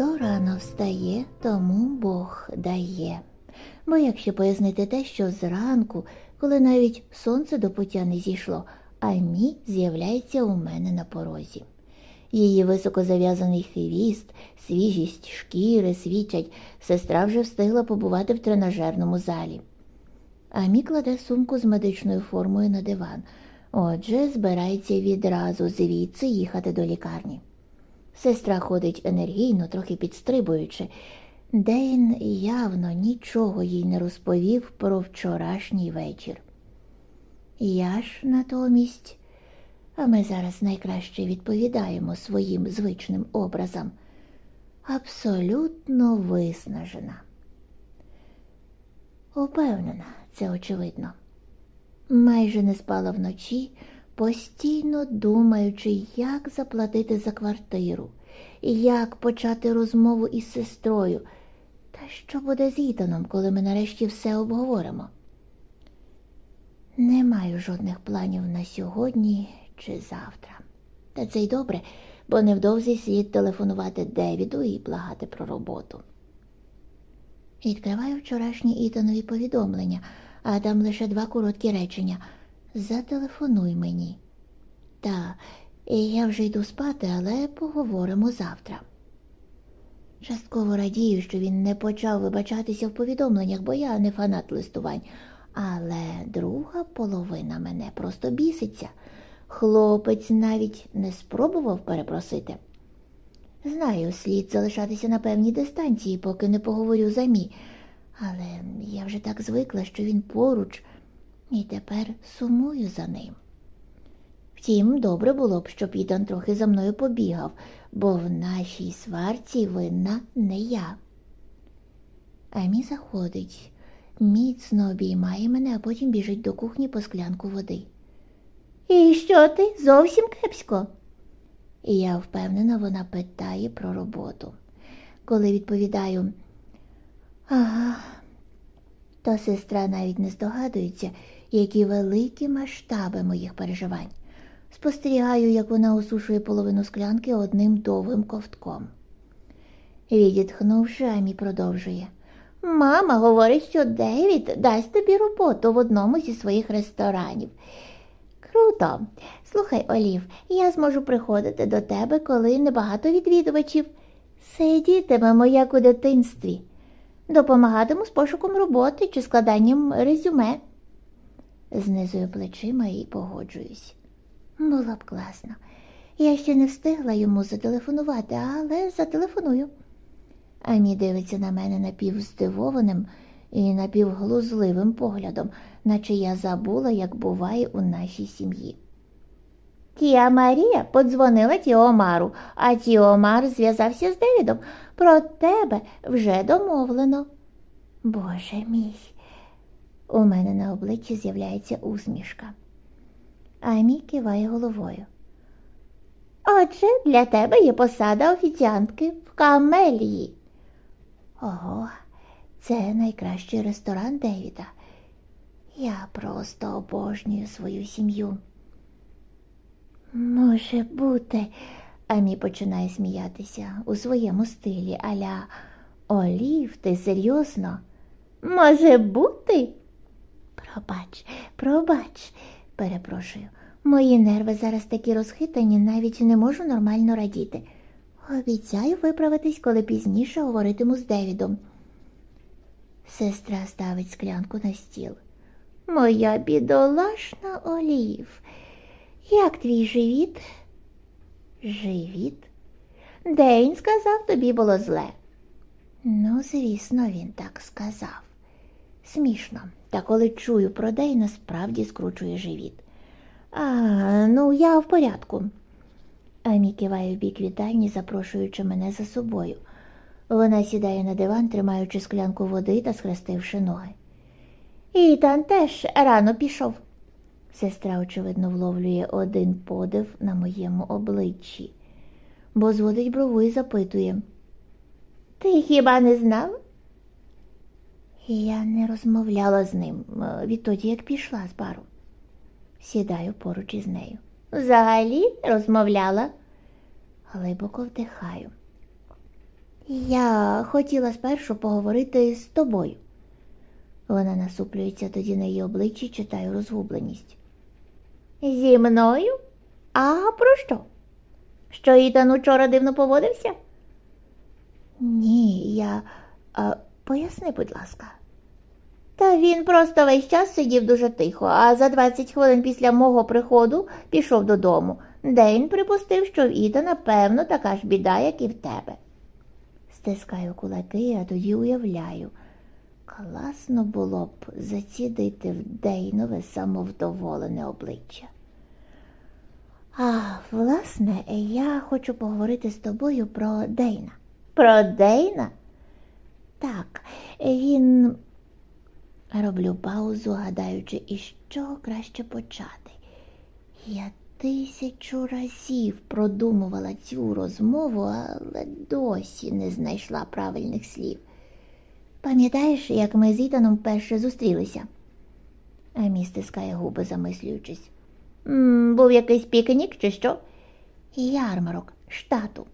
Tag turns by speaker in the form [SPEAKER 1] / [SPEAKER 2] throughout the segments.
[SPEAKER 1] Хто рано встає, тому Бог дає. Бо якщо пояснити те, що зранку, коли навіть сонце до пуття не зійшло, Амі з'являється у мене на порозі. Її високо зав'язаний хвіст, свіжість шкіри свідчать, сестра вже встигла побувати в тренажерному залі. Амі кладе сумку з медичною формою на диван, отже, збирається відразу звідси їхати до лікарні. Сестра ходить енергійно, трохи підстрибуючи. Дейн явно нічого їй не розповів про вчорашній вечір. Я ж натомість, а ми зараз найкраще відповідаємо своїм звичним образам, абсолютно виснажена. Упевнена, це очевидно. Майже не спала вночі, постійно думаючи, як заплатити за квартиру, як почати розмову із сестрою, та що буде з Ітаном, коли ми нарешті все обговоримо. Не маю жодних планів на сьогодні чи завтра. Та це й добре, бо невдовзі слід телефонувати Девіду і благати про роботу. Відкриваю вчорашні Ітанові повідомлення, а там лише два короткі речення. Зателефонуй мені. Та, я вже йду спати, але поговоримо завтра. Частково радію, що він не почав вибачатися в повідомленнях, бо я не фанат листувань, але друга половина мене просто біситься. Хлопець навіть не спробував перепросити. Знаю, слід залишатися на певній дистанції, поки не поговорю за мі, але я вже так звикла, що він поруч, і тепер сумую за ним. Втім, добре було б, щоб Ітан трохи за мною побігав, бо в нашій сварці винна не я. Емі заходить, міцно обіймає мене, а потім біжить до кухні по склянку води. І що ти? Зовсім кепсько? І я впевнена, вона питає про роботу. Коли відповідаю, ага, то сестра навіть не здогадується, які великі масштаби моїх переживань. Спостерігаю, як вона осушує половину склянки одним довгим ковтком. Відітхнувши, Амі продовжує. Мама говорить, що Девід дасть тобі роботу в одному зі своїх ресторанів. Круто. Слухай, Олів, я зможу приходити до тебе, коли небагато відвідувачів. Сидітимемо, як у дитинстві. Допомагатиму з пошуком роботи чи складанням резюме. Знизую плечима і погоджуюсь. Було б класно. Я ще не встигла йому зателефонувати, але зателефоную. Амі дивиться на мене напівздивованим і напівглузливим поглядом, наче я забула, як буває у нашій сім'ї. Тія Марія подзвонила Тіомару, а Тіомар зв'язався з Девідом. Про тебе вже домовлено. Боже мій, у мене на обличчі з'являється усмішка. Амі киває головою. Отже, для тебе є посада офіціантки в Камелії. Ого, це найкращий ресторан Девіда. Я просто обожнюю свою сім'ю. Може бути, Амі починає сміятися у своєму стилі аля Олів, ти серйозно? Може бути? Пробач, пробач, перепрошую. Мої нерви зараз такі розхитані, навіть не можу нормально радіти. Обіцяю виправитись, коли пізніше говоритиму з Девідом. Сестра ставить склянку на стіл. Моя бідолашна Олів, як твій живіт? Живіт? Дейн сказав, тобі було зле. Ну, звісно, він так сказав. Смішно, та коли чую про Дейна, справді скручує живіт. А, ну, я в порядку. Амі киває в бік вітальні, запрошуючи мене за собою. Вона сідає на диван, тримаючи склянку води та схрестивши ноги. Ітан теж рано пішов. Сестра, очевидно, вловлює один подив на моєму обличчі, бо зводить брову і запитує. Ти хіба не знав? Я не розмовляла з ним відтоді, як пішла з бару. Сідаю поруч із нею. Взагалі розмовляла, глибоко вдихаю. Я хотіла спершу поговорити з тобою. Вона насуплюється тоді на її обличчі читаю розгубленість. Зі мною? А про що? Що Ітан учора дивно поводився? Ні, я. А, Поясни, будь ласка. Та він просто весь час сидів дуже тихо, а за 20 хвилин після мого приходу пішов додому. Дейн припустив, що в Іда, напевно, така ж біда, як і в тебе. Стискаю кулаки, а тоді уявляю. Класно було б зацідити в Дейнове самовдоволене обличчя. А, власне, я хочу поговорити з тобою про Дейна. Про Дейна? Так, він. Роблю паузу, гадаючи, із чого краще почати. Я тисячу разів продумувала цю розмову, але досі не знайшла правильних слів. Пам'ятаєш, як ми з Ітаном вперше зустрілися? Емі стискає губи, замислюючись. «М, Був якийсь пікнік, чи що? Ярмарок, штату.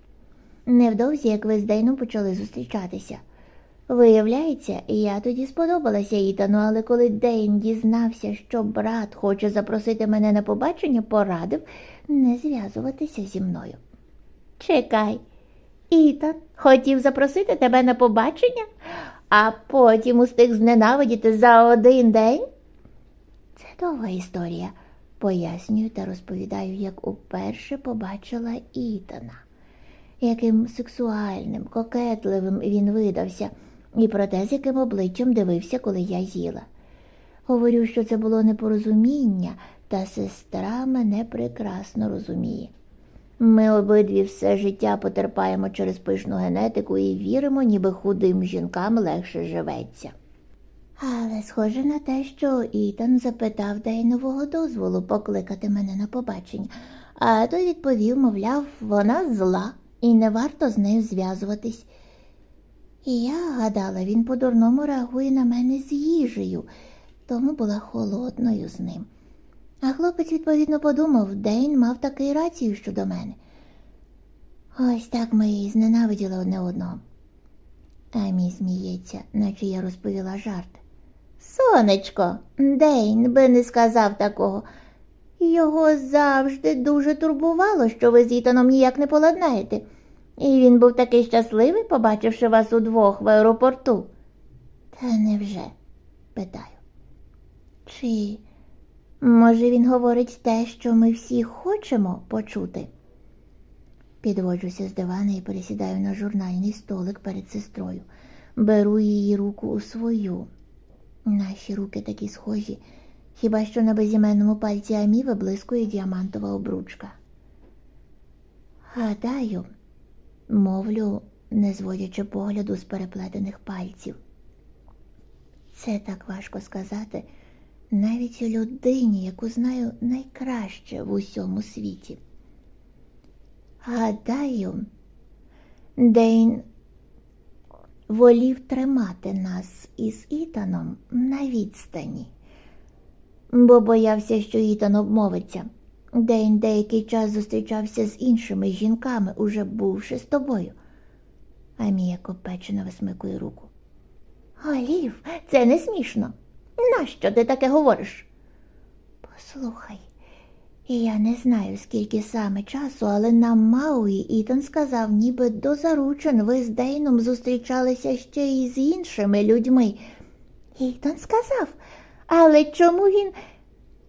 [SPEAKER 1] Невдовзі, як ви з Дейном почали зустрічатися. Виявляється, я тоді сподобалася Ітану, але коли Дейн дізнався, що брат хоче запросити мене на побачення, порадив не зв'язуватися зі мною. Чекай, Ітан хотів запросити тебе на побачення, а потім устиг зненавидіти за один день? Це довга історія, пояснюю та розповідаю, як уперше побачила Ітана, яким сексуальним, кокетливим він видався і про те, з яким обличчям дивився, коли я їла. Говорю, що це було непорозуміння, та сестра мене прекрасно розуміє. Ми обидві все життя потерпаємо через пишну генетику і віримо, ніби худим жінкам легше живеться. Але схоже на те, що Ітан запитав Дейнового дозволу покликати мене на побачення, а той відповів, мовляв, вона зла і не варто з нею зв'язуватись. І я гадала, він по-дурному реагує на мене з їжею, тому була холодною з ним. А хлопець, відповідно, подумав, Дейн мав такий рацію щодо мене. Ось так ми і зненавиділи одне одного. Емі сміється, наче я розповіла жарт. Сонечко, Дейн би не сказав такого. Його завжди дуже турбувало, що ви з Ітаном ніяк не поладнаєте. І він був такий щасливий, побачивши вас удвох в аеропорту. Та невже? питаю. Чи, може, він говорить те, що ми всі хочемо почути? Підводжуся з дивана і пересідаю на журнальний столик перед сестрою. Беру її руку у свою. Наші руки такі схожі, хіба що на безіменному пальці Амі виблискує діамантова обручка. Гадаю, мовлю, не зводячи погляду з переплетених пальців. Це так важко сказати навіть людині, яку знаю найкраще в усьому світі. Гадаю, Дейн волів тримати нас із Ітаном на відстані, бо боявся, що Ітан обмовиться. Дейн деякий час зустрічався з іншими жінками, уже бувши з тобою. А Мія копечено висмикує руку. Олів, це не смішно. Нащо ти таке говориш? Послухай, я не знаю, скільки саме часу, але на Мауї Ітан сказав, ніби до заручин ви з Дейном зустрічалися ще й з іншими людьми. Ітан сказав, але чому він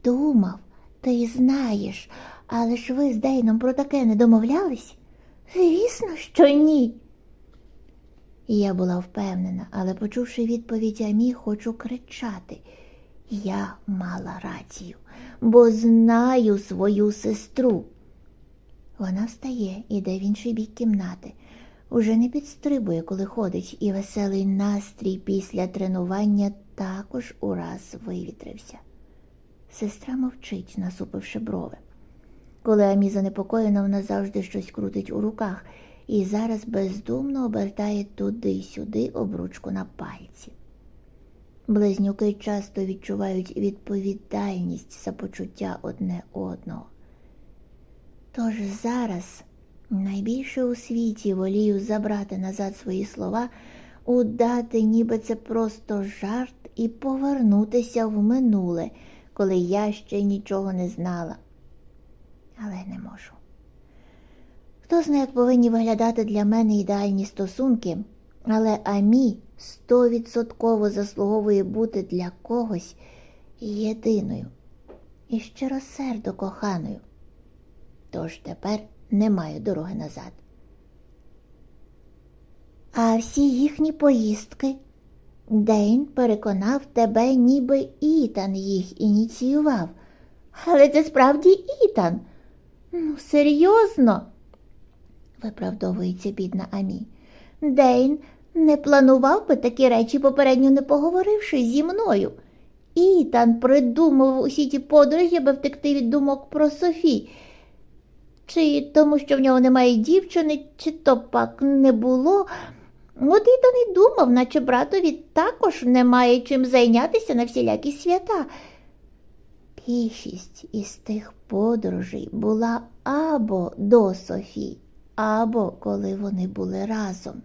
[SPEAKER 1] думав? Ти знаєш, але ж ви з Дейном про таке не домовлялись? Звісно, що ні. Я була впевнена, але, почувши відповідь Амі, хочу кричати. Я мала рацію, бо знаю свою сестру. Вона встає, іде в інший бік кімнати, уже не підстрибує, коли ходить, і веселий настрій після тренування також ураз вивітрився. Сестра мовчить, насупивши брови. Коли Амі занепокоєна, вона завжди щось крутить у руках і зараз бездумно обертає туди-сюди обручку на пальці. Близнюки часто відчувають відповідальність за почуття одне одного. Тож зараз Найбільше у світі волію забрати назад свої слова, удати, ніби це просто жарт, і повернутися в минуле, коли я ще нічого не знала. Але не можу. Хто знає, як повинні виглядати для мене ідеальні стосунки, але Амі стовідсотково заслуговує бути для когось єдиною і щиросердо коханою. Тож тепер не маю дороги назад. А всі їхні поїздки Дейн переконав тебе, ніби Ітан їх ініціював. Але це справді Ітан. Ну, серйозно, виправдовується бідна Амі. Дейн не планував би такі речі, попередньо не поговоривши зі мною. Ітан придумав усі ті подорожі, аби втекти від думок про Софі. Чи тому, що в нього немає дівчини, чи то пак не було. Ітан і думав, наче братові також немає чим зайнятися на всілякі свята. Більшість із тих подорожей була або до Софі, або коли вони були разом.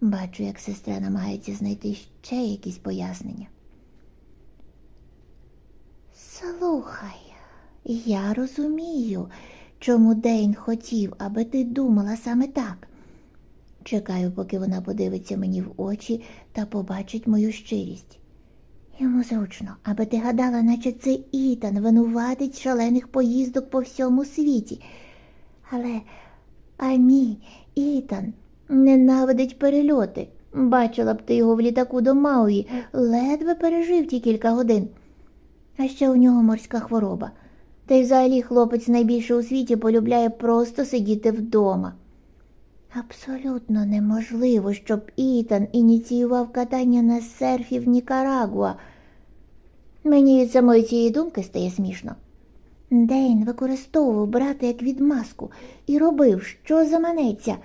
[SPEAKER 1] Бачу, як сестра намагається знайти ще якісь пояснення. Слухай, я розумію, чому Дейн хотів, аби ти думала саме так. Чекаю, поки вона подивиться мені в очі та побачить мою щирість. Йому зручно, аби ти гадала, наче це Ітан винуватить шалених поїздок по всьому світі. Але Амі, Ітан ненавидить перельоти. Бачила б ти його в літаку до Мауї, ледве пережив ті кілька годин. А ще у нього морська хвороба. Та й взагалі хлопець найбільше у світі полюбляє просто сидіти вдома. Абсолютно неможливо, щоб Ітан ініціював катання на серфі в Нікарагуа. Мені від самої цієї думки стає смішно. Дейн використовував брата як відмазку і робив, що заманеться.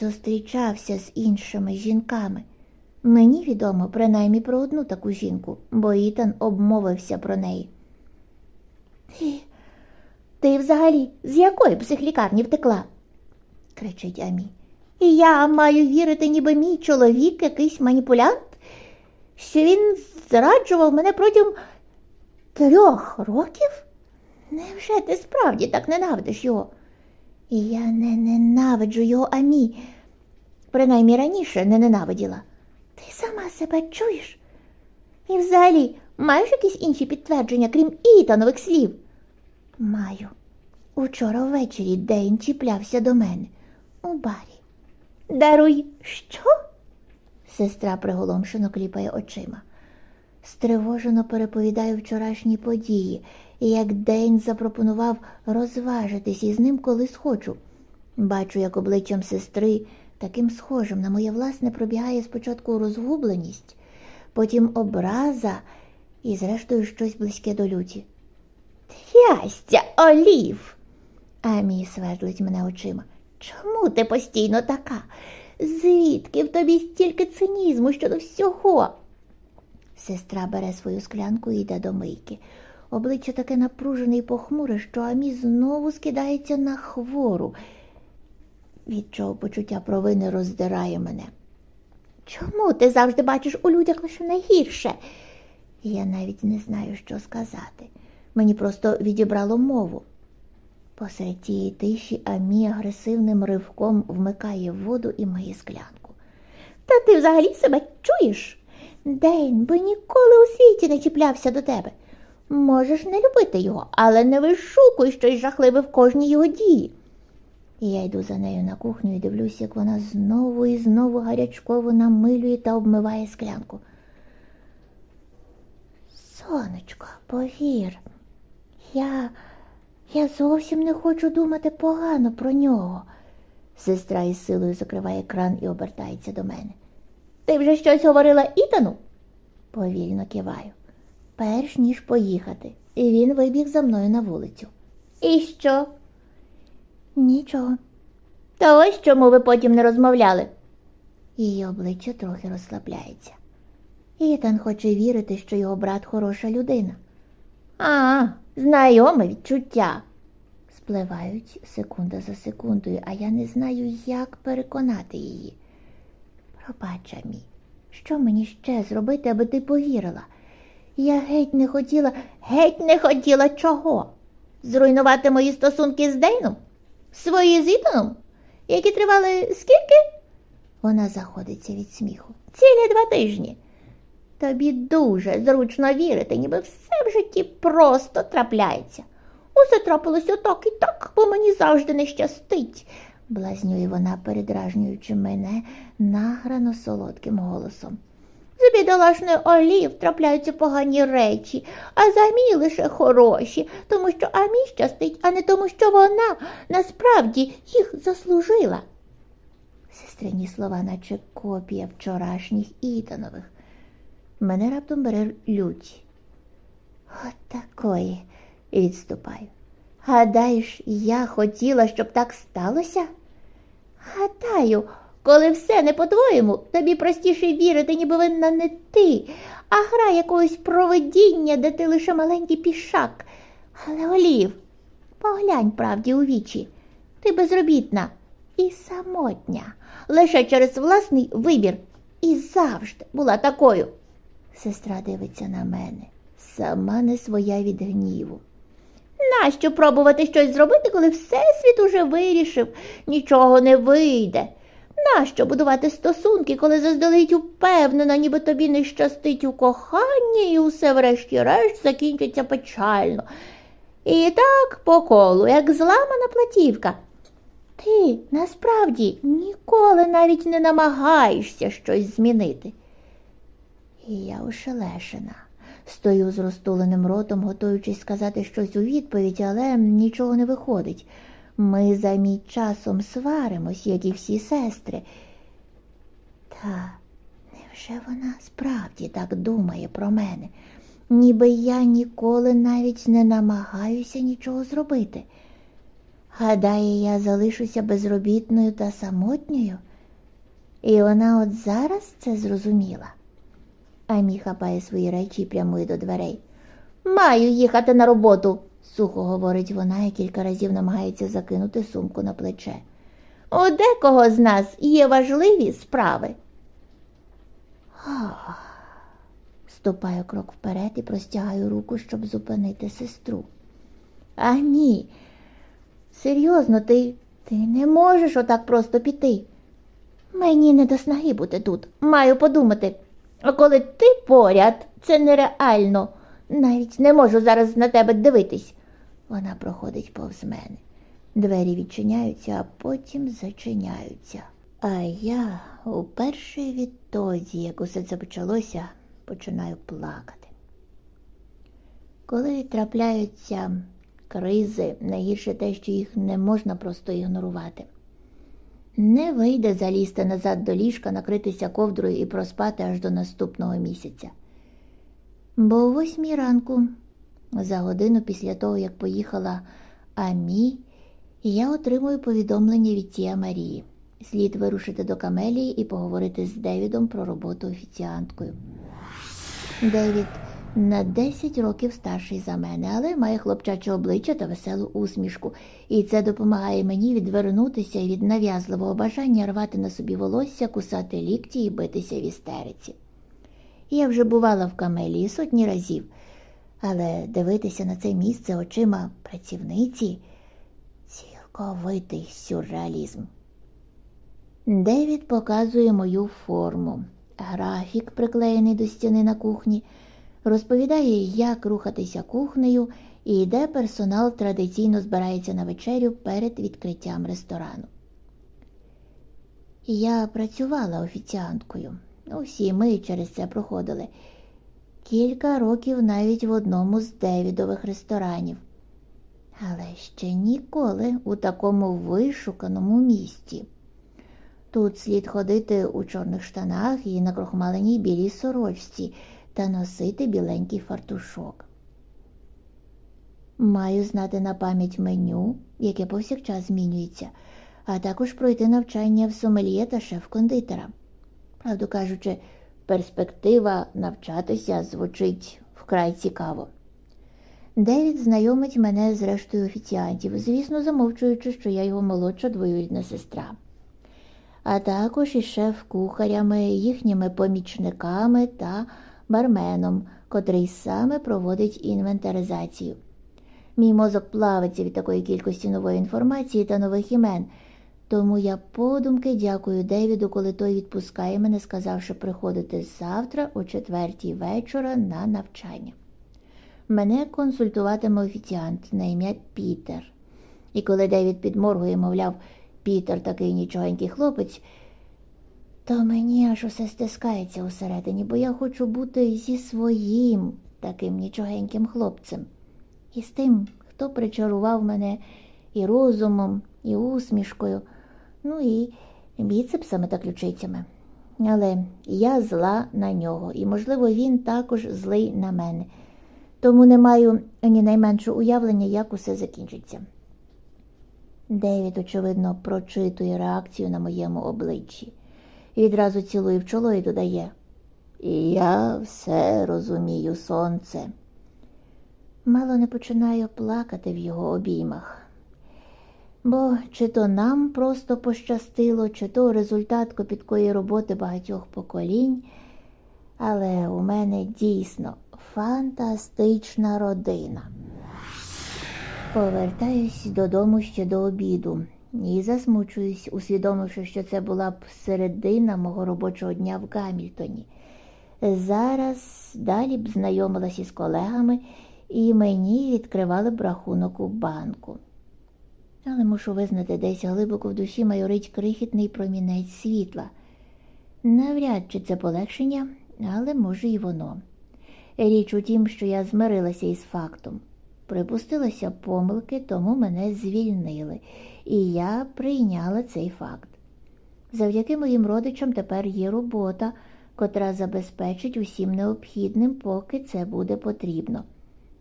[SPEAKER 1] Зустрічався з іншими жінками. Мені відомо принаймні про одну таку жінку, бо Ітан обмовився про неї. Ти, ти взагалі з якої психлікарні втекла? Кричить Амі. І я маю вірити, ніби мій чоловік якийсь маніпулянт, що він зраджував мене протягом трьох років? Невже ти справді так ненавидиш його? І я не ненавиджу його Амі, принаймні раніше не ненавиділа. Ти сама себе чуєш? І взагалі маєш якісь інші підтвердження, крім Ітанових слів? Маю. Учора ввечері Дейн чіплявся до мене у барі. Даруй, що? Сестра приголомшено кліпає очима. Стривожено переповідаю вчорашні події, і як Дейн запропонував розважитись із ним, коли схочу. Бачу, як обличчям сестри, таким схожим на моє власне, пробігає спочатку розгубленість, потім образа і, зрештою, щось близьке до люті. Трястя, олів. Амі свердлить мене очима. Чому ти постійно така? Звідки в тобі стільки цинізму щодо всього? Сестра бере свою склянку і йде до мийки. Обличчя таке напружене і похмуре, що Амі знову скидається на хвору, від чого почуття провини роздирає мене. Чому ти завжди бачиш у людях лише найгірше? Я навіть не знаю, що сказати. Мені просто відібрало мову. Посеред тієї тиші Амі агресивним ривком вмикає воду і миє склянку. Та ти взагалі себе чуєш? День би ніколи у світі не чіплявся до тебе. Можеш не любити його, але не вишукуй щось жахливе в кожній його дії. Я йду за нею на кухню і дивлюсь, як вона знову і знову гарячково намилює та обмиває склянку. Сонечко, повір, я я зовсім не хочу думати погано про нього. Сестра із силою закриває кран і обертається до мене. Ти вже щось говорила Ітану? Повільно киваю. Перш ніж поїхати, і він вибіг за мною на вулицю. І що? Нічого. То ось чому ви потім не розмовляли? Її обличчя трохи розслабляється. Ітан хоче вірити, що його брат хороша людина. А, знайоме відчуття. Спливають секунда за секундою, а я не знаю, як переконати її. Пробач, Амі, що мені ще зробити, аби ти повірила? Я геть не хотіла, геть не хотіла чого? Зруйнувати мої стосунки з Дейном? Свої з Ітаном? Які тривали скільки? Вона заходиться від сміху. Цілі два тижні. Тобі дуже зручно вірити, ніби все в житті просто трапляється. Усе трапилось отак і так, бо мені завжди не щастить, блазнює вона, передражнюючи мене награно солодким голосом. З бідолашної олів трапляються погані речі, а за Амі лише хороші, тому що Амі щастить, а не тому, що вона насправді їх заслужила. Сестрині слова, наче копія вчорашніх Ітанових. Мене раптом бере лють. От такої відступаю. Гадаєш, я хотіла, щоб так сталося? Гадаю, коли все не по-твоєму, тобі простіше вірити, ніби винна не ти, а гра якогось проведіння, де ти лише маленький пішак. Але Олів, поглянь правді у вічі, ти безробітна і самотня, лише через власний вибір. І завжди була такою. Сестра дивиться на мене, сама не своя від гніву. Нащо пробувати щось зробити, коли Всесвіт уже вирішив, нічого не вийде? Нащо будувати стосунки, коли заздалегідь упевнена, ніби тобі не щастить у коханні, і усе врешті-решт закінчиться печально. І так по колу, як зламана платівка. Ти насправді ніколи навіть не намагаєшся щось змінити. І я ошелешена. Стою з розтуленим ротом, готуючись сказати щось у відповідь, але нічого не виходить. Ми за мій часом сваримось, як і всі сестри. Та невже вона справді так думає про мене, ніби я ніколи навіть не намагаюся нічого зробити? Гадає, я залишуся безробітною та самотньою, і вона от зараз це зрозуміла. Амі хапає свої речі і прямує до дверей. Маю їхати на роботу, сухо говорить вона і кілька разів намагається закинути сумку на плече. У декого з нас є важливі справи. Ступаю крок вперед і простягаю руку, щоб зупинити сестру. Амі, серйозно, ти ти не можеш отак просто піти. Мені не до снаги бути тут. Маю подумати. А коли ти поряд, це нереально. Навіть не можу зараз на тебе дивитись. Вона проходить повз мене. Двері відчиняються, а потім зачиняються. А я у першій відтоді, як усе це почалося, починаю плакати. Коли трапляються кризи, найгірше те, що їх не можна просто ігнорувати. Не вийде залізти назад до ліжка, накритися ковдрою і проспати аж до наступного місяця. Бо о восьмій ранку, за годину після того, як поїхала Амі, я отримую повідомлення від Тія Марії. Слід вирушити до Камелії і поговорити з Девідом про роботу офіціанткою. Девід на 10 років старший за мене, але має хлопчаче обличчя та веселу усмішку, і це допомагає мені відвернутися від нав'язливого бажання рвати на собі волосся, кусати лікті і битися в істериці. Я вже бувала в Камелії сотні разів, але дивитися на це місце очима працівниці цілковитий сюрреалізм. Девід показує мою форму, графік, приклеєний до стіни на кухні розповідає, як рухатися кухнею і де персонал традиційно збирається на вечерю перед відкриттям ресторану. Я працювала офіціанткою. Усі ми через це проходили кілька років навіть в одному з Девідових ресторанів, але ще ніколи у такому вишуканому місті. Тут слід ходити у чорних штанах і на крохмаленій білій сорочці та носити біленький фартушок. Маю знати на пам'ять меню, яке повсякчас змінюється, а також пройти навчання в сомельє та шеф-кондитера. Правду кажучи, перспектива навчатися звучить вкрай цікаво. Девід знайомить мене з рештою офіціантів, звісно, замовчуючи, що я його молодша двоюрідна сестра, а також із шеф-кухарями, їхніми помічниками та барменом, котрий саме проводить інвентаризацію. Мій мозок плавиться від такої кількості нової інформації та нових імен, тому я подумки дякую Девіду, коли той відпускає мене, сказавши приходити завтра о четвертій вечора на навчання. Мене консультуватиме офіціант на ім'я Пітер. І коли Девід підморгує, мовляв, Пітер такий нічогенький хлопець, то мені аж усе стискається усередині, бо я хочу бути зі своїм таким нічогеньким хлопцем, і з тим, хто причарував мене і розумом, і усмішкою, ну і біцепсами та ключицями. Але я зла на нього, і, можливо, він також злий на мене тому не маю ні найменшого уявлення, як усе закінчиться. Девід, очевидно, прочитує реакцію на моєму обличчі і відразу цілує в чоло і додає І я все розумію, сонце. Мало не починаю плакати в його обіймах, бо чи то нам просто пощастило, чи то результат копіткої роботи багатьох поколінь, але у мене дійсно фантастична родина. Повертаюсь додому ще до обіду і засмучуюсь, усвідомивши, що це була б середина мого робочого дня в Гамільтоні. Зараз далі б знайомилася із колегами і мені відкривали б рахунок у банку. Але мушу визнати, десь глибоко в душі майорить крихітний промінець світла. Навряд чи це полегшення, але може і воно. Річ у тім, що я змирилася із фактом. Припустилася помилки, тому мене звільнили, і я прийняла цей факт. Завдяки моїм родичам тепер є робота, котра забезпечить усім необхідним, поки це буде потрібно.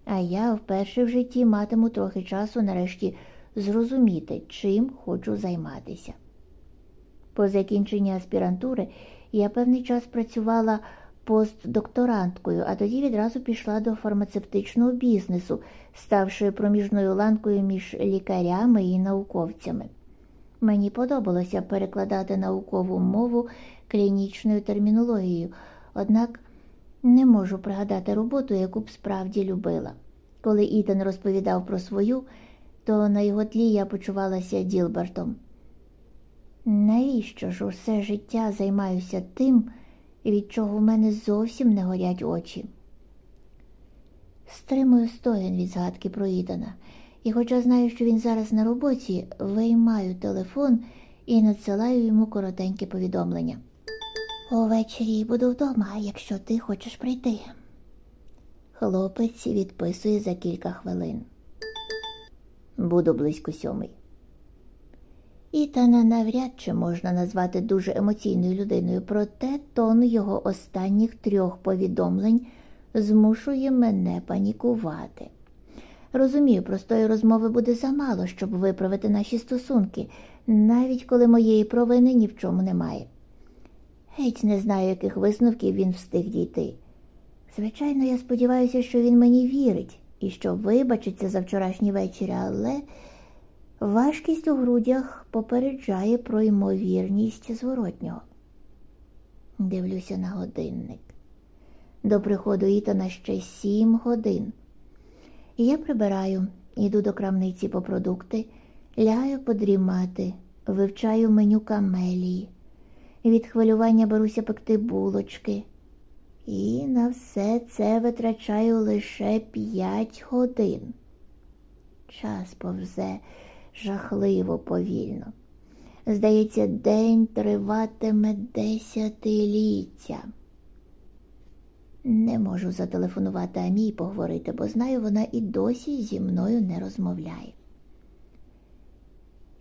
[SPEAKER 1] А я вперше в житті матиму трохи часу нарешті зрозуміти, чим хочу займатися. По закінченні аспірантури я певний час працювала постдокторанткою, а тоді відразу пішла до фармацевтичного бізнесу, ставши проміжною ланкою між лікарями і науковцями. Мені подобалося перекладати наукову мову клінічною термінологією, однак не можу пригадати роботу, яку б справді любила. Коли Ітан розповідав про свою, то на його тлі я почувалася Ділбертом. Навіщо ж усе життя займаюся тим? Від чого в мене зовсім не горять очі. Стримую стогін від згадки про Ідана, і, хоча знаю, що він зараз на роботі, виймаю телефон і надсилаю йому коротеньке повідомлення. Увечері буду вдома, якщо ти хочеш прийти. Хлопець відписує за кілька хвилин. Буду близько сьомий. Ітана навряд чи можна назвати дуже емоційною людиною, проте тон його останніх трьох повідомлень змушує мене панікувати. Розумію, простої розмови буде замало, щоб виправити наші стосунки, навіть коли моєї провини ні в чому немає. Геть не знаю, яких висновків він встиг дійти. Звичайно, я сподіваюся, що він мені вірить і що вибачиться за вчорашній вечір, але. Важкість у грудях попереджає про ймовірність зворотнього. Дивлюся на годинник. До приходу Ітана ще сім годин. Я прибираю, іду до крамниці по продукти, лягаю подрімати, вивчаю меню камелії. Від хвилювання беруся пекти булочки. І на все це витрачаю лише п'ять годин. Час повзе жахливо повільно. Здається, день триватиме десятиліття. Не можу зателефонувати Амі і поговорити, бо знаю, вона і досі зі мною не розмовляє.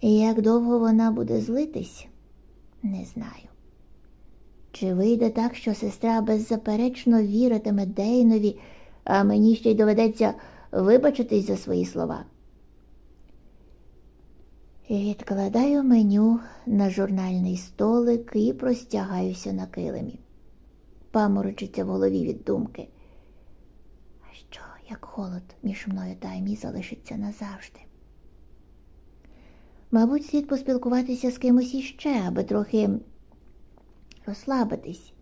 [SPEAKER 1] Як довго вона буде злитись, не знаю. Чи вийде так, що сестра беззаперечно віритиме Дейнові, а мені ще й доведеться вибачитись за свої слова? Відкладаю меню на журнальний столик і простягаюся на килимі. Паморочиться в голові від думки. А що як холод між мною та Емі залишиться назавжди. Мабуть, слід поспілкуватися з кимось іще, аби трохи розслабитись.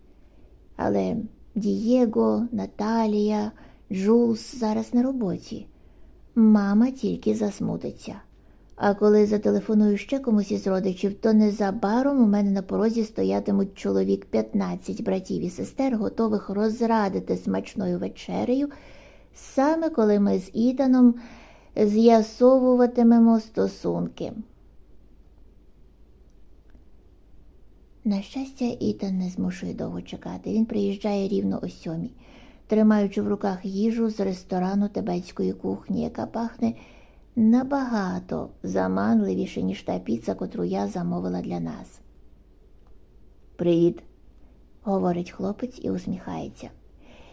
[SPEAKER 1] Але Дієго, Наталія, Джулс зараз на роботі. Мама тільки засмутиться. А коли зателефоную ще комусь із родичів, то незабаром у мене на порозі стоятимуть чоловік 15 братів і сестер, готових розрадити смачною вечерею, саме коли ми з Ітаном з'ясовуватимемо стосунки. На щастя, Ітан не змушує довго чекати. Він приїжджає рівно о сьомій, тримаючи в руках їжу з ресторану тибетської кухні, яка пахне набагато заманливіше, ніж та піца, котру я замовила для нас. Привіт, говорить хлопець і усміхається.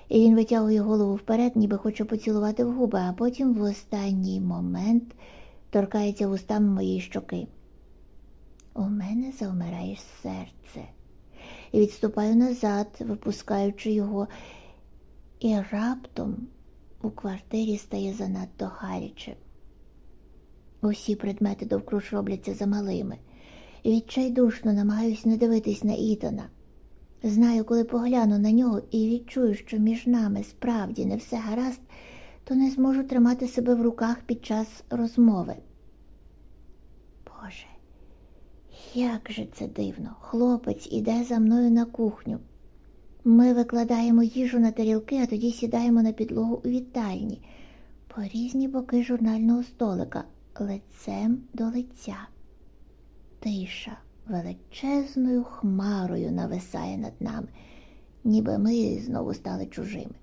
[SPEAKER 1] І він витягує голову вперед, ніби хоче поцілувати в губи, а потім в останній момент торкається вустами моєї щоки. У мене завмирає серце. І відступаю назад, випускаючи його, і раптом у квартирі стає занадто гаряче. Усі предмети довкруж робляться замалими. І відчайдушно намагаюсь не дивитись на Ітана. Знаю, коли погляну на нього і відчую, що між нами справді не все гаразд, то не зможу тримати себе в руках під час розмови. Боже, як же це дивно! Хлопець іде за мною на кухню. Ми викладаємо їжу на тарілки, а тоді сідаємо на підлогу у вітальні по різні боки журнального столика, лицем до лиця. Тиша величезною хмарою нависає над нами, ніби ми знову стали чужими.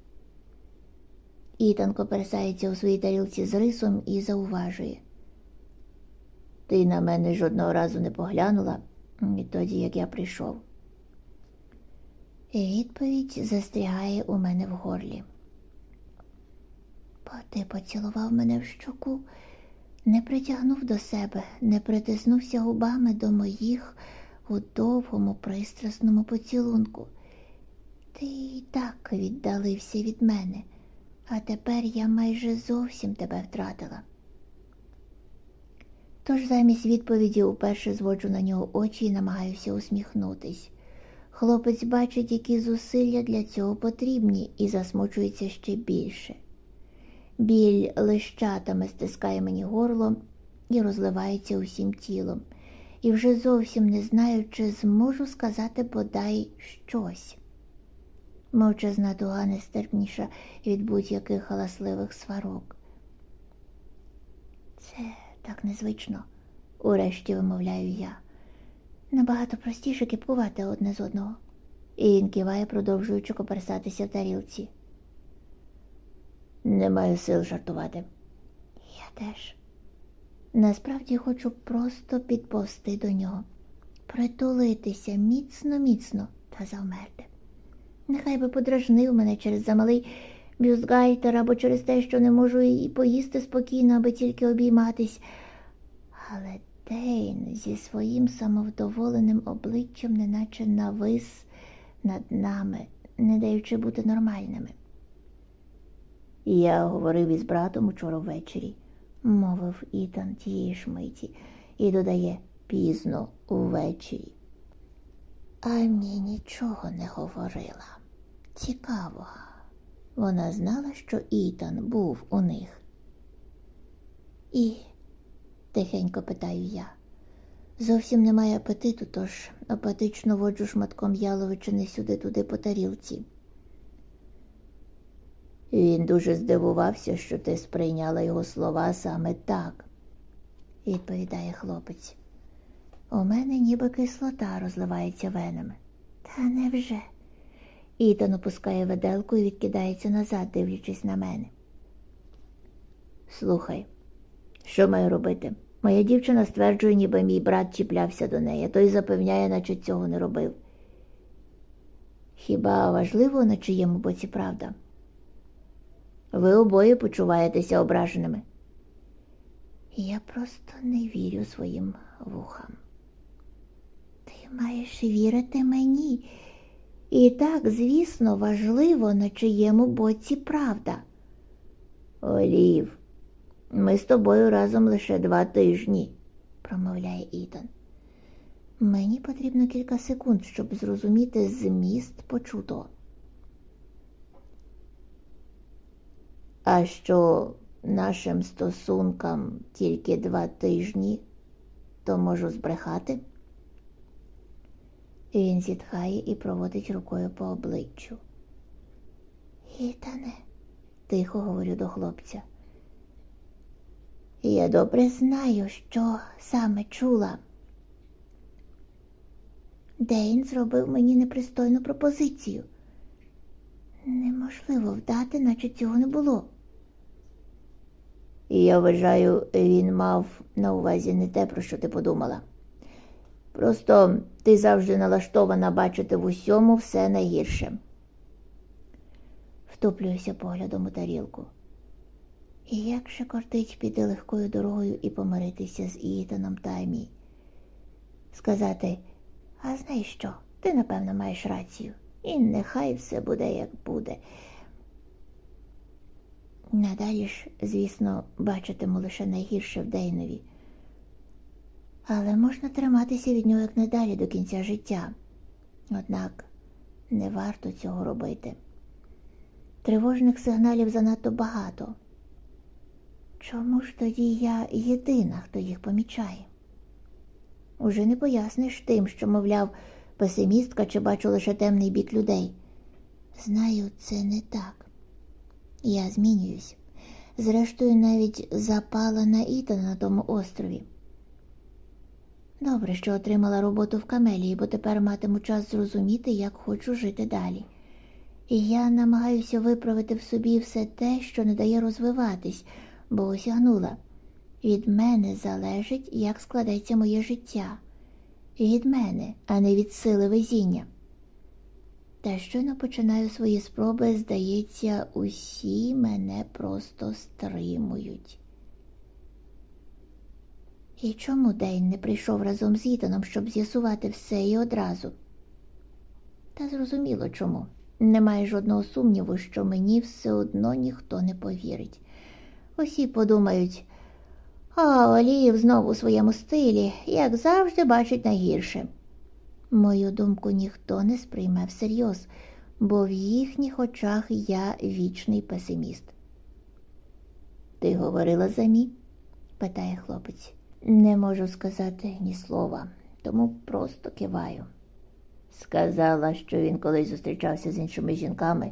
[SPEAKER 1] Ітанко пересається у своїй тарілці з рисом і зауважує. Ти на мене жодного разу не поглянула відтоді, як я прийшов. Відповідь застрягає у мене в горлі. Бо ти поцілував мене в щоку, не притягнув до себе, не притиснувся губами до моїх у довгому пристрасному поцілунку. Ти і так віддалився від мене, а тепер я майже зовсім тебе втратила. Тож замість відповіді уперше зводжу на нього очі і намагаюся усміхнутись. Хлопець бачить, які зусилля для цього потрібні, і засмучується ще більше. Біль лищатами стискає мені горло і розливається усім тілом, і вже зовсім не знаю, чи зможу сказати бодай щось. Мовчазна дуга нестерпніша від будь-яких галасливих сварок. Це так незвично, урешті вимовляю я. Набагато простіше кіпкувати одне з одного. І він киває, продовжуючи коперсатися в тарілці. Не маю сил жартувати. Я теж. Насправді хочу просто підповсти до нього, притулитися міцно, міцно та завмерти. Нехай би подражнив мене через замалий бюстгальтер або через те, що не можу і поїсти спокійно, аби тільки обійматись. Але Дейн зі своїм самовдоволеним обличчям неначе навис над нами, не даючи бути нормальними. Я говорив із братом учора ввечері, мовив Ітан тієї ж миті, і додає пізно увечері. А мені нічого не говорила. Цікаво. Вона знала, що Ітан був у них. І, тихенько питаю я, зовсім немає апетиту, тож апатично воджу шматком яловичини сюди-туди по тарілці. Він дуже здивувався, що ти сприйняла його слова саме так, відповідає хлопець. У мене ніби кислота розливається венами. Та невже? Ітан опускає виделку і відкидається назад, дивлячись на мене. Слухай, що маю робити? Моя дівчина стверджує, ніби мій брат чіплявся до неї, а той запевняє, наче цього не робив. Хіба важливо, на чиєму боці правда? Ви обоє почуваєтеся ображеними. Я просто не вірю своїм вухам. Ти маєш вірити мені. І так, звісно, важливо, на чиєму боці правда. Олів, ми з тобою разом лише два тижні, промовляє Ітан. Мені потрібно кілька секунд, щоб зрозуміти зміст почутого. А що нашим стосункам тільки два тижні, то можу збрехати? Він зітхає і проводить рукою по обличчю. Ітане, тихо говорю до хлопця. Я добре знаю, що саме чула. Дейн зробив мені непристойну пропозицію. Неможливо вдати, наче цього не було. І я вважаю, він мав на увазі не те, про що ти подумала. Просто ти завжди налаштована бачити в усьому все найгірше. Втоплююся поглядом у тарілку. І як же кортить піти легкою дорогою і помиритися з Ітаном та Амі? Сказати, а знаєш що, ти, напевно, маєш рацію, і нехай все буде, як буде. Надалі ж, звісно, бачитиму лише найгірше в Дейнові. Але можна триматися від нього якнайдалі до кінця життя. Однак не варто цього робити. Тривожних сигналів занадто багато. Чому ж тоді я єдина, хто їх помічає? Уже не поясниш тим, що, мовляв, песимістка чи бачу лише темний бік людей. Знаю, це не так. Я змінююсь. Зрештою, навіть запала на Ітана на тому острові. Добре, що отримала роботу в Камелії, бо тепер матиму час зрозуміти, як хочу жити далі. Я намагаюся виправити в собі все те, що не дає розвиватись, бо осягнула. Від мене залежить, як складеться моє життя. Від мене, а не від сили везіння. Та щойно починаю свої спроби, здається, усі мене просто стримують. І чому Дейн не прийшов разом з Ітаном, щоб з'ясувати все і одразу? Та зрозуміло чому. Немає жодного сумніву, що мені все одно ніхто не повірить. Усі подумають, а Оліїв знову у своєму стилі, як завжди, бачить найгірше. Мою думку ніхто не сприйме всерйоз, бо в їхніх очах я вічний песиміст. Ти говорила за мі? питає хлопець. Не можу сказати ні слова, тому просто киваю. Сказала, що він колись зустрічався з іншими жінками.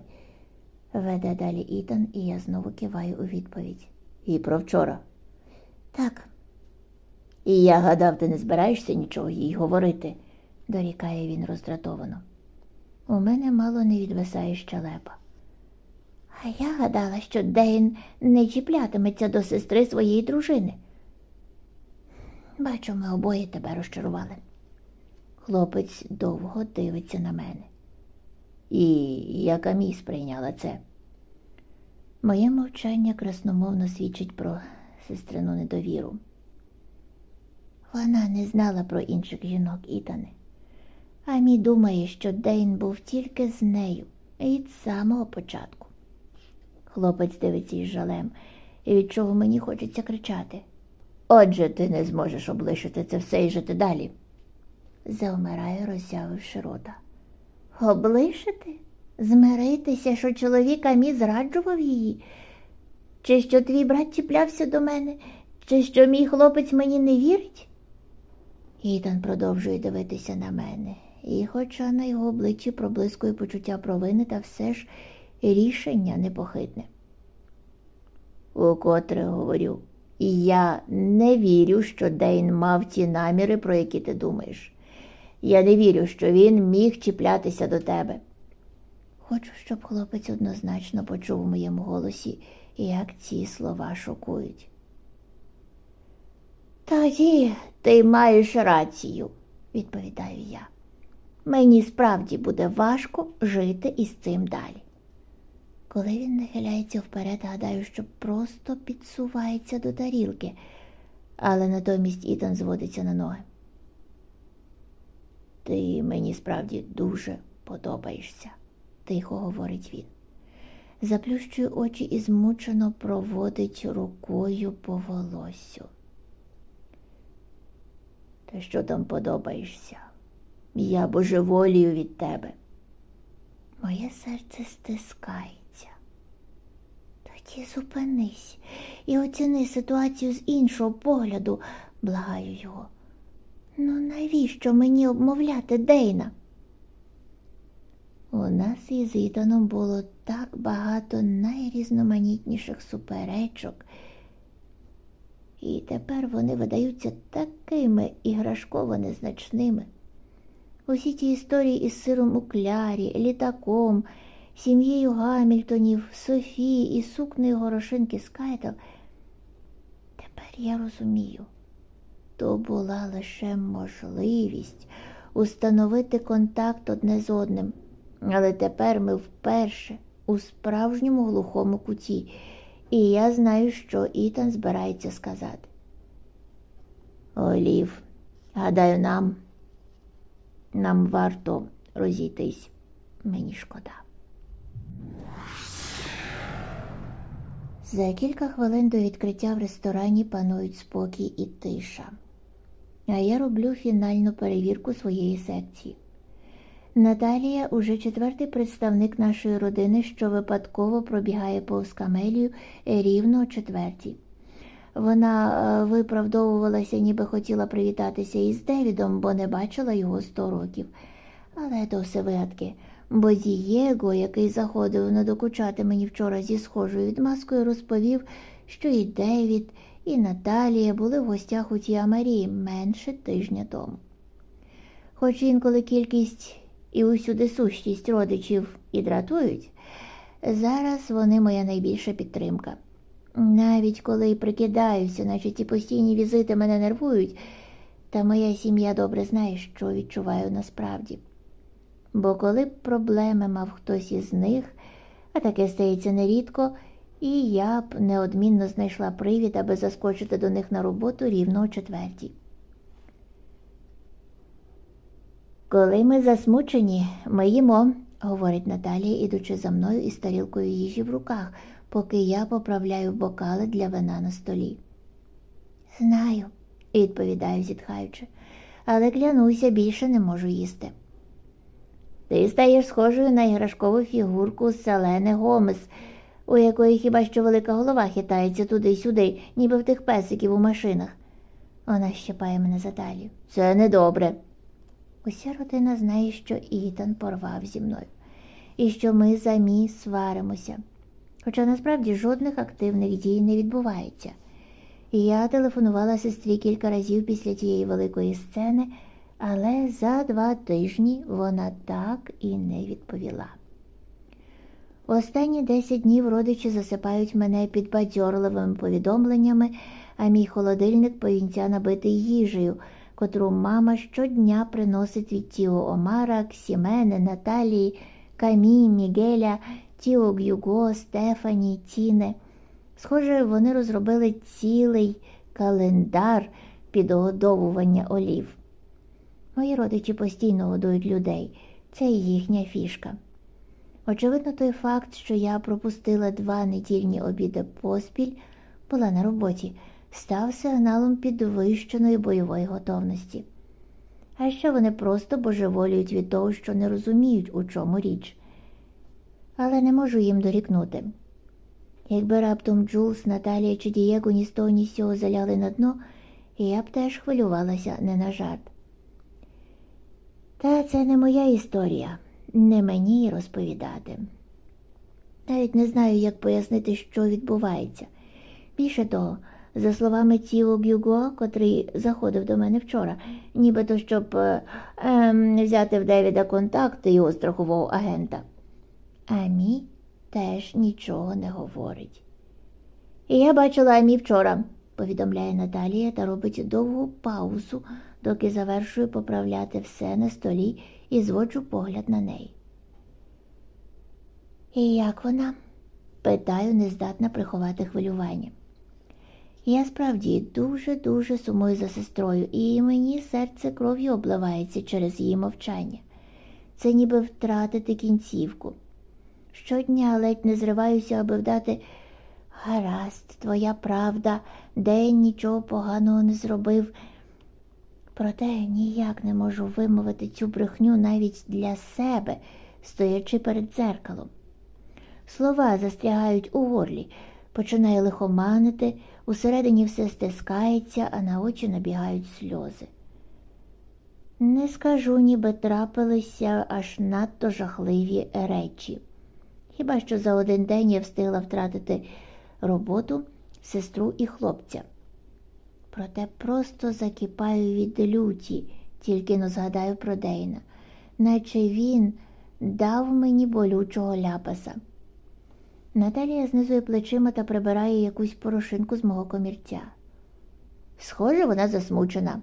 [SPEAKER 1] Веде далі Ітан, і я знову киваю у відповідь. І про вчора. Так. І я гадав, ти не збираєшся нічого їй говорити, дорікає він роздратовано. У мене мало не відвисає щелепа. А я гадала, що Дейн не чіплятиметься до сестри своєї дружини. Бачу, ми обоє тебе розчарували. Хлопець довго дивиться на мене. І яка мій сприйняла це? Моє мовчання красномовно свідчить про сестрину недовіру. Вона не знала про інших жінок Ітани. Амі думає, що Дейн був тільки з нею від самого початку. Хлопець дивиться із жалем, і від чого мені хочеться кричати. Отже, ти не зможеш облишити це все і жити далі. Завмирає, роззявивши рота. Облишити? Змиритися, що чоловік Амі зраджував її? Чи що твій брат чіплявся до мене, чи що мій хлопець мені не вірить? Ітан продовжує дивитися на мене, і, хоча на його обличчі проблискує почуття провини, та все ж рішення непохитне. Укотре говорю, я не вірю, що Дейн мав ті наміри, про які ти думаєш. Я не вірю, що він міг чіплятися до тебе. Хочу, щоб хлопець однозначно почув у моєму голосі, як ці слова шокують. Тоді ти маєш рацію, відповідаю я. Мені справді буде важко жити із цим далі. Коли він нахиляється вперед, гадаю, що просто підсувається до тарілки, але натомість Ітан зводиться на ноги. Ти мені справді дуже подобаєшся, тихо говорить він. заплющує очі і змучено проводить рукою по волосю.
[SPEAKER 2] Та що там подобаєшся? Я божеволію від тебе.
[SPEAKER 1] Моє серце стискається. Тоді зупинись і оціни ситуацію з іншого погляду, благаю його. Ну навіщо мені обмовляти Дейна? У нас із Ітаном було так багато найрізноманітніших суперечок, і тепер вони видаються такими іграшково незначними. Усі ті історії із сиром у клярі, літаком, сім'єю Гамільтонів, Софії і сукнею горошинки Скайтел. Тепер я розумію, то була лише можливість установити контакт одне з одним. Але тепер ми вперше у справжньому глухому куті, і я знаю, що Ітан збирається сказати.
[SPEAKER 2] Олів, гадаю, нам, нам варто розійтись. Мені шкода.
[SPEAKER 1] За кілька хвилин до відкриття в ресторані панують спокій і тиша, а я роблю фінальну перевірку своєї секції. Наталія уже четвертий представник нашої родини, що випадково пробігає повз камелію рівно о четвертій. Вона е, виправдовувалася, ніби хотіла привітатися із Девідом, бо не бачила його сто років. Але то все вигадки, бо Дієго, який заходив надокучати мені вчора зі схожою відмазкою, розповів, що і Девід, і Наталія були в гостях у Тія Марії менше тижня тому. Хоч інколи кількість і усюди сущість родичів і дратують, зараз вони моя найбільша підтримка. Навіть коли прикидаюся, наче ці постійні візити мене нервують, та моя сім'я добре знає, що відчуваю насправді. Бо коли б проблеми мав хтось із них, а таке стається нерідко, і я б неодмінно знайшла привід, аби заскочити до них на роботу рівно о четвертій. Коли ми засмучені, ми їмо, говорить Наталія, ідучи за мною із тарілкою їжі в руках, поки я поправляю бокали для вина на столі. Знаю, відповідаю, зітхаючи, але клянуся, більше не можу їсти. Ти стаєш схожою на іграшкову фігурку Селени Гомес, у якої хіба що велика голова хитається туди-сюди, ніби в тих песиків у машинах. Вона щепає мене за талію. Це недобре. Уся родина знає, що Ітан порвав зі мною, і що ми самі сваримося. Хоча насправді жодних активних дій не відбувається. Я телефонувала сестрі кілька разів після тієї великої сцени, але за два тижні вона так і не відповіла. Останні десять днів родичі засипають мене підбадьорливими повідомленнями, а мій холодильник повінця набитий їжею котру мама щодня приносить від Тіо Омара, Ксімени, Наталії, Камі, Мігеля, Тіо Гюго, Стефані, Тіне. Схоже, вони розробили цілий календар підгодовування олів. Мої родичі постійно годують людей, це їхня фішка. Очевидно, той факт, що я пропустила два недільні обіди поспіль, була на роботі став сигналом підвищеної бойової готовності. А ще вони просто божеволюють від того, що не розуміють, у чому річ. Але не можу їм дорікнути. Якби раптом Джулс, Наталія чи Дієго ні з того, ні з цього заляли на дно, я б теж хвилювалася не на жарт. Та це не моя історія, не мені розповідати. Навіть не знаю, як пояснити, що відбувається. Більше того, за словами Тіо Гюго, котрий заходив до мене вчора, нібито щоб е, е, взяти в Девіда контакти його страхового агента. Амі теж нічого не говорить. Я бачила Амі вчора, повідомляє Наталія та робить довгу паузу, доки завершую поправляти все на столі і зводжу погляд на неї. І як вона? питаю, нездатна приховати хвилювання. Я справді дуже-дуже сумую за сестрою, і мені серце кров'ю обливається через її мовчання. Це ніби втратити кінцівку. Щодня ледь не зриваюся, аби вдати гаразд, твоя правда, день нічого поганого не зробив. Проте ніяк не можу вимовити цю брехню навіть для себе, стоячи перед дзеркалом. Слова застрягають у горлі, починає лихоманити, усередині все стискається, а на очі набігають сльози. Не скажу, ніби трапилися аж надто жахливі речі. Хіба що за один день я встигла втратити роботу, сестру і хлопця. Проте просто закипаю від люті, тільки-но згадаю про Дейна, наче він дав мені болючого ляпаса. Наталія знизує плечима та прибирає якусь порошинку з мого комірця. Схоже, вона засмучена.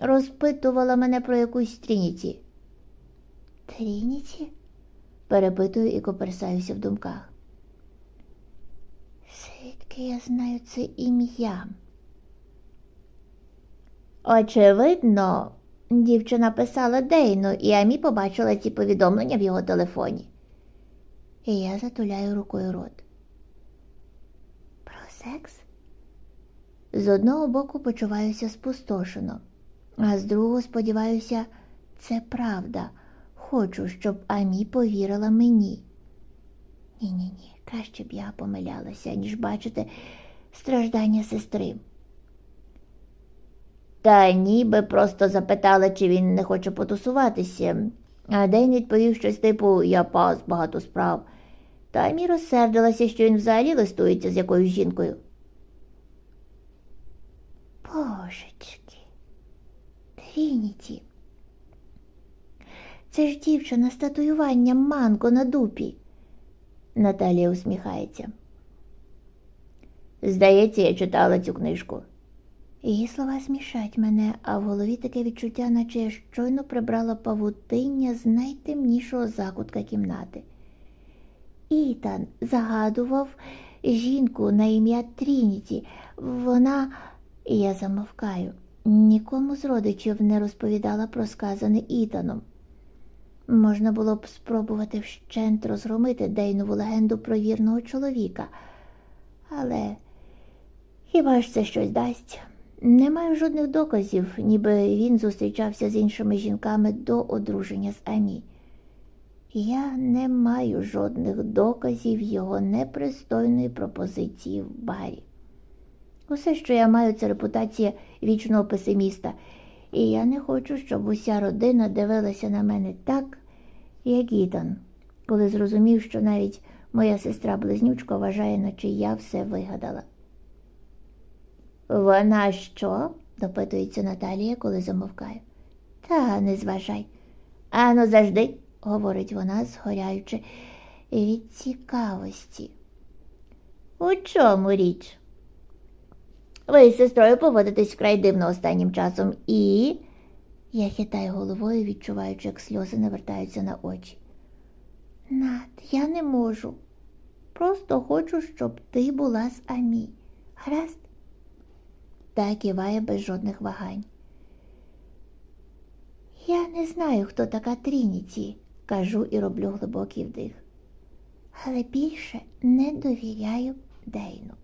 [SPEAKER 1] Розпитувала мене про якусь Трініті. Трініті? Перепитую і коперсаюся в думках. Звідки я знаю це ім'я? Очевидно, дівчина писала Дейну, і Амі побачила ці повідомлення в його телефоні. І я затуляю рукою рот. Про секс? З одного боку почуваюся спустошено, а з другого сподіваюся, це правда. Хочу, щоб Амі повірила мені. Ні, ні, ні, краще б я помилялася, ніж бачити страждання сестри. Та ніби просто запитала, чи він не хоче потусуватися, а День відповів щось типу Я пас багато справ. Та Амі розсердилася, що він взагалі листується з якоюсь жінкою. Божечки, Трініті. Це ж дівчина з татуюванням манко на дупі. Наталія усміхається. Здається, я читала цю книжку. Її слова смішать мене, а в голові таке відчуття, наче я щойно прибрала павутиння з найтемнішого закутка кімнати. Ітан загадував жінку на ім'я Трініті. Вона, я замовкаю, нікому з родичів не розповідала про сказане Ітаном. Можна було б спробувати вщент розгромити Дейнову легенду про вірного чоловіка, але хіба ж це щось дасть? Не маю жодних доказів, ніби він зустрічався з іншими жінками до одруження з Амі. Я не маю жодних доказів його непристойної пропозиції в барі. Усе, що я маю, це репутація вічного песиміста, і я не хочу, щоб уся родина дивилася на мене так, як Ітан, коли зрозумів, що навіть моя сестра близнючка вважає, наче я все вигадала. Вона що? допитується Наталія, коли замовкає. Та не зважай. Ану, завжди, говорить вона, згоряючи від цікавості. У чому річ? Ви з сестрою поводитесь вкрай дивно останнім часом і. Я хитаю головою, відчуваючи, як сльози навертаються на очі. Над, я не можу. Просто хочу, щоб ти була з Амі. Гаразд? Та киває без жодних вагань. Я не знаю, хто така Трініті, кажу і роблю глибокий вдих. Але більше не довіряю Дейну.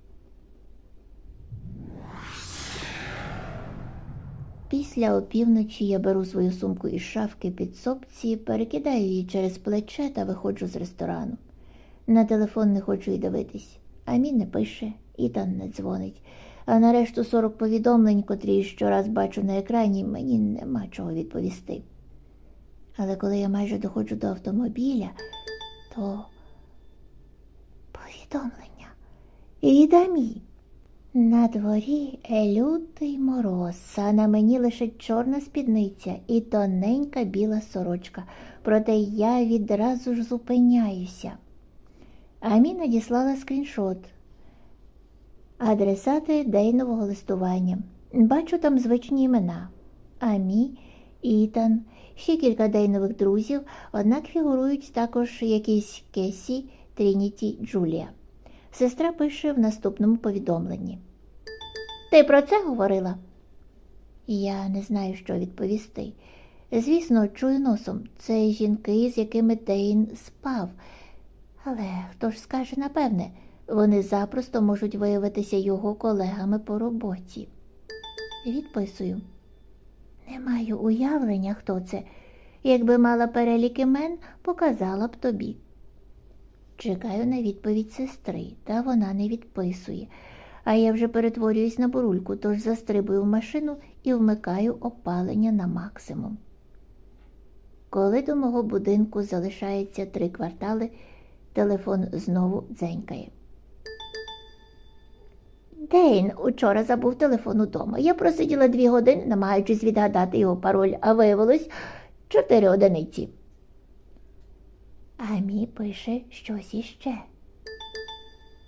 [SPEAKER 1] Після опівночі я беру свою сумку із шафки під сопці, перекидаю її через плече та виходжу з ресторану. На телефон не хочу й дивитись. Амі не пише, Ітан не дзвонить. А нарешту сорок повідомлень, котрі щораз бачу на екрані, мені нема чого відповісти. Але коли я майже доходжу до автомобіля, то повідомлення від Амі. На дворі лютий мороз, а на мені лише чорна спідниця і тоненька біла сорочка, проте я відразу ж зупиняюся. Амі надіслала скріншот. Адресати Дейнового листування. Бачу там звичні імена Амі, Ітан, ще кілька Дейнових друзів, однак фігурують також якісь Кесі, Трініті, Джулія. Сестра пише в наступному повідомленні. Ти про це говорила? Я не знаю, що відповісти. Звісно, чую носом. Це жінки, з якими Дейн спав. Але хто ж скаже, напевне, вони запросто можуть виявитися його колегами по роботі. Відписую. Не маю уявлення, хто це. Якби мала перелік імен, показала б тобі. Чекаю на відповідь сестри, та вона не відписує, а я вже перетворююсь на бурульку, тож застрибую в машину і вмикаю опалення на максимум. Коли до мого будинку залишається три квартали, телефон знову дзенькає. Дейн учора забув телефон удома. Я просиділа дві години, намагаючись відгадати його пароль, а виявилось чотири одиниці. Амі пише щось іще.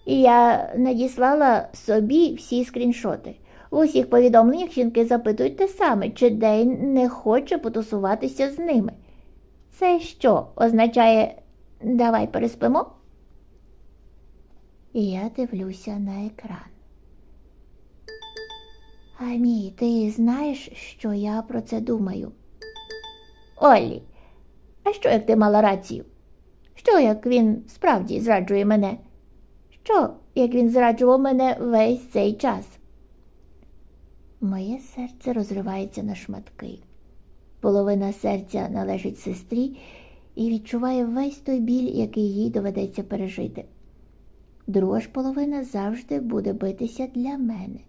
[SPEAKER 1] Я надіслала собі всі скріншоти. У усіх повідомленнях жінки запитують те саме, чи Дейн не хоче потусуватися з ними. Це що означає давай переспимо? Я дивлюся на екран. Амі, ти знаєш, що я про це думаю? Олі, а що як ти мала рацію? Що як він справді зраджує мене? Що, як він зраджував мене весь цей час? Моє серце розривається на шматки. Половина серця належить сестрі і відчуває весь той біль, який їй доведеться пережити. Друга ж половина завжди буде битися для мене,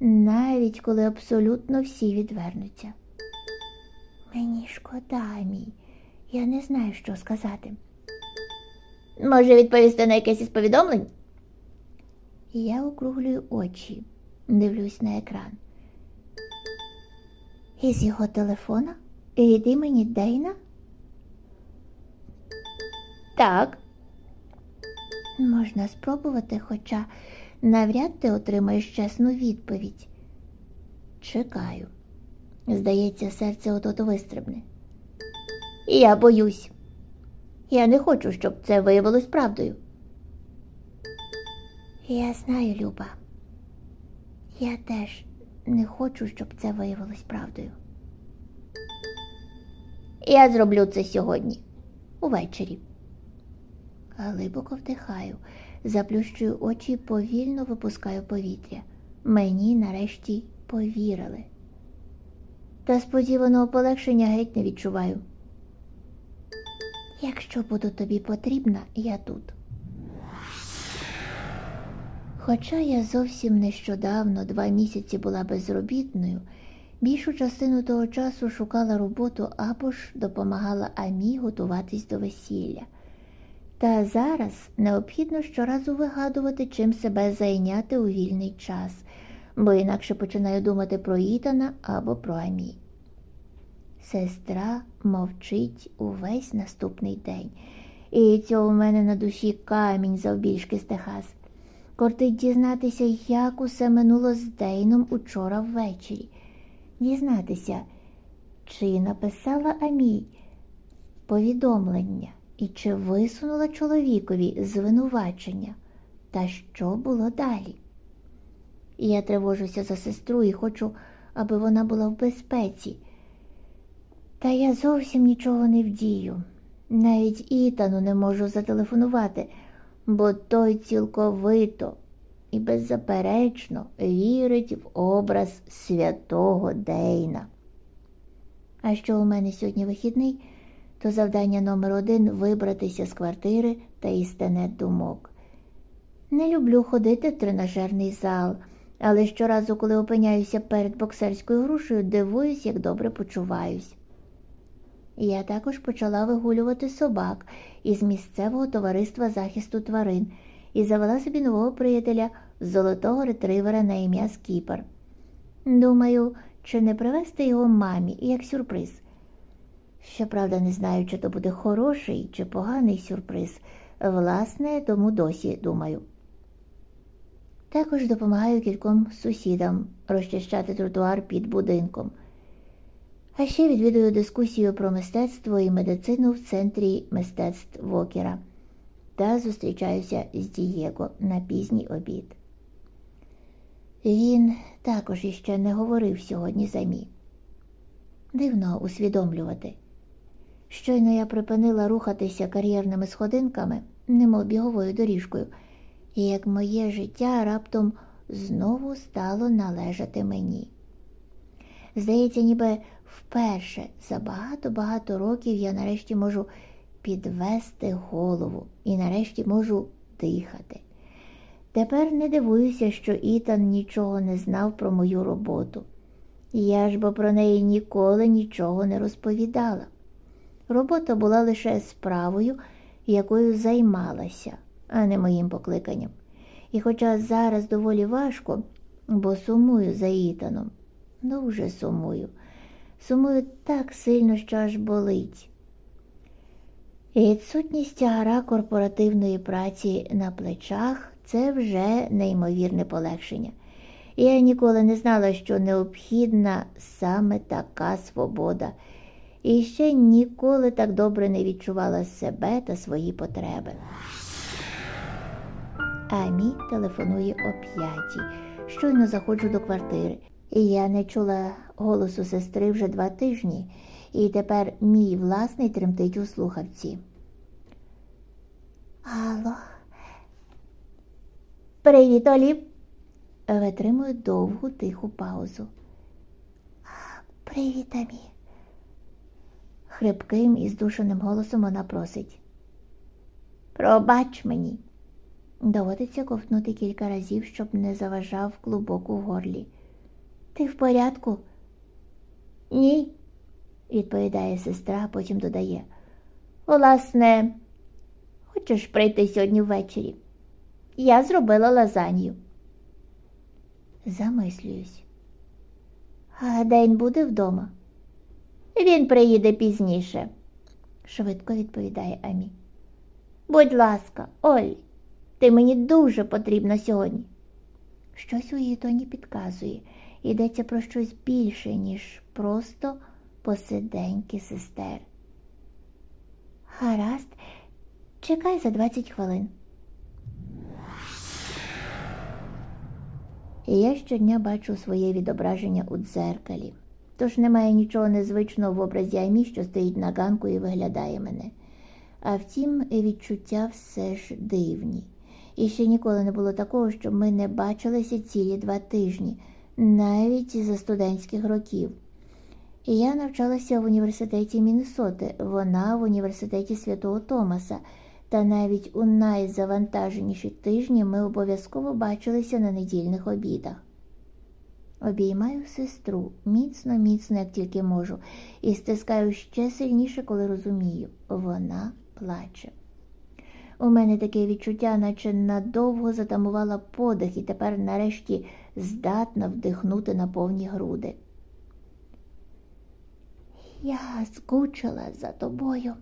[SPEAKER 1] навіть коли абсолютно всі відвернуться. Мені шкода, мій, я не знаю, що сказати. Може, відповісти на якесь із повідомлень? Я округлюю очі, дивлюсь на екран. Із його телефона? Від імені Дейна? Так. Можна спробувати, хоча навряд ти отримаєш чесну відповідь. Чекаю. Здається, серце отото вистрибне. Я боюсь. Я не хочу, щоб це виявилось правдою. Я знаю, Люба. Я теж не хочу, щоб це виявилось правдою. Я зроблю це сьогодні, увечері. Глибоко вдихаю, заплющую очі і повільно випускаю повітря. Мені нарешті повірили. Та сподіваного полегшення геть не відчуваю. Якщо буду тобі потрібна, я тут. Хоча я зовсім нещодавно два місяці була безробітною, більшу частину того часу шукала роботу або ж допомагала Амі готуватись до весілля. Та зараз необхідно щоразу вигадувати, чим себе зайняти у вільний час, бо інакше починаю думати про Ітана або про Амі. Сестра мовчить увесь наступний день, і цього в мене на душі камінь завбільшки з Техас. Кортить дізнатися, як усе минуло з Дейном учора ввечері, дізнатися, чи написала Амій повідомлення і чи висунула чоловікові звинувачення, та що було далі. Я тривожуся за сестру і хочу, аби вона була в безпеці. Та я зовсім нічого не вдію. Навіть Ітану не можу зателефонувати, бо той цілковито і беззаперечно вірить в образ святого Дейна. А що у мене сьогодні вихідний, то завдання номер один вибратися з квартири та істине думок. Не люблю ходити в тренажерний зал, але щоразу, коли опиняюся перед боксерською грушею, дивуюсь, як добре почуваюсь. Я також почала вигулювати собак із місцевого товариства захисту тварин і завела собі нового приятеля золотого ретривера на ім'я Скіпер. Думаю, чи не привезти його мамі як сюрприз. Щоправда, не знаю, чи то буде хороший чи поганий сюрприз. Власне, тому досі думаю. Також допомагаю кільком сусідам розчищати тротуар під будинком. А ще відвідую дискусію про мистецтво і медицину в центрі мистецтв Вокера та зустрічаюся з Дієго на пізній обід. Він також іще не говорив сьогодні самі. Дивно усвідомлювати. Щойно я припинила рухатися кар'єрними сходинками, немов біговою доріжкою, і як моє життя раптом знову стало належати мені. Здається, ніби вперше за багато-багато років я нарешті можу підвести голову і нарешті можу дихати. Тепер не дивуюся, що Ітан нічого не знав про мою роботу. Я ж бо про неї ніколи нічого не розповідала. Робота була лише справою, якою займалася, а не моїм покликанням. І хоча зараз доволі важко, бо сумую за Ітаном, дуже сумую, сумую так сильно, що аж болить. Відсутність тягара корпоративної праці на плечах це вже неймовірне полегшення. Я ніколи не знала, що необхідна саме така свобода, і ще ніколи так добре не відчувала себе та свої потреби. Амі телефонує о п'ятій. Щойно заходжу до квартири, і я не чула голосу сестри вже два тижні, і тепер мій власний тремтить у слухавці. Алло. Привіт, Олі. Витримую довгу тиху паузу. Привіт, Амі. Хрипким і здушеним голосом вона просить. Пробач мені. Доводиться ковтнути кілька разів, щоб не заважав клубок у горлі. Ти в порядку? Ні, відповідає сестра, потім додає. Власне, хочеш прийти сьогодні ввечері? Я зробила лазанью. Замислююсь. А День буде вдома? Він приїде пізніше, швидко відповідає Амі. Будь ласка, Оль, ти мені дуже потрібна сьогодні. Щось у її тоні підказує, йдеться про щось більше, ніж просто посиденьки сестер. Гаразд, чекай за 20 хвилин. Я щодня бачу своє відображення у дзеркалі. Тож немає нічого незвичного в образі Амі, що стоїть на ганку і виглядає мене. А втім, відчуття все ж дивні. І ще ніколи не було такого, щоб ми не бачилися цілі два тижні, навіть за студентських років. Я навчалася в університеті Міннесоти, вона в університеті Святого Томаса, та навіть у найзавантаженіші тижні ми обов'язково бачилися на недільних обідах. Обіймаю сестру міцно, міцно, як тільки можу, і стискаю ще сильніше, коли розумію, вона плаче. У мене таке відчуття, наче надовго затамувала подих і тепер нарешті здатна вдихнути на повні груди. Я скучила за тобою,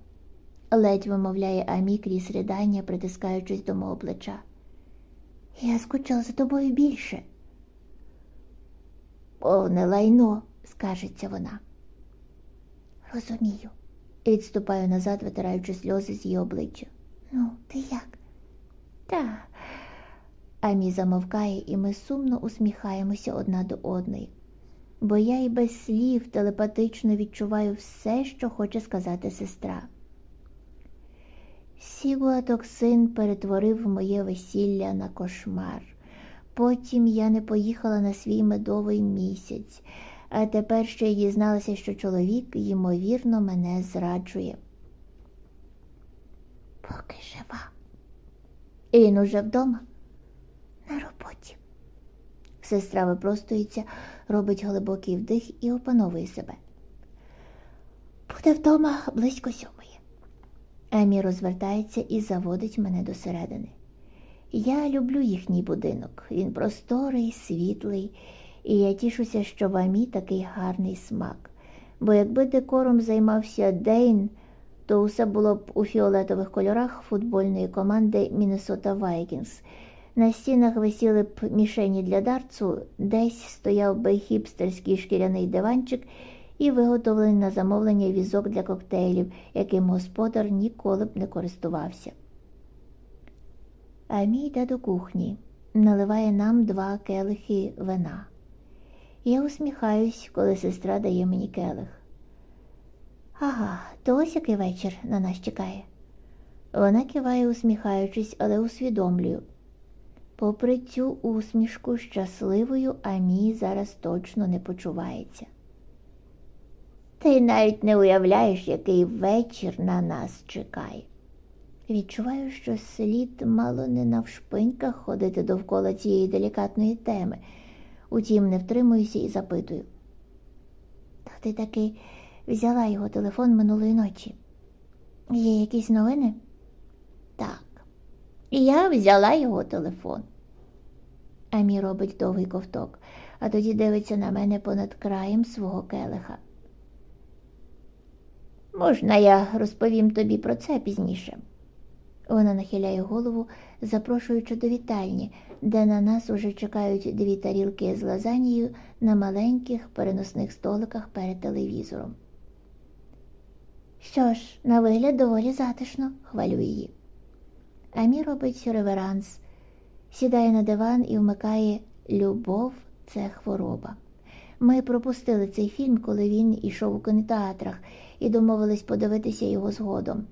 [SPEAKER 1] ледь вимовляє Амі крізь ридання, притискаючись до мого плеча. Я скучила за тобою більше. Повне лайно, скажеться вона. Розумію, відступаю назад, витираючи сльози з її обличчя. Ну, ти як? Та. Амі замовкає, і ми сумно усміхаємося одна до одної, бо я і без слів телепатично відчуваю все, що хоче сказати сестра. Сігуатоксин перетворив моє весілля на кошмар. Потім я не поїхала на свій медовий місяць, а тепер ще й дізналася, що чоловік, ймовірно, мене зраджує. Поки жива. І він уже вдома, на роботі. Сестра випростується, робить глибокий вдих і опановує себе. Буде вдома близько сьомої. Емі розвертається і заводить мене до середини. Я люблю їхній будинок. Він просторий, світлий, і я тішуся, що в Амі такий гарний смак. Бо якби декором займався Дейн, то усе було б у фіолетових кольорах футбольної команди Міннесота Вайкінгс. На стінах висіли б мішені для дарцу, десь стояв би хіпстерський шкіряний диванчик і виготовлений на замовлення візок для коктейлів, яким господар ніколи б не користувався. Амі йде до кухні, наливає нам два келихи вина. Я усміхаюсь, коли сестра дає мені келих. Ага, то ось який вечір на нас чекає. Вона киває, усміхаючись, але усвідомлюю. Попри цю усмішку, щасливою Амі зараз точно не почувається. Ти навіть не уявляєш, який вечір на нас чекає. Відчуваю, що слід мало не навшпиньках ходити довкола цієї делікатної теми, утім не втримуюся і запитую. Та ти таки взяла його телефон минулої ночі. Є якісь новини? Так. Я взяла його телефон. Амі робить довгий ковток, а тоді дивиться на мене понад краєм свого келиха. Можна, я розповім тобі про це пізніше. Вона нахиляє голову, запрошуючи до вітальні, де на нас уже чекають дві тарілки з лазанією на маленьких переносних столиках перед телевізором. Що ж, на вигляд доволі затишно, хвалю її. Амі робить реверанс, сідає на диван і вмикає Любов це хвороба. Ми пропустили цей фільм, коли він ішов у кінотеатрах, і домовились подивитися його згодом.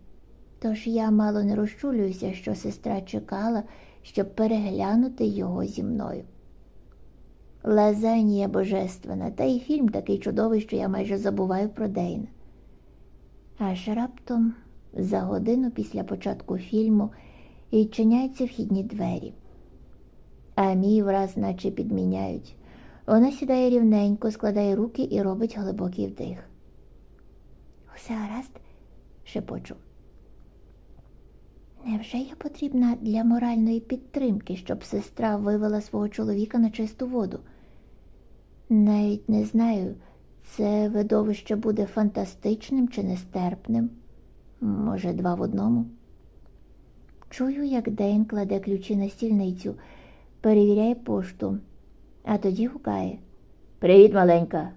[SPEAKER 1] Тож я мало не розчулююся, що сестра чекала, щоб переглянути його зі мною. Лазанія божественна, та й фільм такий чудовий, що я майже забуваю про Дейна. Аж раптом, за годину після початку фільму, відчиняються вхідні двері. А мій враз наче підміняють. Вона сідає рівненько, складає руки і робить глибокий вдих. Усе гаразд, шепочу. Невже я потрібна для моральної підтримки, щоб сестра вивела свого чоловіка на чисту воду? Навіть не знаю, це видовище буде фантастичним чи нестерпним, може, два в одному. Чую, як Дейн кладе ключі на стільницю, перевіряє пошту, а тоді гукає Привіт, маленька.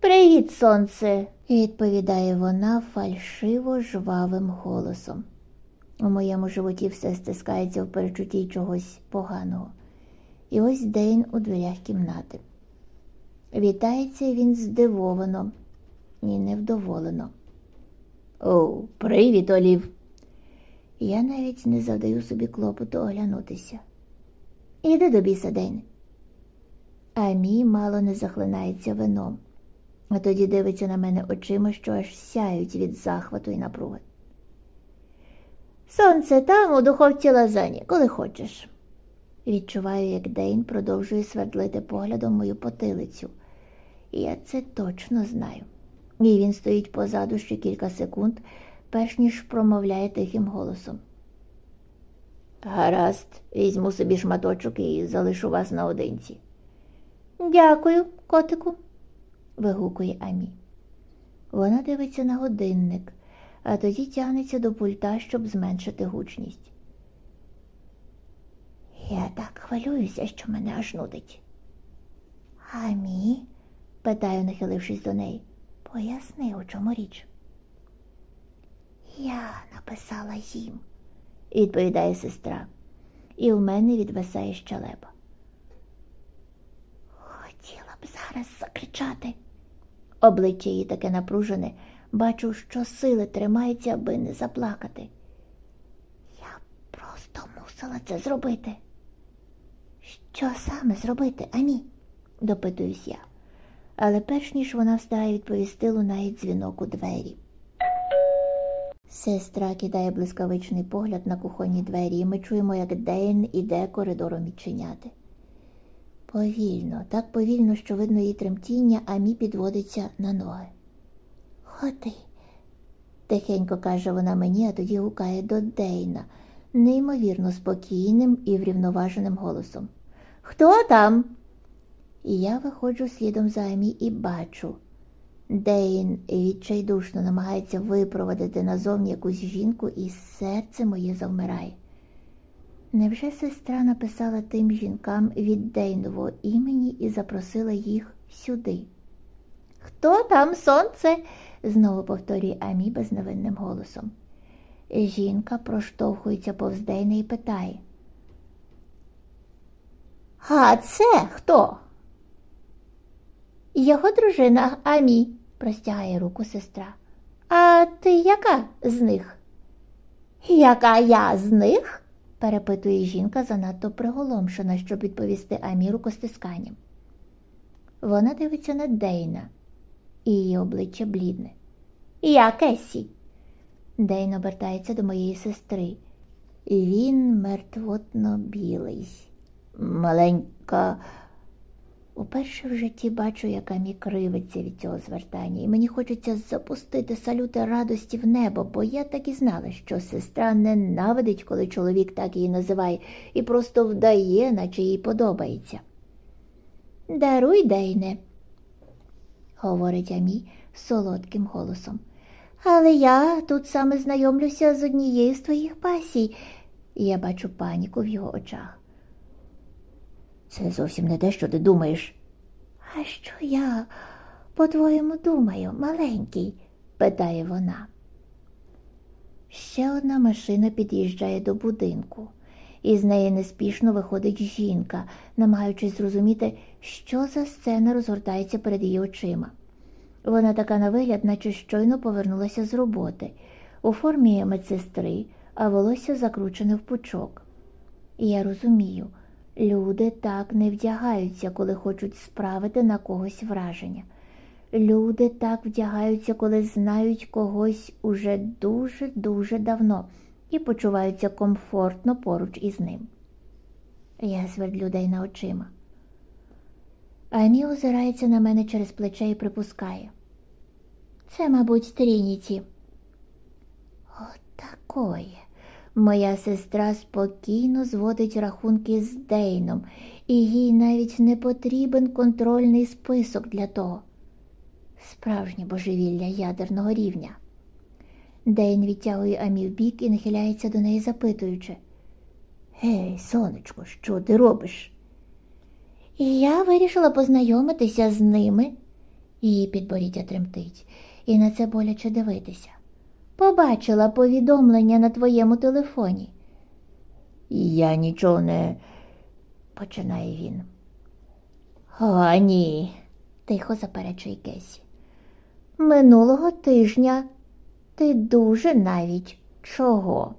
[SPEAKER 1] Привіт, сонце, відповідає вона фальшиво жвавим голосом. У моєму животі все стискається в перечутті чогось поганого. І ось Дейн у дверях кімнати. Вітається він здивовано і невдоволено. О, привіт, Олів. Я навіть не завдаю собі клопоту оглянутися. Іди до біса, Дейн. А мій мало не захлинається вином, а тоді дивиться на мене очима, що аж сяють від захвату і напруги. Сонце там у духовці лазані, коли хочеш. Відчуваю, як Дейн продовжує свердлити поглядом мою потилицю. Я це точно знаю. І він стоїть позаду ще кілька секунд, перш ніж промовляє тихим голосом. Гаразд, візьму собі шматочок і залишу вас наодинці. Дякую, котику, вигукує Амі. Вона дивиться на годинник, а тоді тягнеться до пульта, щоб зменшити гучність. Я так хвилююся, що мене аж нудить. Амі? питаю, нахилившись до неї. Поясни, у чому річ. Я написала їм, відповідає сестра, і в мене відвисає щелепа. Хотіла б зараз закричати. Обличчя її таке напружене, бачу, що сили тримається, аби не заплакати. Я просто мусила це зробити. Що саме зробити, Амі? допитуюсь я але перш ніж вона встигає відповісти, лунає дзвінок у двері. Сестра кидає блискавичний погляд на кухонні двері, і ми чуємо, як Дейн іде коридором відчиняти. Повільно, так повільно, що видно її тремтіння, а мій підводиться на ноги. Ходи, тихенько каже вона мені, а тоді гукає до Дейна, неймовірно спокійним і врівноваженим голосом. Хто там? і я виходжу слідом за Емі і бачу. Дейн відчайдушно намагається випроводити назовні якусь жінку, і серце моє завмирає. Невже сестра написала тим жінкам від Дейнового імені і запросила їх сюди? Хто там сонце? знову повторює Амі безневинним голосом. Жінка проштовхується повз Дейна і питає. А це хто? Його дружина Амі, простягає руку сестра. А ти яка з них? Яка я з них? перепитує жінка, занадто приголомшена, щоб відповісти Аміру костисканням. Вона дивиться на Дейна, і її обличчя блідне. Я Кесі. Дейн обертається до моєї сестри. Він мертвотно білий. Маленька. Уперше в житті бачу, яка мій кривиться від цього звертання, і мені хочеться запустити салюти радості в небо, бо я так і знала, що сестра ненавидить, коли чоловік так її називає, і просто вдає, наче їй подобається. Даруй, Дейне, говорить Амі солодким голосом. Але я тут саме знайомлюся з однією з твоїх пасій, і я бачу паніку в його очах. Це зовсім не те, що ти думаєш. А що я, по-твоєму, думаю, маленький? питає вона. Ще одна машина під'їжджає до будинку, і з неї неспішно виходить жінка, намагаючись зрозуміти, що за сцена розгортається перед її очима. Вона така на вигляд, наче щойно повернулася з роботи, у формі медсестри, а волосся закручене в пучок. І я розумію, люди так не вдягаються, коли хочуть справити на когось враження. Люди так вдягаються, коли знають когось уже дуже-дуже давно і почуваються комфортно поруч із ним. Я зверд людей на очима. Амі озирається на мене через плече і припускає. Це, мабуть, Трініті. Отакої. Моя сестра спокійно зводить рахунки з Дейном, і їй навіть не потрібен контрольний список для того. Справжнє божевілля ядерного рівня. Дейн відтягує Амі в бік і нахиляється до неї, запитуючи Гей, сонечко, що ти робиш? Я вирішила познайомитися з ними. Її підборіддя тремтить, і на це боляче дивитися. Побачила повідомлення на твоєму телефоні. Я нічого не, починає він. «О, ні», – тихо заперечує Кесі. Минулого тижня ти дуже навіть чого?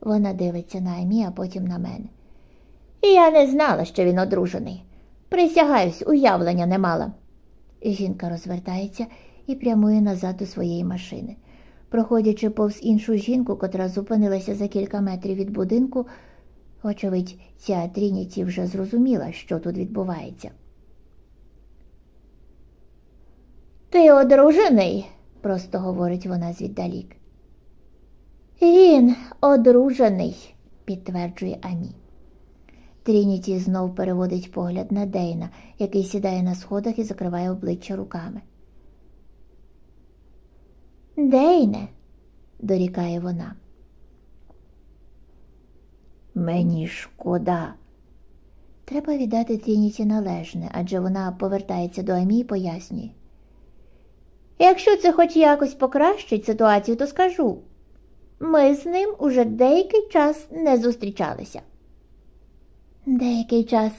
[SPEAKER 1] Вона дивиться на Амі, а потім на мене. Я не знала, що він одружений. Присягаюсь, уявлення не мала. Жінка розвертається і прямує назад до своєї машини. Проходячи повз іншу жінку, котра зупинилася за кілька метрів від будинку, очевидь, ця Трініті вже зрозуміла, що тут відбувається. Ти одружений, просто говорить вона звіддалік. Він одружений, підтверджує Амі. Трініті знов переводить погляд на Дейна, який сідає на сходах і закриває обличчя руками. Дейне, дорікає вона. Мені шкода. Треба віддати Трініті належне, адже вона повертається до Амі і пояснює. Якщо це хоч якось покращить ситуацію, то скажу. Ми з ним уже деякий час не зустрічалися. Деякий час.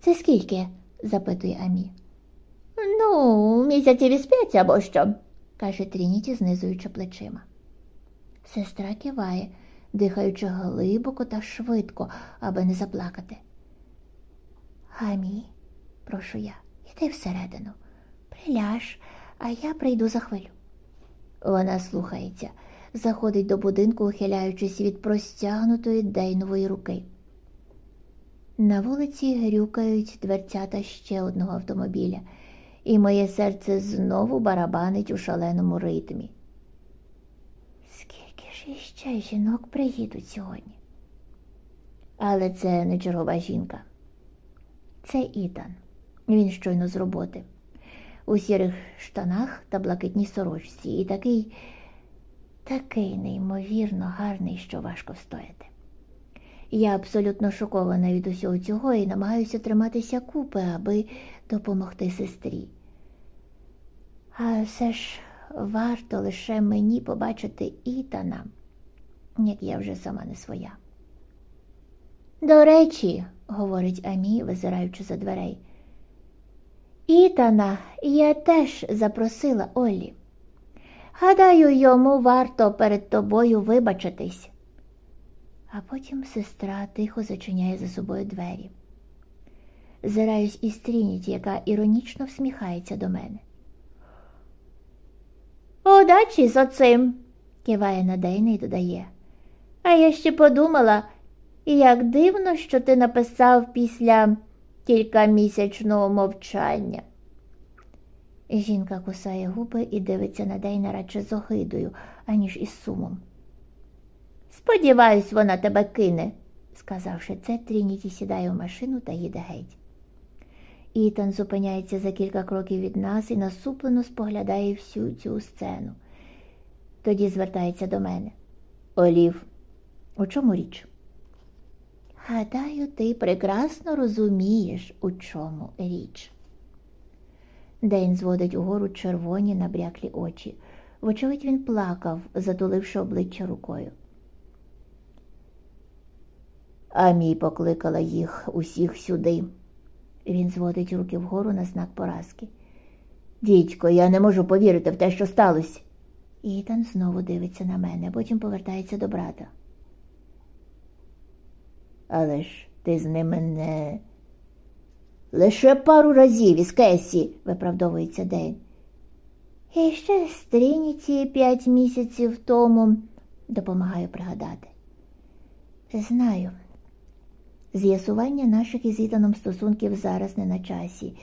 [SPEAKER 1] Це скільки? запитує Амі. Ну, місяців із п'ять або що, каже Трініті, знизуючи плечима. Сестра киває, дихаючи глибоко та швидко, аби не заплакати. Амі, прошу я, іди всередину, приляж, а я прийду за хвилю. Вона слухається, заходить до будинку, ухиляючись від простягнутої дейнової руки. На вулиці грюкають дверцята ще одного автомобіля, і моє серце знову барабанить у шаленому ритмі. Скільки ж іще жінок приїдуть сьогодні? Але це не чергова жінка. Це Ітан. Він щойно з роботи, у сірих штанах та блакитній сорочці, і такий, такий неймовірно гарний, що важко встояти. Я абсолютно шокована від усього цього і намагаюся триматися купи, аби допомогти сестрі. А все ж варто лише мені побачити Ітана, як я вже сама не своя. До речі, говорить Амі, визираючи за дверей. Ітана я теж запросила Олі. Гадаю, йому варто перед тобою вибачитись. А потім сестра тихо зачиняє за собою двері. Зираюсь із Трініті, яка іронічно всміхається до мене. Удачі з оцим, киває надейна і додає. А я ще подумала, як дивно, що ти написав після кількамісячного мовчання. Жінка кусає губи і дивиться на Дейна радше з огидою, аніж із сумом. Сподіваюсь, вона тебе кине. Сказавши це, Трініті сідає в машину та їде геть. Ітан зупиняється за кілька кроків від нас і насуплено споглядає всю цю сцену. Тоді звертається до мене. Олів, у чому річ? Гадаю, ти прекрасно розумієш, у чому річ. Дейн зводить угору червоні набряклі очі. Вочевидь, він плакав, затуливши обличчя рукою. Амій покликала їх усіх сюди. Він зводить руки вгору на знак поразки. Дідько, я не можу повірити в те, що сталося. Ітан знову дивиться на мене, потім повертається до брата. Але ж ти з ними не. Лише пару разів із Кесі, виправдовується Дейн. І ще з Трініті п'ять місяців тому, допомагаю пригадати. Знаю, з'ясування наших із Ітаном стосунків зараз не на часі,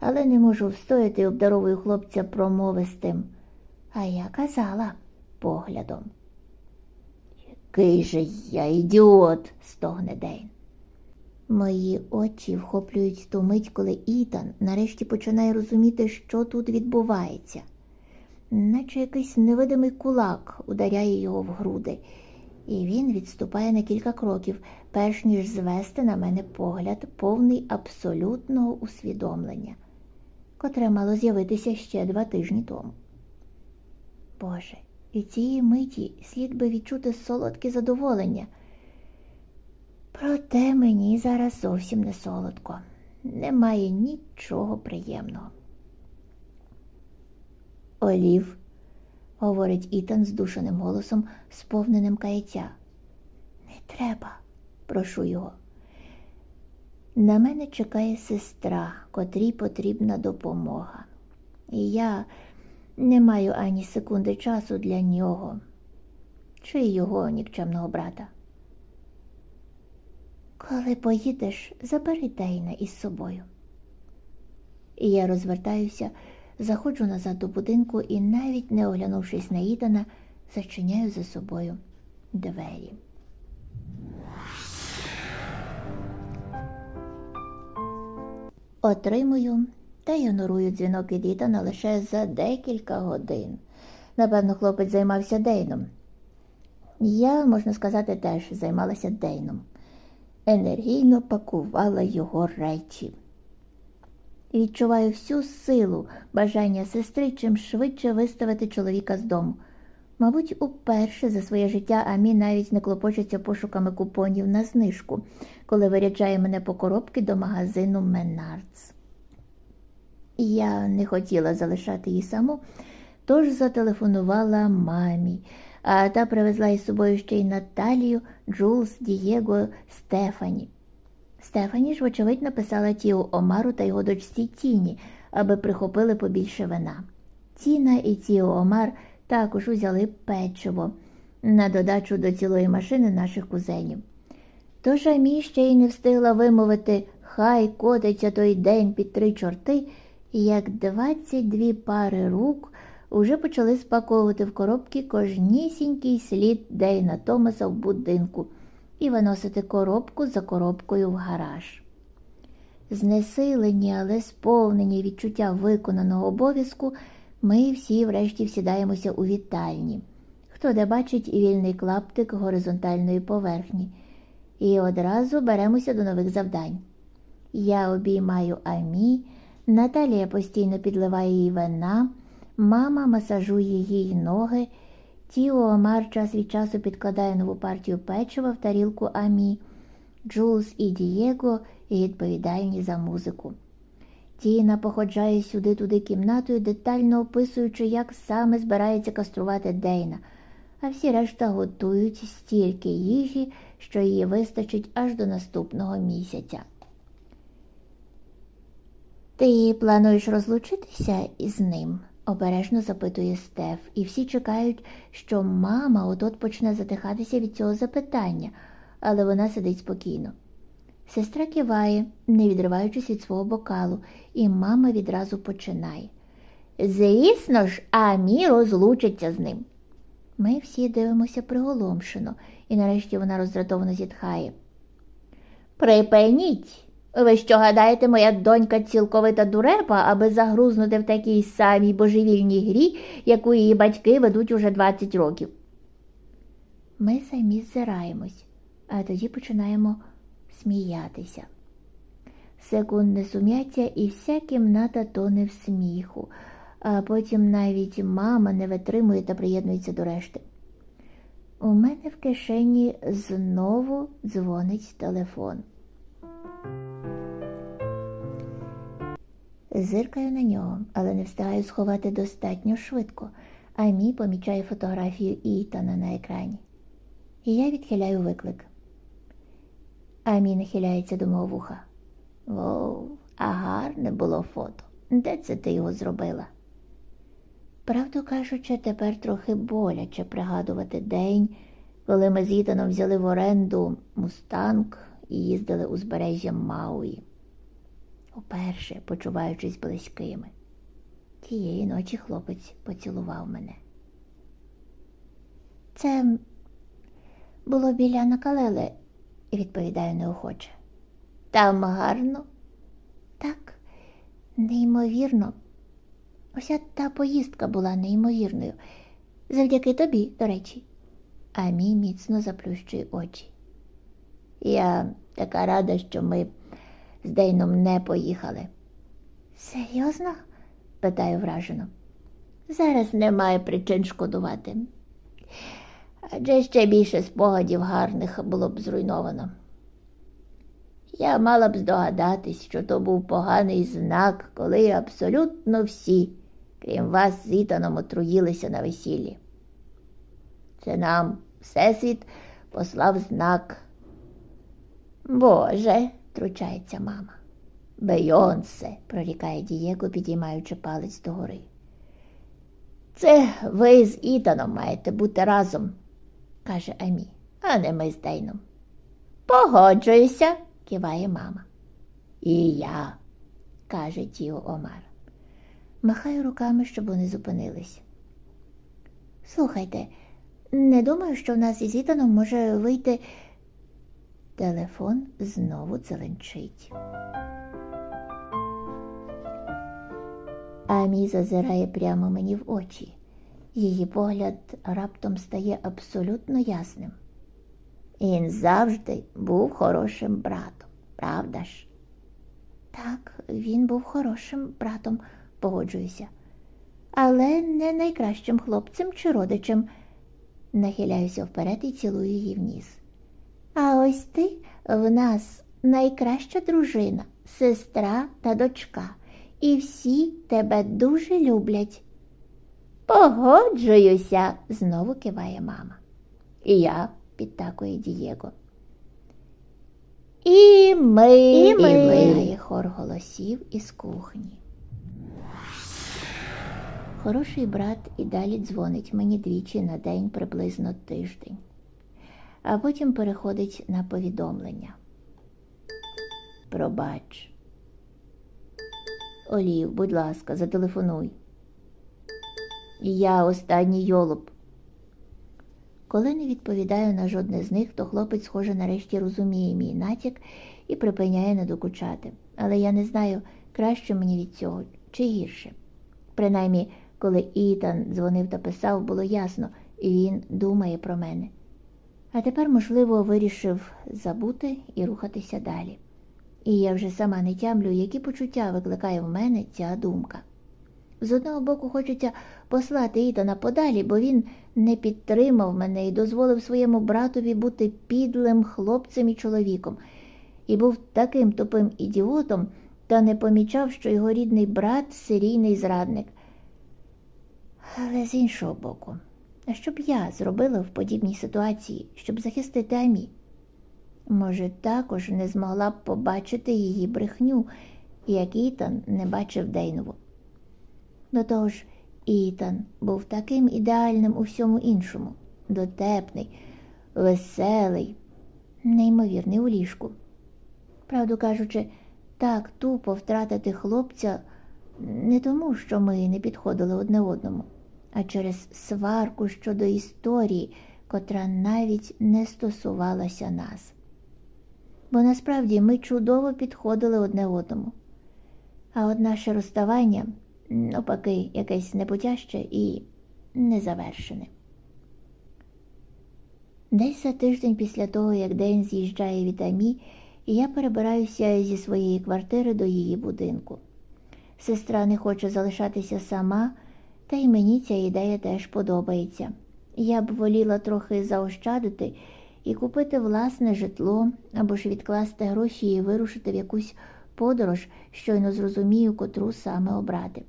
[SPEAKER 1] але не можу встояти обдаровую хлопця промовистим. А я казала поглядом. Який же я ідіот, стогне Дейн. Мої очі вхоплюють ту мить, коли Ітан нарешті починає розуміти, що тут відбувається, наче якийсь невидимий кулак ударяє його в груди, і він відступає на кілька кроків, перш ніж звести на мене погляд, повний абсолютного усвідомлення, котре мало з'явитися ще два тижні тому. Боже, і цієї миті слід би відчути солодке задоволення. Проте мені зараз зовсім не солодко. Немає нічого приємного. Олів, говорить Ітан здушеним голосом, сповненим каяття. Не треба, прошу його. На мене чекає сестра, котрій потрібна допомога. І я не маю ані секунди часу для нього чи його нікчемного брата. Коли поїдеш, забери Дейна із собою. І я розвертаюся, заходжу назад до будинку і, навіть не оглянувшись на Ідана, зачиняю за собою двері. Отримую та ігнорую дзвінок від Ітана лише за декілька годин. Напевно, хлопець займався Дейном. Я, можна сказати, теж займалася Дейном енергійно пакувала його речі. Відчуваю всю силу бажання сестри чим швидше виставити чоловіка з дому. Мабуть, уперше за своє життя Амі навіть не клопочеться пошуками купонів на знижку, коли виряджає мене по коробки до магазину Менардс. Я не хотіла залишати її саму, тож зателефонувала мамі, а та привезла із собою ще й Наталію, Джулс, Дієго, Стефані. Стефані ж, вочевидь, написала Тіу Омару та його дочці Тіні, аби прихопили побільше вина. Тіна і Тіо Омар також узяли печиво на додачу до цілої машини наших кузенів. Тож Амі ще й не встигла вимовити Хай котиться той день під три чорти, як двадцять дві пари рук уже почали спаковувати в коробки кожнісінький слід Дейна Томаса в будинку і виносити коробку за коробкою в гараж. Знесилені, але сповнені відчуття виконаного обов'язку, ми всі врешті всідаємося у вітальні, хто де бачить вільний клаптик горизонтальної поверхні, і одразу беремося до нових завдань. Я обіймаю Амі, Наталія постійно підливає їй вина. Мама масажує їй ноги, Тіо Омар час від часу підкладає нову партію печива в тарілку Амі, Джулс і Дієго відповідальні за музику. Тіна походжає сюди-туди кімнатою, детально описуючи, як саме збирається каструвати Дейна, а всі решта готують стільки їжі, що її вистачить аж до наступного місяця. Ти плануєш розлучитися із ним? обережно запитує Стеф, і всі чекають, що мама от-от почне затихатися від цього запитання, але вона сидить спокійно. Сестра киває, не відриваючись від свого бокалу, і мама відразу починає. Звісно ж, Амі розлучиться з ним. Ми всі дивимося приголомшено, і нарешті вона роздратовано зітхає. Припиніть! Ви що гадаєте, моя донька цілковита дурепа, аби загрузнути в такій самій божевільній грі, яку її батьки ведуть уже 20 років. Ми самі ззираємось, а тоді починаємо сміятися. Секунди сум'яття і вся кімната тоне в сміху, а потім навіть мама не витримує та приєднується до решти. У мене в кишені знову дзвонить телефон. Зиркаю на нього, але не встигаю сховати достатньо швидко, а мій помічає фотографію Ітана на екрані. І я відхиляю виклик. Амі нахиляється до мого вуха. Воу, а гарне було фото. Де це ти його зробила? Правду кажучи, тепер трохи боляче пригадувати день, коли ми з Ітаном взяли в оренду мустанг і їздили узбережжям Мауї уперше почуваючись близькими. Тієї ночі хлопець поцілував мене. Це було біля Накалели, відповідаю неохоче. Там гарно? Так, неймовірно. Ося та поїздка була неймовірною. Завдяки тобі, до речі, а мій міцно заплющує очі. Я така рада, що ми з Дейном не поїхали. Серйозно? питаю вражено. Зараз немає причин шкодувати. Адже ще більше спогадів гарних було б зруйновано. Я мала б здогадатись, що то був поганий знак, коли абсолютно всі, крім вас, з Ітаном отруїлися на весіллі. Це нам Всесвіт послав знак. Боже, втручається мама. Бейонсе, прорікає Дієго, підіймаючи палець догори. Це ви з Ітаном маєте бути разом, каже Амі, а не ми з Дейном. Погоджуюся, киває мама. І я, каже Тіо Омар. Махаю руками, щоб вони зупинились. Слухайте, не думаю, що в нас із Ітаном може вийти Телефон знову дзеленчить. Амі зазирає прямо мені в очі. Її погляд раптом стає абсолютно ясним. Він завжди був хорошим братом, правда ж? Так, він був хорошим братом, погоджуюся, але не найкращим хлопцем чи родичем. Нахиляюся вперед і цілую її в. А ось ти в нас найкраща дружина, сестра та дочка, і всі тебе дуже люблять. Погоджуюся, знову киває мама. І я, підтакує Дієго. І ми, і ми, і хор голосів із кухні. Хороший брат і далі дзвонить мені двічі на день приблизно тиждень а потім переходить на повідомлення. Пробач. Олів, будь ласка, зателефонуй. Я останній йолоп. Коли не відповідаю на жодне з них, то хлопець, схоже, нарешті розуміє мій натяк і припиняє надокучати. Але я не знаю, краще мені від цього чи гірше. Принаймні, коли Ітан дзвонив та писав, було ясно, він думає про мене а тепер, можливо, вирішив забути і рухатися далі. І я вже сама не тямлю, які почуття викликає в мене ця думка. З одного боку, хочеться послати Ітана подалі, бо він не підтримав мене і дозволив своєму братові бути підлим хлопцем і чоловіком, і був таким тупим ідіотом, та не помічав, що його рідний брат серійний зрадник. Але з іншого боку, а що б я зробила в подібній ситуації, щоб захистити Амі? Може, також не змогла б побачити її брехню, як Ітан не бачив Дейнову. До того ж, Ітан був таким ідеальним у всьому іншому, дотепний, веселий, неймовірний у ліжку. Правду кажучи, так тупо втратити хлопця не тому, що ми не підходили одне одному, а через сварку щодо історії, котра навіть не стосувалася нас. Бо насправді ми чудово підходили одне одному. А от наше розставання, опаки, якесь непотяще і незавершене. Десь за тиждень після того, як День з'їжджає від Амі, я перебираюся зі своєї квартири до її будинку. Сестра не хоче залишатися сама, та й мені ця ідея теж подобається. Я б воліла трохи заощадити і купити власне житло або ж відкласти гроші і вирушити в якусь подорож, щойно зрозумію, котру саме обрати.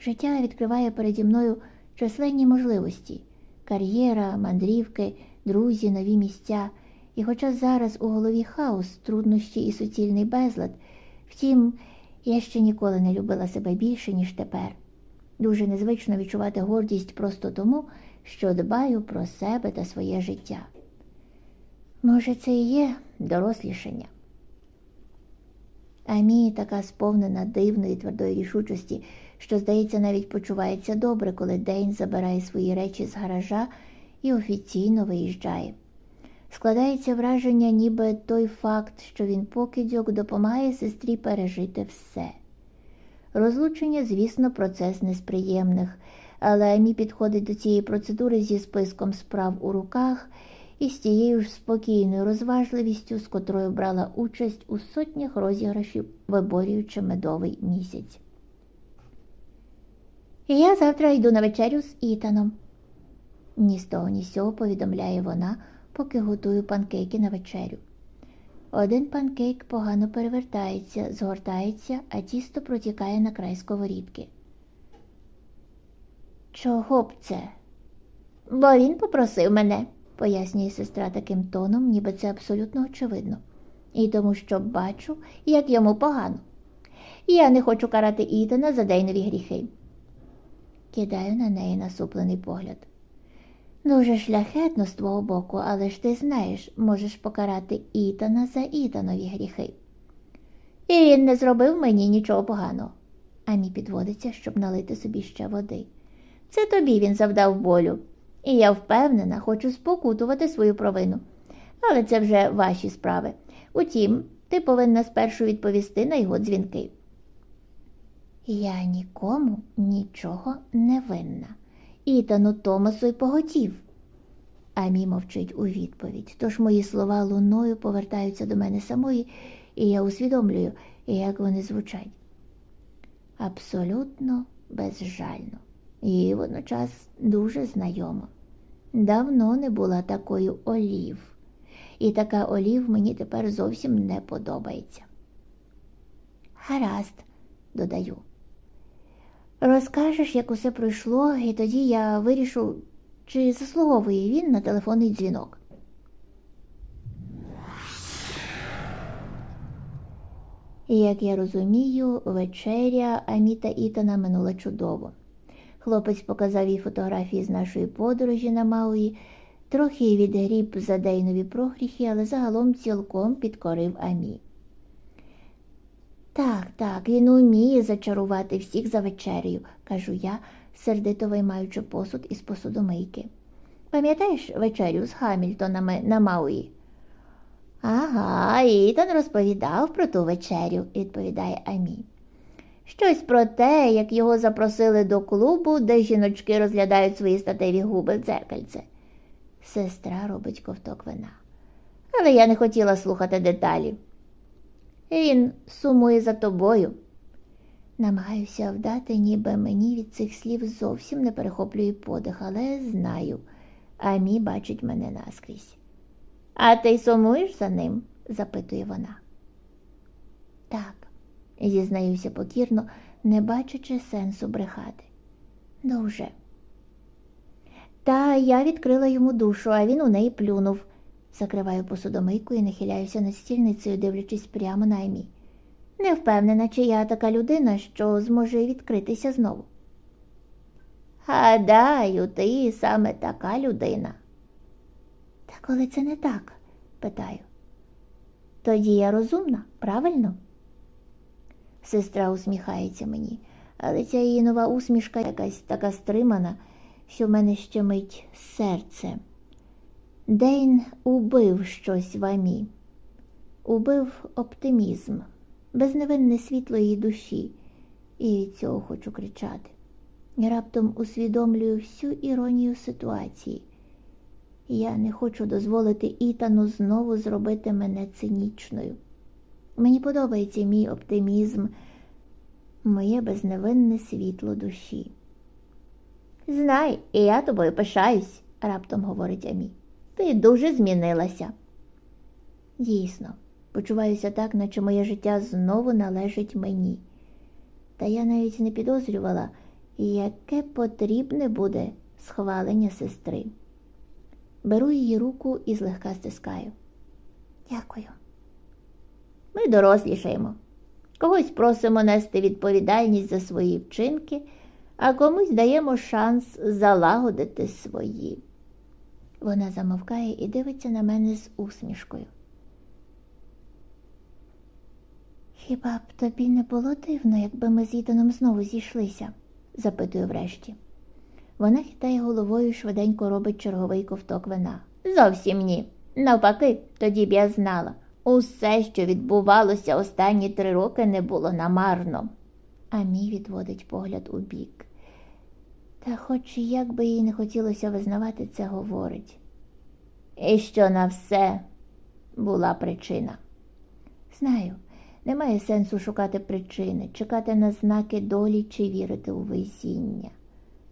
[SPEAKER 1] Життя відкриває переді мною численні можливості кар'єра, мандрівки, друзі, нові місця. І хоча зараз у голові хаос, труднощі і суцільний безлад, втім, я ще ніколи не любила себе більше, ніж тепер. Дуже незвично відчувати гордість просто тому, що дбаю про себе та своє життя. Може, це і є дорослішання. Амі така сповнена дивної твердої рішучості, що, здається, навіть почувається добре, коли Дейн забирає свої речі з гаража і офіційно виїжджає. Складається враження, ніби той факт, що він покидьок допомагає сестрі пережити все. Розлучення, звісно, процес не з приємних, але Амі підходить до цієї процедури зі списком справ у руках і з тією ж спокійною розважливістю, з котрою брала участь у сотнях розіграшів, виборюючи медовий місяць. Я завтра йду на вечерю з Ітаном. Ні з того, ні з цього повідомляє вона, поки готую панкейки на вечерю. Один панкейк погано перевертається, згортається, а тісто протікає на край сковорідки. Чого б це? Бо він попросив мене, пояснює сестра таким тоном, ніби це абсолютно очевидно, і тому що бачу, як йому погано. Я не хочу карати Ітана за Дейнові гріхи. Кидаю на неї насуплений погляд. Дуже шляхетно з твого боку, але ж ти знаєш, можеш покарати Ітана за Ітанові гріхи. І він не зробив мені нічого поганого. Амі підводиться, щоб налити собі ще води. Це тобі він завдав болю, і я впевнена, хочу спокутувати свою провину. Але це вже ваші справи. Утім, ти повинна спершу відповісти на його дзвінки. Я нікому нічого не винна. Ітану Томасу й поготів. Амі мовчить у відповідь, тож мої слова луною повертаються до мене самої, і я усвідомлюю, як вони звучать. Абсолютно безжально і водночас дуже знайомо. Давно не була такою олів, і така олів мені тепер зовсім не подобається. Гаразд, додаю. Розкажеш, як усе пройшло, і тоді я вирішу, чи заслуговує він на телефонний дзвінок. Як я розумію, вечеря Аміта Ітана минула чудово. Хлопець показав їй фотографії з нашої подорожі на Мауї, трохи відгріб за Дейнові прогріхи, але загалом цілком підкорив Амі. Так, так, він уміє зачарувати всіх за вечерею, кажу я, сердито виймаючи посуд із посудомийки. Пам'ятаєш вечерю з Гамільтонами на Мауї? Ага, Ітан розповідав про ту вечерю, відповідає Амі. Щось про те, як його запросили до клубу, де жіночки розглядають свої статеві губи в дзеркальце. Сестра робить ковток вина. Але я не хотіла слухати деталі. Він сумує за тобою. Намагаюся вдати, ніби мені від цих слів зовсім не перехоплює подих, але знаю, Амі бачить мене наскрізь. А ти сумуєш за ним? запитує вона. Так, зізнаюся покірно, не бачачи сенсу брехати. Дуже. Та я відкрила йому душу, а він у неї плюнув. Закриваю посудомийку і нахиляюся над стільницею, дивлячись прямо на Емі. Не впевнена, чи я така людина, що зможе відкритися знову. Гадаю, ти саме така людина. Та коли це не так, питаю. Тоді я розумна, правильно? Сестра усміхається мені, але ця її нова усмішка якась така стримана, що в мене щемить серце. Дейн убив щось в Амі, убив оптимізм, безневинне світло її душі, і від цього хочу кричати. Раптом усвідомлюю всю іронію ситуації. Я не хочу дозволити Ітану знову зробити мене цинічною. Мені подобається мій оптимізм, моє безневинне світло душі. Знай, і я тобою пишаюсь, раптом говорить Амі. Ти дуже змінилася. Дійсно, почуваюся так, наче моє життя знову належить мені. Та я навіть не підозрювала, яке потрібне буде схвалення сестри. Беру її руку і злегка стискаю. Дякую. Ми дорослішаємо. Когось просимо нести відповідальність за свої вчинки, а комусь даємо шанс залагодити свої. Вона замовкає і дивиться на мене з усмішкою. Хіба б тобі не було дивно, якби ми з Ітаном знову зійшлися? запитую врешті. Вона хитає головою і швиденько робить черговий ковток вина. Зовсім ні. Навпаки, тоді б я знала. Усе, що відбувалося останні три роки, не було намарно. А мій відводить погляд у бік. Та хоч як би їй не хотілося визнавати, це говорить. І що на все була причина. Знаю, немає сенсу шукати причини, чекати на знаки долі чи вірити у везіння.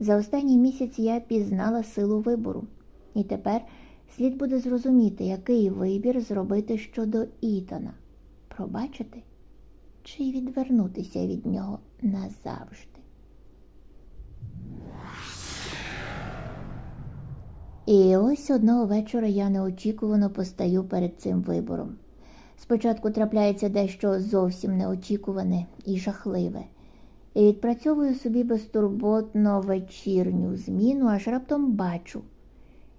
[SPEAKER 1] За останній місяць я пізнала силу вибору, і тепер слід буде зрозуміти, який вибір зробити щодо Ітана пробачити чи відвернутися від нього назавжди. І ось одного вечора я неочікувано постаю перед цим вибором. Спочатку трапляється дещо зовсім неочікуване і жахливе, і відпрацьовую собі безтурботно вечірню зміну, аж раптом бачу,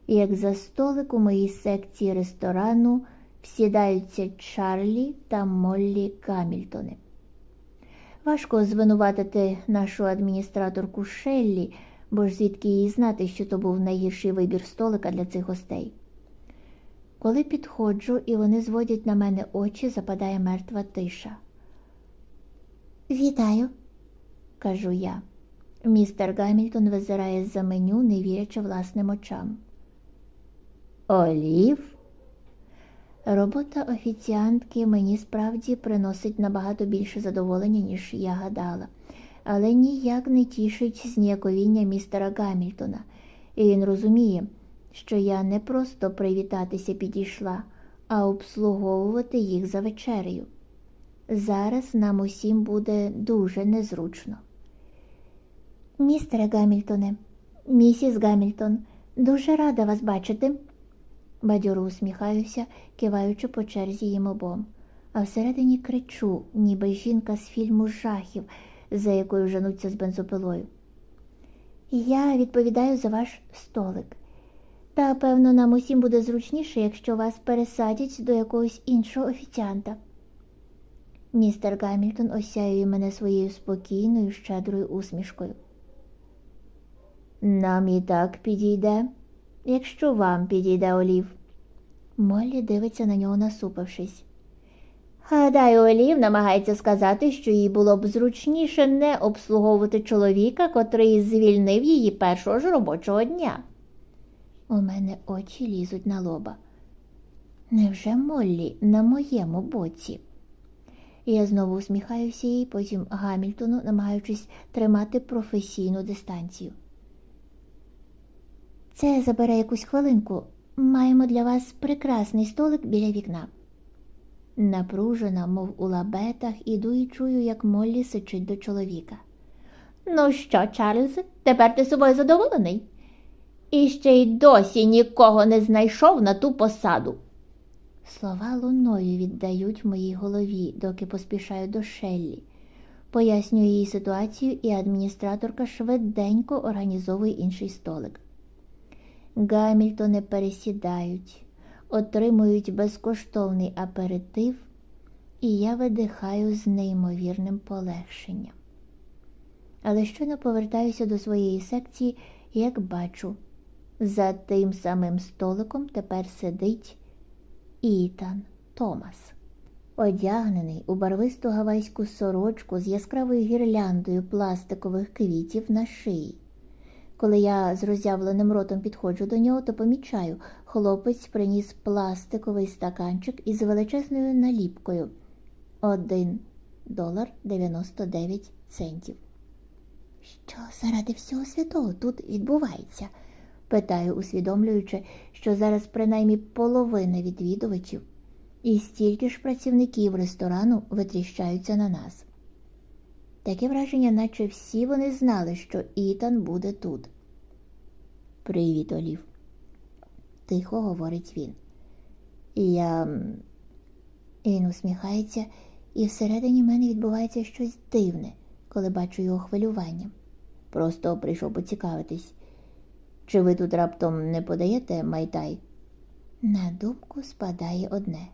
[SPEAKER 1] як за столик у моїй секції ресторану всідаються Чарлі та Моллі Гамільтони. Важко звинуватити нашу адміністраторку Шеллі, бо ж звідки їй знати, що то був найгірший вибір столика для цих гостей. Коли підходжу і вони зводять на мене очі, западає мертва тиша. Вітаю, кажу я. Містер Гамільтон визирає з за меню, не вірячи власним очам. Олів. Робота офіціантки мені справді приносить набагато більше задоволення, ніж я гадала, але ніяк не тішить зніяковіння містера Гамільтона, і він розуміє, що я не просто привітатися підійшла, а обслуговувати їх за вечерею. Зараз нам усім буде дуже незручно. Містере Гамільтоне, місіс Гамільтон, дуже рада вас бачити. Бадьоро усміхаюся, киваючи по черзі їм обом, а всередині кричу, ніби жінка з фільму жахів, за якою женуться з бензопилою. Я відповідаю за ваш столик. Та, певно, нам усім буде зручніше, якщо вас пересадять до якогось іншого офіціанта. Містер Гамільтон осяює мене своєю спокійною, щедрою усмішкою. Нам і так підійде, якщо вам підійде Олів. Моллі дивиться на нього, насупившись. Гадаю, Олів намагається сказати, що їй було б зручніше не обслуговувати чоловіка, котрий звільнив її першого ж робочого дня. У мене очі лізуть на лоба. Невже Моллі на моєму боці? Я знову усміхаюся їй, потім Гамільтону, намагаючись тримати професійну дистанцію. Це забере якусь хвилинку. Маємо для вас прекрасний столик біля вікна. Напружена, мов у лабетах, іду і чую, як Моллі сичить до чоловіка. Ну що, Чарльз, тепер ти собою задоволений? І ще й досі нікого не знайшов на ту посаду. Слова луною віддають в моїй голові, доки поспішаю до Шеллі. Пояснюю їй ситуацію, і адміністраторка швиденько організовує інший столик. Гамільтони пересідають, отримують безкоштовний аперитив, і я видихаю з неймовірним полегшенням. Але щойно повертаюся до своєї секції, як бачу, за тим самим столиком тепер сидить Ітан Томас, одягнений у барвисту гавайську сорочку з яскравою гірляндою пластикових квітів на шиї. Коли я з роззявленим ротом підходжу до нього, то помічаю, хлопець приніс пластиковий стаканчик із величезною наліпкою один долар 99 центів. Що заради всього святого тут відбувається? питаю, усвідомлюючи, що зараз принаймні половина відвідувачів і стільки ж працівників ресторану витріщаються на нас. Таке враження, наче всі вони знали, що Ітан буде тут. Привіт, Олів, тихо говорить він. Я. Він усміхається, і всередині мене відбувається щось дивне, коли бачу його хвилювання. Просто прийшов поцікавитись. Чи ви тут раптом не подаєте майтай? На думку спадає одне.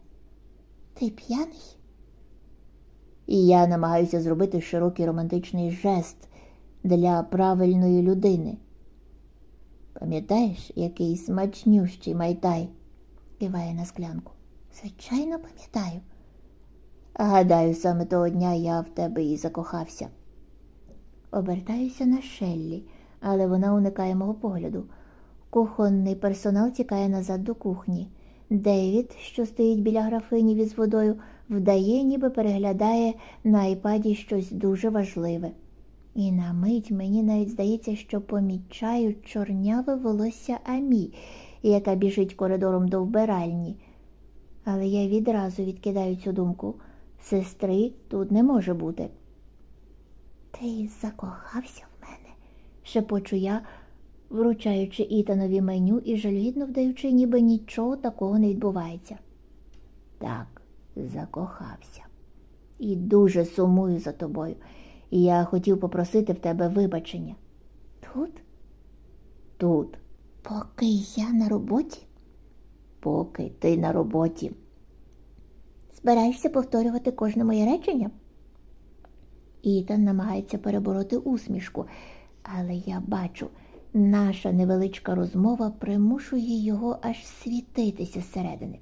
[SPEAKER 1] Ти п'яний? І я намагаюся зробити широкий романтичний жест для правильної людини. Пам'ятаєш, який смачнющий майтай? киває на склянку. Звичайно, пам'ятаю. Гадаю, саме того дня я в тебе і закохався. Обертаюся на Шеллі, але вона уникає мого погляду. Кухонний персонал тікає назад до кухні. Девід, що стоїть біля графині із водою, вдає, ніби переглядає на айпаді щось дуже важливе. І на мить мені навіть здається, що помічаю чорняве волосся Амі, яка біжить коридором до вбиральні. Але я відразу відкидаю цю думку. Сестри тут не може бути. Ти закохався в мене, шепочу я, вручаючи Ітанові меню і жалюгідно вдаючи, ніби нічого такого не відбувається. Так, закохався. І дуже сумую за тобою. І я хотів попросити в тебе вибачення. Тут? Тут. Поки я на роботі? Поки ти на роботі. Збираєшся повторювати кожне моє речення? Ітан намагається перебороти усмішку, але я бачу, наша невеличка розмова примушує його аж світитися зсередини.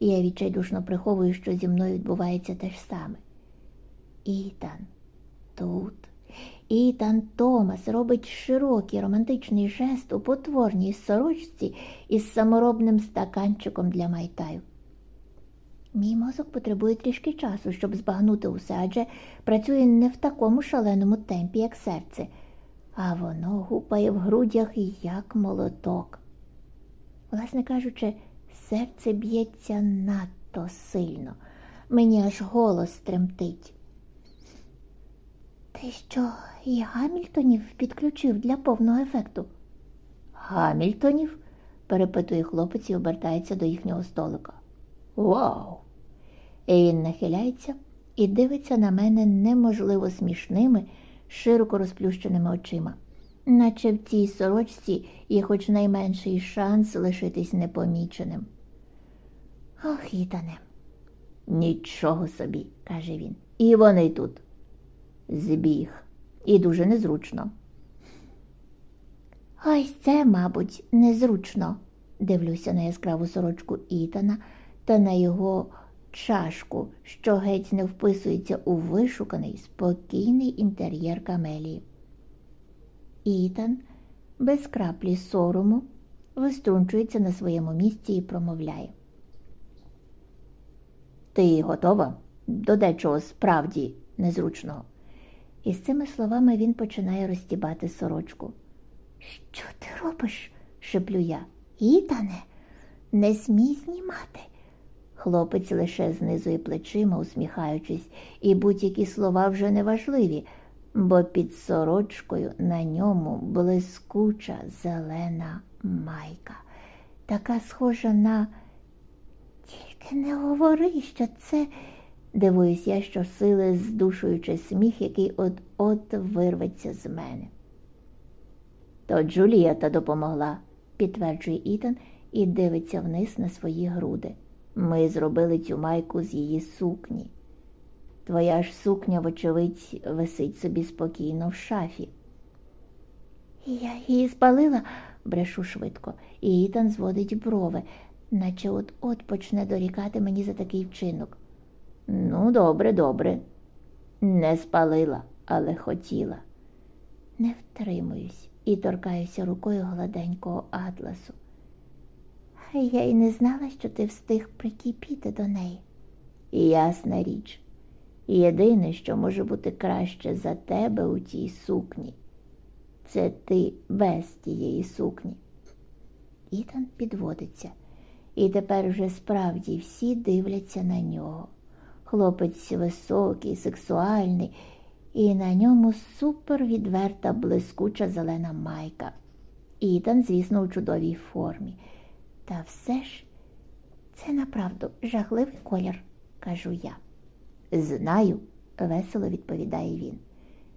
[SPEAKER 1] Я відчайдушно приховую, що зі мною відбувається те ж саме. Ітан, тут. Ітан Томас робить широкий романтичний жест у потворній сорочці із саморобним стаканчиком для майтаю. Мій мозок потребує трішки часу, щоб збагнути усе, адже працює не в такому шаленому темпі, як серце, а воно гупає в грудях як молоток. Власне кажучи, серце б'ється надто сильно, мені аж голос тремтить. Ти що, і Гамільтонів підключив для повного ефекту? Гамільтонів? перепитує хлопець і обертається до їхнього столика. Вау! І він нахиляється і дивиться на мене неможливо смішними, широко розплющеними очима, наче в цій сорочці є хоч найменший шанс лишитись непоміченим. Ох, Ітане, нічого собі, каже він. І вони тут. Збіг, і дуже незручно. Ось це, мабуть, незручно, дивлюся на яскраву сорочку Ітана та на його чашку, що геть не вписується у вишуканий спокійний інтер'єр камелії. Ітан без краплі сорому виструнчується на своєму місці і промовляє. Ти готова до дечого справді незручного? І з цими словами він починає розтібати сорочку. Що ти робиш? шеплю я. Ітане, не смій знімати.
[SPEAKER 2] Хлопець лише знизує плечима, усміхаючись, і будь-які слова вже не важливі, бо під сорочкою на ньому блискуча зелена майка, така схожа на тільки не говори, що це, дивуюсь я, що сили здушуючи сміх, який от-от вирветься з мене. То Джулієта допомогла, підтверджує Ітан і дивиться вниз на свої груди. Ми зробили цю майку з її сукні. Твоя ж сукня, вочевидь, висить собі спокійно в шафі. Я її спалила, брешу швидко, і Ітан зводить брови, наче от от почне дорікати мені за такий вчинок. Ну, добре, добре. Не спалила, але хотіла. Не втримуюсь і торкаюся рукою гладенького атласу. Я й не знала, що ти встиг прикипіти до неї. Ясна річ, єдине, що може бути краще за тебе у тій сукні, це ти без тієї сукні. Ітан підводиться, і тепер вже справді всі дивляться на нього. Хлопець високий, сексуальний, і на ньому супервідверта блискуча зелена майка. Ітан, звісно, у чудовій формі. Та все ж це направду жахливий колір, кажу я. Знаю, весело відповідає він.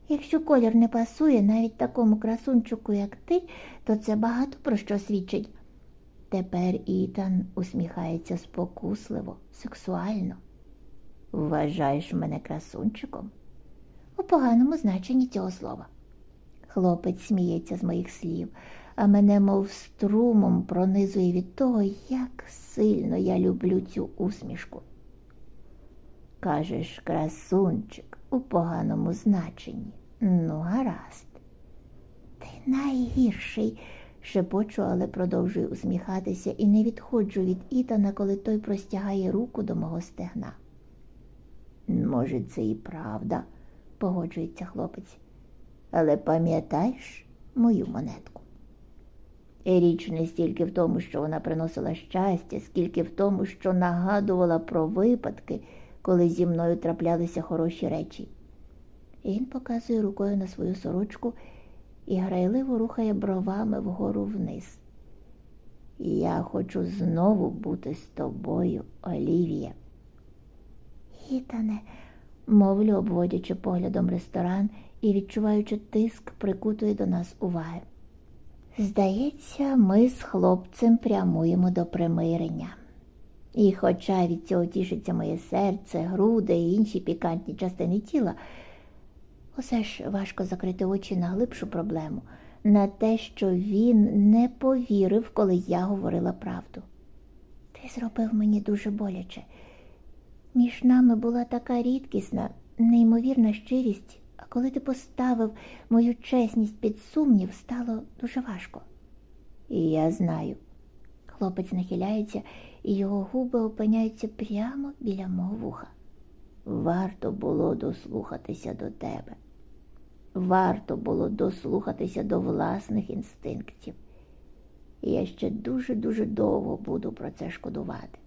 [SPEAKER 2] Якщо колір не пасує навіть такому красунчику, як ти, то це багато про що свідчить. Тепер Ітан усміхається спокусливо, сексуально. Вважаєш мене красунчиком? У поганому значенні цього слова. Хлопець сміється з моїх слів, а мене, мов струмом, пронизує від того, як сильно я люблю цю усмішку. Кажеш, красунчик у поганому значенні. Ну, гаразд. Ти найгірший, шепочу, але продовжую усміхатися і не відходжу від Ітана, коли той простягає руку до мого стегна. Може, це і правда, погоджується хлопець, але пам'ятаєш мою монетку? І річ не стільки в тому, що вона приносила щастя, скільки в тому, що нагадувала про випадки, коли зі мною траплялися хороші речі. І Він показує рукою на свою сорочку і грайливо рухає бровами вгору вниз. Я хочу знову бути з тобою, Олівія. Ітане, мовлю, обводячи поглядом ресторан і відчуваючи тиск, прикутує до нас уваги. Здається, ми з хлопцем прямуємо до примирення. І, хоча від цього тішиться моє серце, груди і інші пікантні частини тіла, усе ж важко закрити очі на глибшу проблему, на те, що він не повірив, коли я говорила правду. Ти зробив мені дуже боляче. Між нами була така рідкісна, неймовірна щирість, а коли ти поставив мою чесність під сумнів, стало дуже важко. І я знаю. Хлопець нахиляється, і його губи опиняються прямо біля мого вуха. Варто було дослухатися до тебе. Варто було дослухатися до власних інстинктів. І я ще дуже-дуже довго буду про це шкодувати.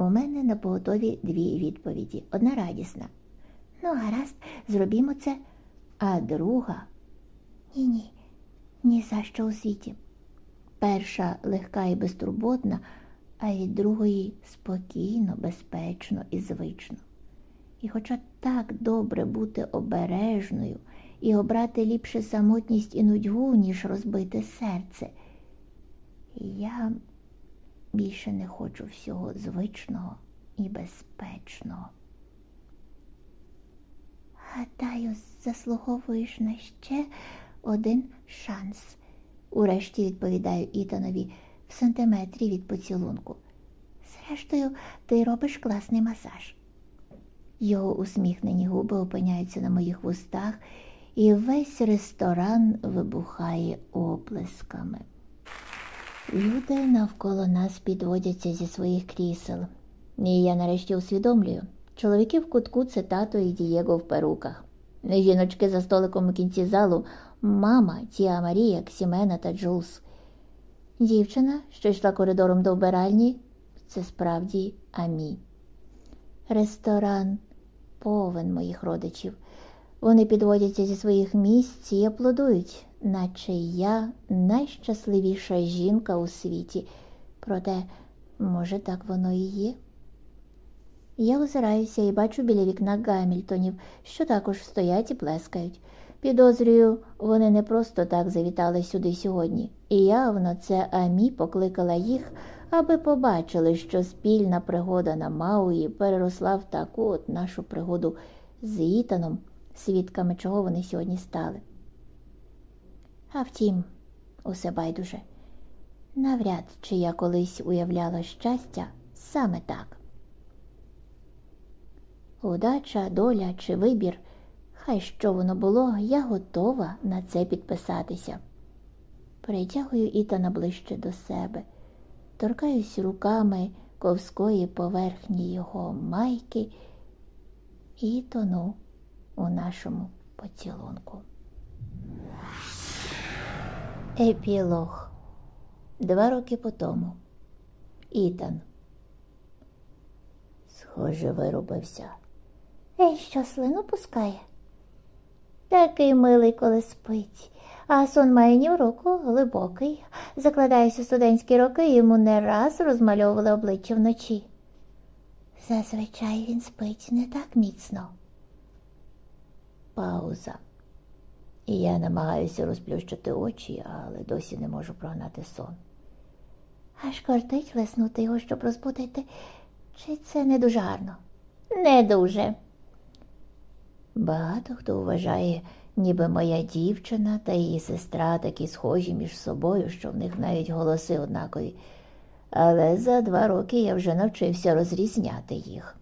[SPEAKER 2] У мене на поготові дві відповіді. Одна радісна. Ну, гаразд, зробімо це, а друга ні, ні, ні за що у світі. Перша легка і безтурботна, а від другої спокійно, безпечно і звично. І хоча так добре бути обережною і обрати ліпше самотність і нудьгу, ніж розбите серце, я більше не хочу всього звичного і безпечного. Гадаю, заслуговуєш на ще один шанс, урешті відповідаю Ітанові в сантиметрі від поцілунку. Зрештою, ти робиш класний масаж. Його усміхнені губи опиняються на моїх вустах, і весь ресторан вибухає оплесками. Люди навколо нас підводяться зі своїх крісел. І я нарешті усвідомлюю. Чоловіки в кутку це тато і Дієго в перуках. Жіночки за столиком у кінці залу мама, Тіа Марія, Ксімена та Джулс. Дівчина, що йшла коридором до вбиральні, це справді Амі. Ресторан повен моїх родичів. Вони підводяться зі своїх місць і аплодують, наче я найщасливіша жінка у світі. Проте, може, так воно і є. Я озираюся і бачу біля вікна Гамільтонів, що також стоять і плескають. Підозрюю, вони не просто так завітали сюди сьогодні, і явно це Амі покликала їх, аби побачили, що спільна пригода на Мауї переросла в таку от нашу пригоду з Ітаном, свідками чого вони сьогодні стали. А втім, усе байдуже. Навряд чи я колись уявляла щастя саме так. Удача, доля чи вибір, хай що воно було, я готова на це підписатися. Притягую Ітана ближче до себе, торкаюсь руками ковської поверхні його майки і тону у нашому поцілунку. Епілог Два роки по тому. Ітан. Схоже, вирубився. Ей, що слину пускає? Такий милий, коли спить, а сон має ні в руку глибокий. Закладаюся студентські роки, йому не раз розмальовували обличчя вночі. Зазвичай він спить не так міцно. Пауза. І я намагаюся розплющити очі, але досі не можу прогнати сон. Аж кортить лиснути його, щоб розбудити. Чи це не дуже гарно? Не дуже. Багато хто вважає, ніби моя дівчина та її сестра такі схожі між собою, що в них навіть голоси однакові. Але за два роки я вже навчився розрізняти їх.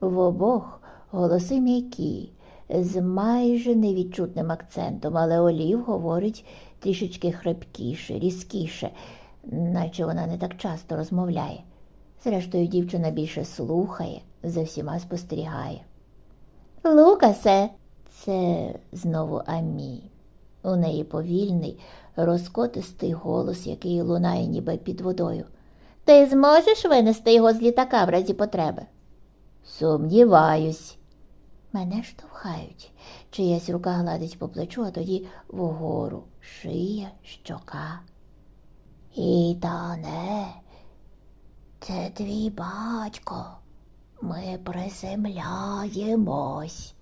[SPEAKER 2] В обох голоси м'які, з майже невідчутним акцентом, але Олів говорить трішечки хрипкіше, різкіше, наче вона не так часто розмовляє. Зрештою, дівчина більше слухає, за всіма спостерігає. Лукасе, це знову Амі. У неї повільний, розкотистий голос, який лунає ніби під водою. Ти зможеш винести його з літака в разі потреби? Сумніваюсь. Мене штовхають. Чиясь рука гладить по плечу, а тоді вгору шия, щока. Ітане, це твій батько. Ми приземляємось.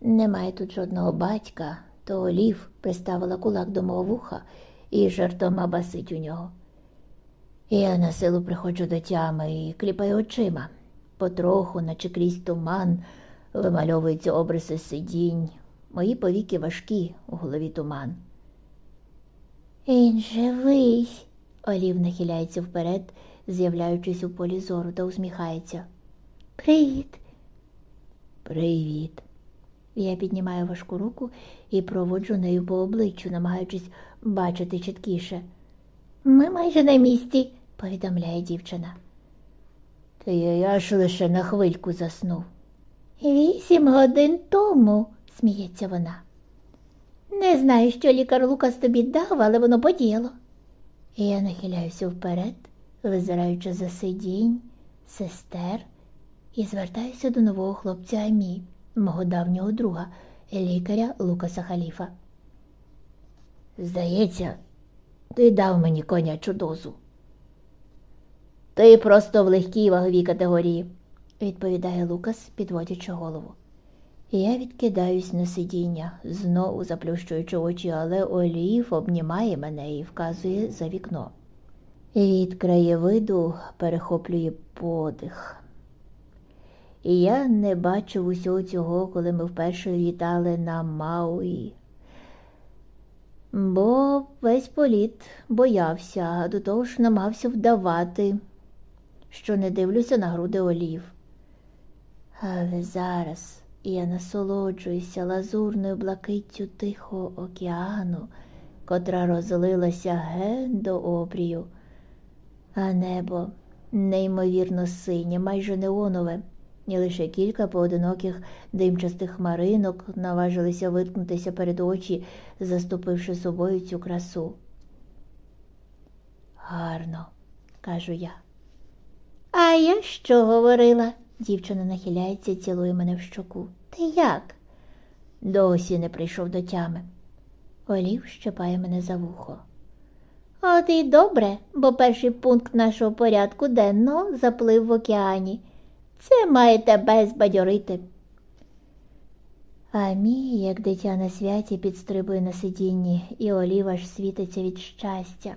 [SPEAKER 2] Немає тут жодного батька, то Олів приставила кулак до мого вуха і жартома басить у нього. Я на силу приходжу до тями і кліпаю очима. Потроху, наче крізь туман, вимальовуються обриси сидінь. Мої повіки важкі, у голові туман. Він живий. Олів нахиляється вперед, з'являючись у полі зору та усміхається. Привіт. Привіт. Я піднімаю важку руку і проводжу нею по обличчю, намагаючись бачити чіткіше. Ми майже на місці, повідомляє дівчина. Та я ж лише на хвильку заснув. Вісім годин тому, сміється вона. Не знаю, що лікар Лукас тобі дав, але воно подіяло. Я нахиляюся вперед, визираючи за сидінь, сестер, і звертаюся до нового хлопця Амі, мого давнього друга, лікаря Лукаса Халіфа. Здається, ти дав мені конячу дозу. Ти просто в легкій ваговій категорії, відповідає Лукас, підводячи голову. Я відкидаюсь на сидіння, знову заплющуючи очі, але Олів обнімає мене і вказує за вікно. Від краєвиду перехоплює подих. Я не бачив усього цього, коли ми вперше літали на Мауї. Бо весь політ боявся, а до того ж намагався вдавати, що не дивлюся на груди олів. Але зараз я насолоджуюся лазурною блакиттю Тихого океану, котра розлилася ген до обрію, а небо неймовірно синє, майже неонове, і лише кілька поодиноких димчастих хмаринок наважилися виткнутися перед очі, заступивши собою цю красу. Гарно, кажу я.
[SPEAKER 1] А я що говорила? Дівчина нахиляється і цілує мене в щоку. Ти як? Досі не прийшов до тями. Олів щепає мене за вухо. От і добре, бо перший пункт нашого порядку денного заплив в океані. Це має тебе збадьорити. А як дитя на святі, підстрибує на сидінні, і олів аж світиться від щастя.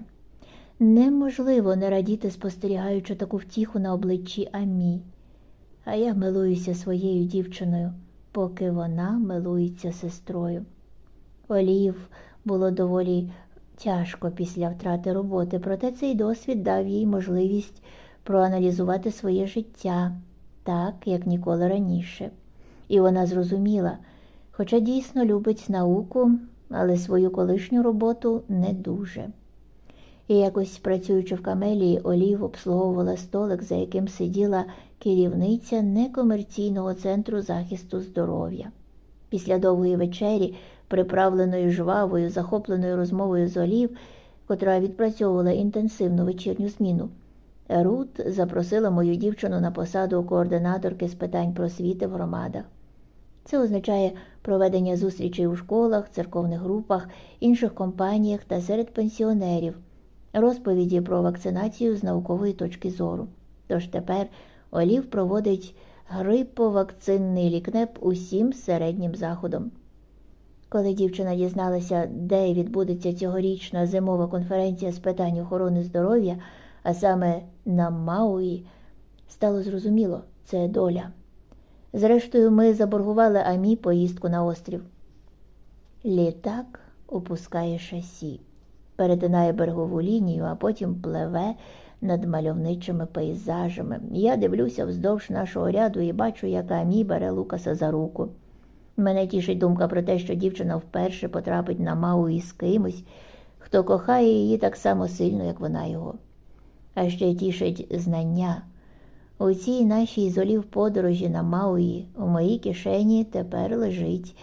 [SPEAKER 1] Неможливо не радіти, спостерігаючи таку втіху на обличчі Амі. А я милуюся своєю дівчиною, поки вона милується сестрою. Олів було доволі тяжко після втрати роботи, проте цей досвід дав їй можливість проаналізувати своє життя так, як ніколи раніше. І вона зрозуміла, хоча дійсно любить науку, але свою колишню роботу не дуже. І якось, працюючи в камелії, Олів обслуговувала столик, за яким сиділа керівниця некомерційного центру захисту здоров'я. Після довгої вечері, приправленої жвавою, захопленою розмовою з Олів, котра відпрацьовувала інтенсивну вечірню зміну, Рут запросила мою дівчину на посаду координаторки з питань просвіти в громадах. Це означає проведення зустрічей у школах, церковних групах, інших компаніях та серед пенсіонерів, розповіді про вакцинацію з наукової точки зору. Тож тепер Олів проводить гриповакцинний лікнеп усім середнім заходом. Коли дівчина дізналася, де відбудеться цьогорічна зимова конференція з питань охорони здоров'я, а саме на Мауї, стало зрозуміло, це доля. Зрештою, ми заборгували Амі поїздку на острів. Літак опускає шасі, перетинає берегову лінію, а потім пливе над мальовничими пейзажами. Я дивлюся вздовж нашого ряду і бачу, як Амі бере Лукаса за руку. Мене тішить думка про те, що дівчина вперше потрапить на Мауї з кимось, хто кохає її так само сильно, як вона його. А ще тішить знання. У цій нашій золів подорожі на Мауї у моїй кишені тепер лежить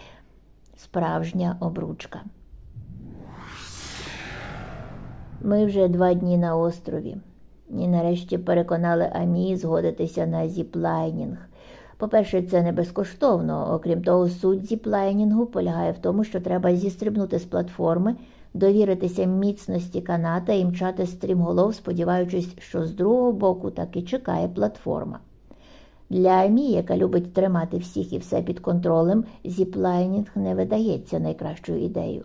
[SPEAKER 1] справжня обручка. Ми вже два дні на острові і нарешті переконали Амі згодитися на зіплайнінг. По-перше, це не безкоштовно, окрім того, суть зіплайнінгу полягає в тому, що треба зістрибнути з платформи, довіритися міцності каната і мчати стрімголов, сподіваючись, що з другого боку таки чекає платформа. Для Амі, яка любить тримати всіх і все під контролем, зіплайнінг не видається найкращою ідеєю.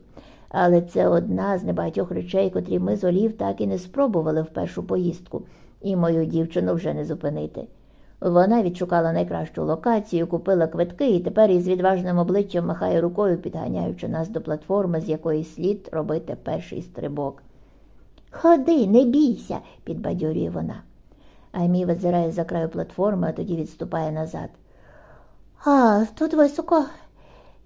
[SPEAKER 1] Але це одна з небагатьох речей, котрі ми з Олів так і не спробували в першу поїздку, і мою дівчину вже не зупинити. Вона відшукала найкращу локацію, купила квитки і тепер із відважним обличчям махає рукою, підганяючи нас до платформи, з якої слід робити перший стрибок. Ходи, не бійся, підбадьорює вона. Аймі визирає за краю платформи, а тоді відступає назад. А, тут високо.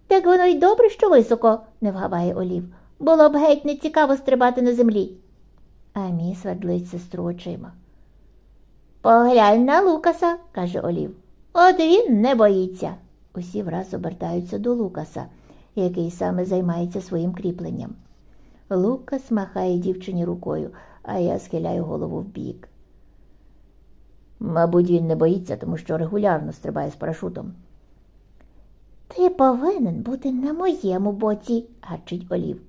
[SPEAKER 1] Так воно й добре, що високо, не вгаває Олів. Було б геть не цікаво стрибати на землі. Амі свердлить сестру очима. Поглянь на Лукаса, каже Олів. От він не боїться. Усі враз обертаються до Лукаса, який саме займається своїм кріпленням. Лукас махає дівчині рукою, а я схиляю голову вбік. Мабуть, він не боїться, тому що регулярно стрибає з парашутом. Ти повинен бути на моєму боці, гарчить Олів.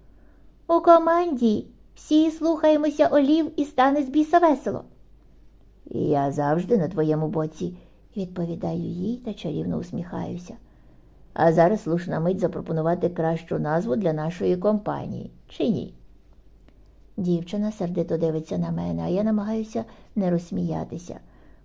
[SPEAKER 1] У команді всі слухаємося Олів і стане з біса весело. Я завжди на твоєму боці, відповідаю їй та чарівно усміхаюся. А зараз слушна мить запропонувати кращу назву для нашої компанії, чи ні? Дівчина сердито дивиться на мене, а я намагаюся не розсміятися,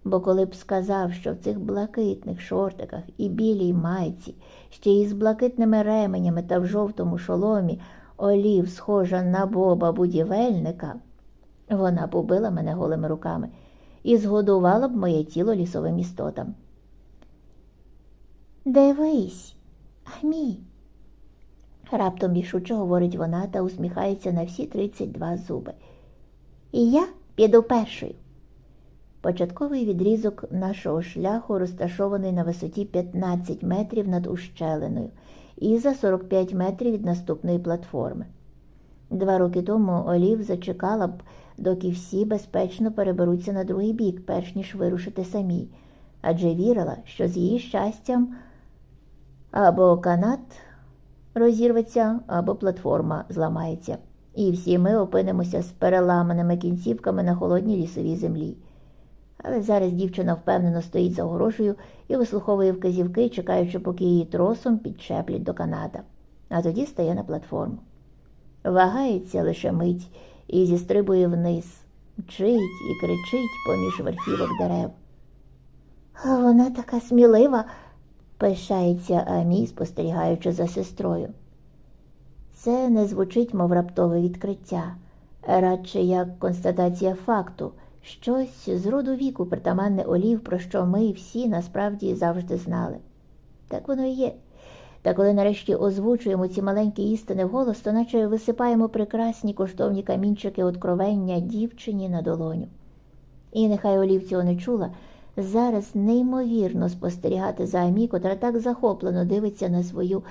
[SPEAKER 1] бо коли б сказав, що в цих блакитних шортиках і білій майці, ще й з блакитними ременями та в жовтому шоломі олів, схожа на боба будівельника, вона побила мене голими руками і згодувала б моє тіло лісовим істотам. Дивись, Амі, раптом рішуче говорить вона та усміхається на всі 32 зуби. І я піду першою. Початковий відрізок нашого шляху розташований на висоті 15 метрів над ущелиною і за 45 метрів від наступної платформи. Два роки тому Олів зачекала б
[SPEAKER 2] доки всі безпечно переберуться на другий бік, перш ніж вирушити самі, адже вірила, що з її щастям або канат розірветься, або платформа зламається, і всі ми опинимося з переламаними кінцівками на холодній лісовій землі. Але зараз дівчина впевнено стоїть за огорожею і вислуховує вказівки, чекаючи, поки її тросом підчеплять до каната, а тоді стає на платформу. Вагається лише мить і зістрибує вниз, мчить і кричить поміж верхівок дерев. А вона така смілива, пишається Амі, спостерігаючи за сестрою. Це не звучить, мов раптове відкриття, радше як констатація факту, щось з роду віку притаманне олів, про що ми всі насправді завжди знали. Так воно і є. Та коли нарешті озвучуємо ці маленькі істини вголос, то наче висипаємо прекрасні коштовні камінчики откровення дівчині на долоню. І нехай Олів цього не чула, зараз неймовірно спостерігати за Амі, котра так захоплено дивиться на свою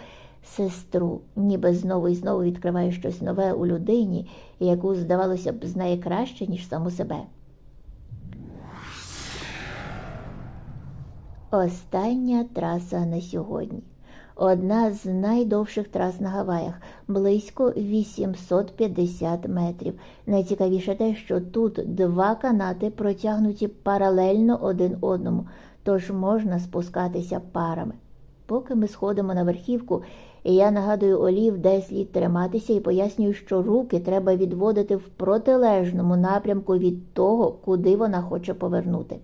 [SPEAKER 2] сестру, ніби знову і знову відкриває щось нове у людині, яку, здавалося б, знає краще, ніж саму себе. Остання траса на сьогодні. Одна з найдовших трас на Гаваях, близько 850 метрів. Найцікавіше те, що тут два канати протягнуті паралельно один одному, тож можна спускатися парами. Поки ми сходимо на верхівку, я нагадую Олів, де слід триматися, і пояснюю, що руки треба відводити в протилежному напрямку від того, куди вона хоче повернути.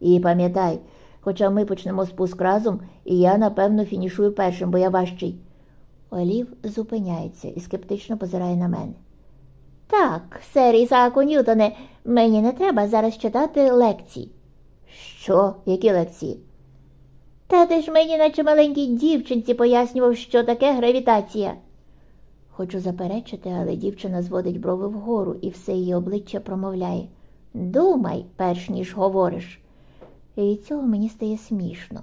[SPEAKER 2] І пам'ятай, Хоча ми почнемо спуск разом, і я, напевно, фінішую першим, бо я важчий. Олів зупиняється і скептично позирає на мене. Так, сер Ісааку Ньютоне, мені не треба зараз читати лекції. Що? Які лекції? Та ти ж мені, наче маленькій дівчинці, пояснював, що таке гравітація. Хочу заперечити, але дівчина зводить брови вгору і все її обличчя промовляє. Думай, перш ніж говориш і від цього мені стає смішно.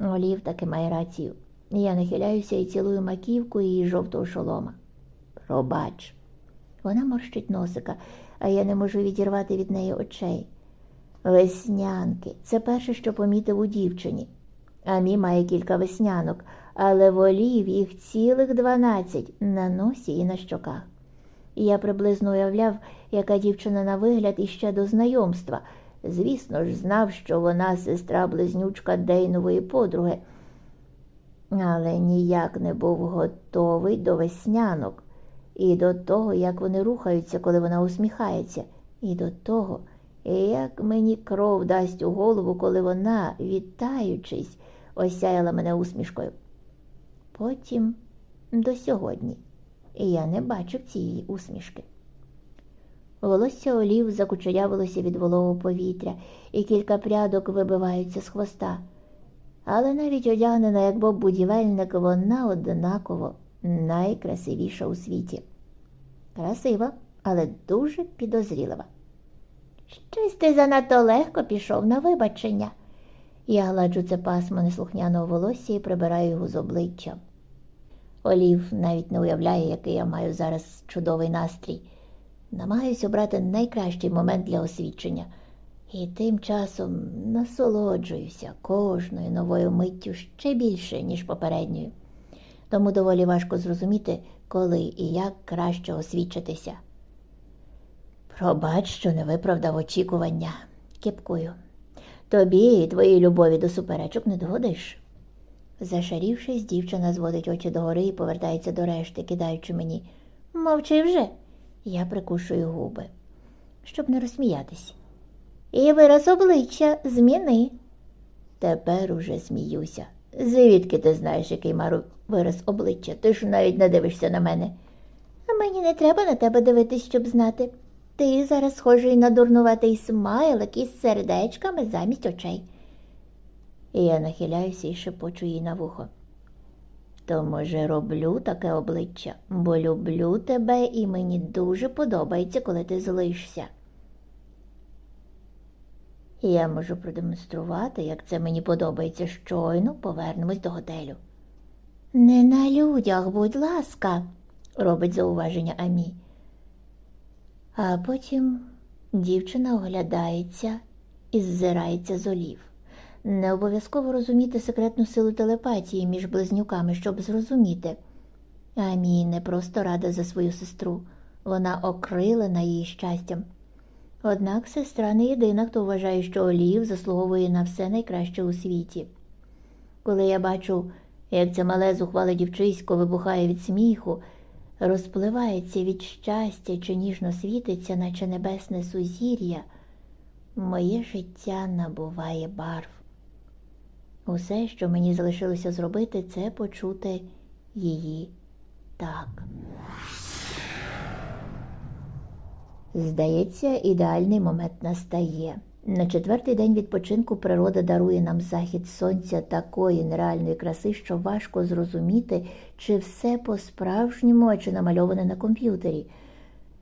[SPEAKER 2] Олів таки має рацію. Я нахиляюся і цілую маківку її жовтого шолома. Пробач. Вона морщить носика, а я не можу відірвати від неї очей. Веснянки це перше, що помітив у дівчині. Амі має кілька веснянок, але волів їх цілих дванадцять на носі і на щоках. Я приблизно уявляв, яка дівчина на вигляд іще до знайомства, Звісно ж, знав, що вона сестра близнючка Дейнової подруги, але ніяк не був готовий до веснянок, і до того, як вони рухаються, коли вона усміхається, і до того, як мені кров дасть у голову, коли вона, вітаючись, осяяла мене усмішкою. Потім до сьогодні, і я не бачив цієї усмішки. Волосся олів закучерявилося від вологого повітря, і кілька прядок вибиваються з хвоста. Але навіть одягнена, як боб будівельник, вона однаково найкрасивіша у світі. Красива, але дуже підозрілива. Щось ти занадто легко пішов на вибачення. Я гладжу це пасмо неслухняного волосся і прибираю його з обличчя. Олів навіть не уявляє, який я маю зараз чудовий настрій. Намагаюся обрати найкращий момент для освідчення, і тим часом насолоджуюся кожною новою миттю ще більше, ніж попередньою. Тому доволі важко зрозуміти, коли і як краще освідчитися. Пробач, що не виправдав очікування, кипкую. Тобі і твоїй любові до суперечок не догодиш. Зашарівшись, дівчина зводить очі догори і повертається до решти, кидаючи мені. Мовчи вже. Я прикушую губи, щоб не розсміятись. І вираз обличчя зміни. Тепер уже сміюся. Звідки ти знаєш, який мару вираз обличчя? Ти ж навіть не дивишся на мене. А мені не треба на тебе дивитись, щоб знати. Ти зараз схожий на дурнуватий смайлик із сердечками замість очей. І я нахиляюся і шепочу їй на вухо то, може, роблю таке обличчя, бо люблю тебе і мені дуже подобається, коли ти злишся. Я можу продемонструвати, як це мені подобається, щойно повернемось до готелю. Не на людях, будь ласка, робить зауваження Амі.
[SPEAKER 1] А потім дівчина оглядається і ззирається з олів. Не обов'язково розуміти секретну силу телепатії між близнюками, щоб зрозуміти. Амі не просто рада за свою сестру, вона окрилена її щастям. Однак сестра не єдина, хто вважає, що Олів заслуговує на все найкраще у світі. Коли я бачу, як це мале зухвале дівчисько вибухає від сміху, розпливається від щастя чи ніжно світиться, наче небесне сузір'я, моє життя набуває барв. Усе, що мені залишилося зробити, це почути її так. Здається, ідеальний момент настає. На четвертий день відпочинку природа дарує нам захід сонця такої нереальної краси, що важко зрозуміти, чи все по-справжньому, а чи намальоване на комп'ютері.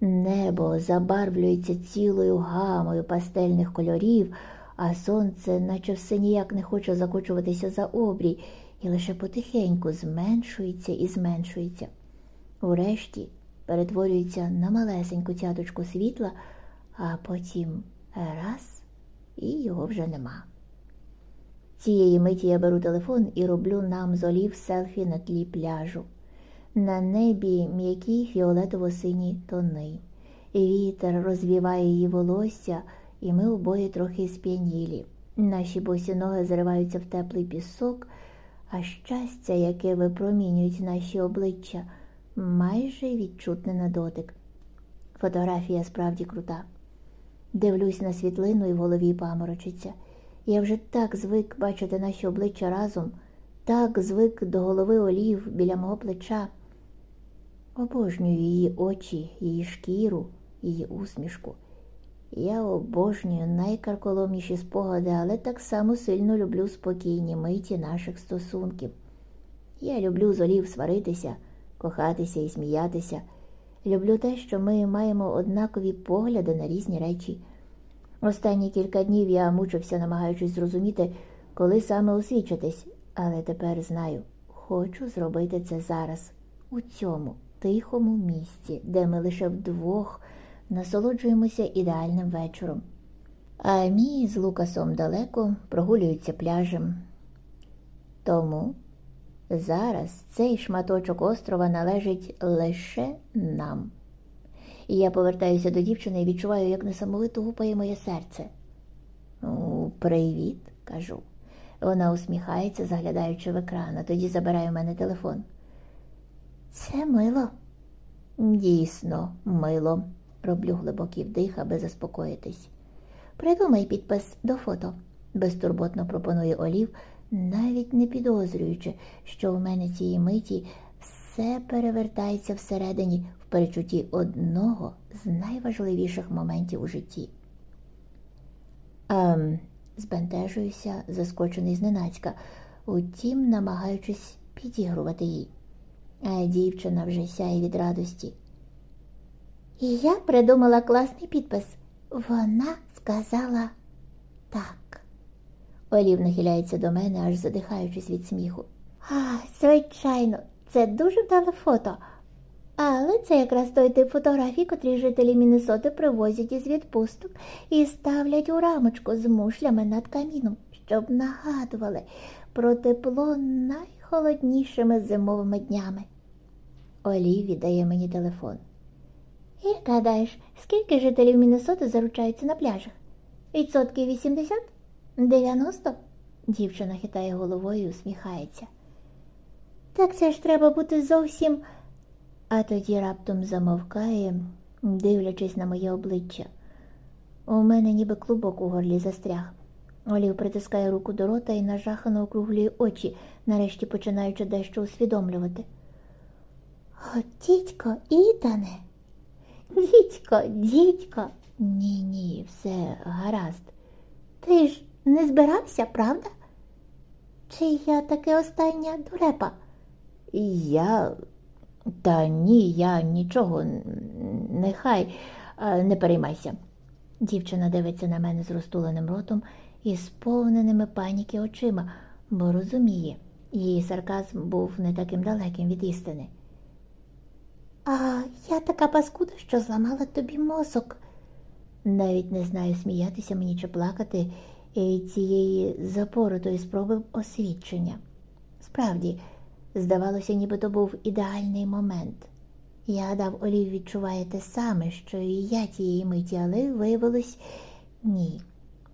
[SPEAKER 1] Небо забарвлюється цілою гамою пастельних кольорів, а сонце, наче все ніяк не хоче закочуватися за обрій, і лише потихеньку зменшується і зменшується. Урешті перетворюється на малесеньку цяточку світла, а потім раз і його вже нема. Цієї миті я беру телефон і роблю нам з олів селфі на тлі пляжу. На небі м'які фіолетово-сині тони. Вітер розвіває її волосся, і ми обоє трохи сп'янілі. Наші босі ноги зриваються в теплий пісок, а щастя, яке випромінюють наші обличчя, майже відчутне на дотик. Фотографія справді крута. Дивлюсь на світлину і в голові паморочиться. Я вже так звик бачити наші обличчя разом, так звик до голови олів біля мого плеча. Обожнюю її очі, її шкіру, її усмішку. Я обожнюю найкарколомніші спогади, але так само сильно люблю спокійні миті наших стосунків. Я люблю з олів сваритися, кохатися і сміятися. Люблю те, що ми маємо однакові погляди на різні речі. Останні кілька днів я мучився, намагаючись зрозуміти, коли саме освічитись, але тепер знаю, хочу зробити це зараз, у цьому тихому місці, де ми лише вдвох насолоджуємося ідеальним вечором. А мій з Лукасом далеко прогулюються пляжем. Тому зараз цей шматочок острова належить лише нам. І я повертаюся до дівчини і відчуваю, як несамовито гупає моє серце. «Ну, Привіт, кажу. Вона усміхається, заглядаючи в екран, а тоді забирає в мене телефон. Це мило. Дійсно, мило, роблю глибокий вдих, аби заспокоїтись. Придумай підпис до фото, безтурботно пропонує Олів, навіть не підозрюючи, що в мене цієї миті все перевертається всередині в перечутті одного з найважливіших моментів у житті. Ем, збентежуюся, заскочений зненацька, утім, намагаючись підігрувати їй. А дівчина вже сяє від радості. І я придумала класний підпис. Вона сказала так. Олів нахиляється до мене, аж задихаючись від сміху. А, звичайно, це дуже вдале фото. Але це якраз той тип фотографій, котрі жителі Міннесоти привозять із відпусток і ставлять у рамочку з мушлями над каміном, щоб нагадували про тепло найхолоднішими зимовими днями. Олів віддає мені телефон. Як гадаєш, скільки жителів Міннесоти заручаються на пляжах? Відсотків 80? 90? Дівчина хитає головою і усміхається. Так це ж треба бути зовсім. А тоді раптом замовкає, дивлячись на моє обличчя. У мене ніби клубок у горлі застряг. Олів притискає руку до рота і нажахано округлює очі, нарешті починаючи дещо усвідомлювати. О, дідько, Ітане, дідько, дідько. Ні, ні, все гаразд. Ти ж не збирався, правда? Чи я таке остання дурепа? Я. Та ні, я нічого, нехай не переймайся. Дівчина дивиться на мене з розтуленим ротом і сповненими паніки очима, бо розуміє, її сарказм був не таким далеким від істини. А я така паскуда, що зламала тобі мозок.
[SPEAKER 2] Навіть не знаю, сміятися мені чи плакати від цієї запоротої спроби освідчення. Справді, здавалося, ніби то був ідеальний момент. Я гадав, Олів відчуває те саме, що і я тієї миті, але виявилось ні,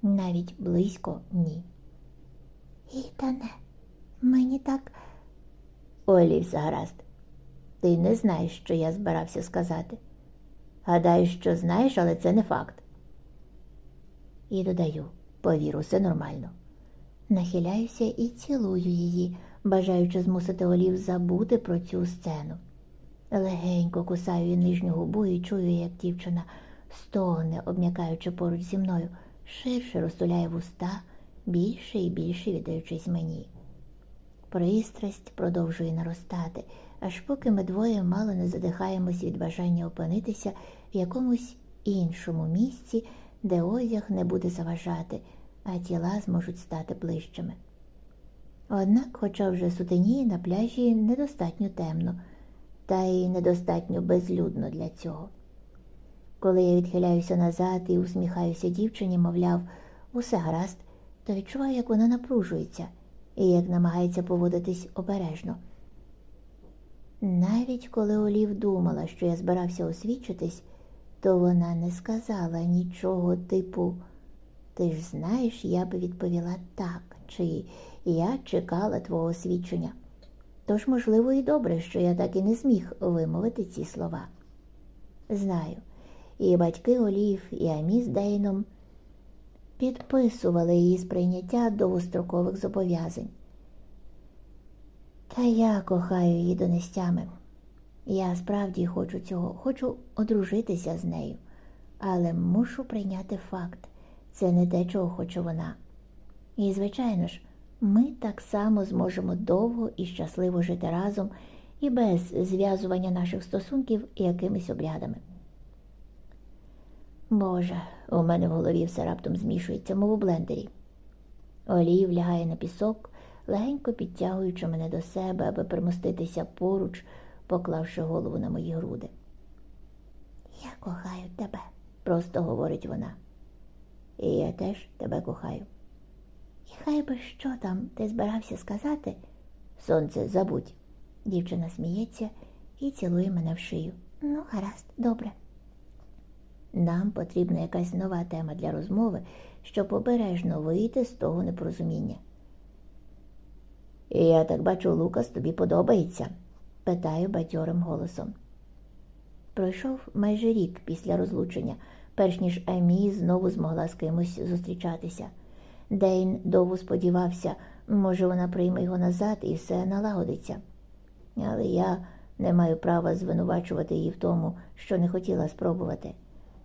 [SPEAKER 2] навіть близько ні.
[SPEAKER 1] Ітане, мені так.
[SPEAKER 2] Олів, гаразд. Ти не знаєш, що я збирався сказати. Гадаю, що знаєш, але це не факт. І додаю, повіру, все нормально. Нахиляюся і цілую її, бажаючи змусити Олів забути про цю сцену. Легенько кусаю її нижню губу і чую, як дівчина стогне, обм'якаючи поруч зі мною, ширше розтуляє вуста, більше і більше віддаючись мені. Пристрасть продовжує наростати, аж поки ми двоє мало не задихаємось від бажання опинитися в якомусь іншому місці, де одяг не буде заважати, а тіла зможуть стати ближчими. Однак, хоча вже сутеніє на пляжі недостатньо темно, та й недостатньо безлюдно для цього. Коли я відхиляюся назад і усміхаюся дівчині, мовляв, усе гаразд, то відчуваю, як вона напружується і як намагається поводитись обережно. Навіть коли Олів думала, що я збирався освідчитись, то вона не сказала нічого типу Ти ж знаєш, я би відповіла так, чи я чекала твого освідчення. Тож, можливо, і добре, що я так і не зміг вимовити ці слова. Знаю, і батьки Олів, і Амі з Дейном підписували її сприйняття довгострокових зобов'язань. Та я кохаю її донестями. Я справді хочу цього, хочу одружитися з нею, але мушу прийняти факт це не те, чого хоче вона. І, звичайно ж, ми так само зможемо довго і щасливо жити разом і без зв'язування наших стосунків якимись обрядами. Боже, у мене в голові все раптом змішується, мов у блендері. Олів лягає на пісок, легенько підтягуючи мене до себе, аби примоститися поруч, поклавши голову на мої груди.
[SPEAKER 1] Я кохаю тебе,
[SPEAKER 2] просто говорить вона. І я теж тебе кохаю.
[SPEAKER 1] І хай би що там ти збирався сказати?
[SPEAKER 2] Сонце, забудь. Дівчина сміється і цілує мене в шию.
[SPEAKER 1] Ну, гаразд, добре.
[SPEAKER 2] Нам потрібна якась нова тема для розмови, щоб обережно вийти з того непорозуміння. Я так бачу, Лукас тобі подобається? питаю бадьорим голосом. Пройшов майже рік після розлучення, перш ніж Емі знову змогла з кимось зустрічатися. Дейн довго сподівався, може, вона прийме його назад і все налагодиться. Але я не маю права звинувачувати її в тому, що не хотіла спробувати.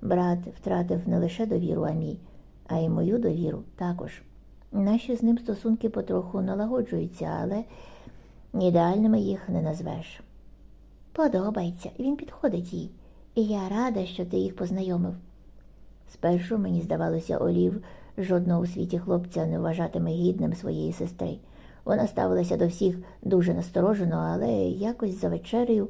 [SPEAKER 2] Брат втратив не лише довіру Амі, а й мою довіру також. Наші з ним стосунки потроху налагоджуються, але ідеальними їх не назвеш.
[SPEAKER 1] Подобається, він підходить їй, і я рада, що ти їх познайомив.
[SPEAKER 2] Спершу мені здавалося, Олів жодного у світі хлопця не вважатиме гідним своєї сестри. Вона ставилася до всіх дуже насторожено, але якось за вечерею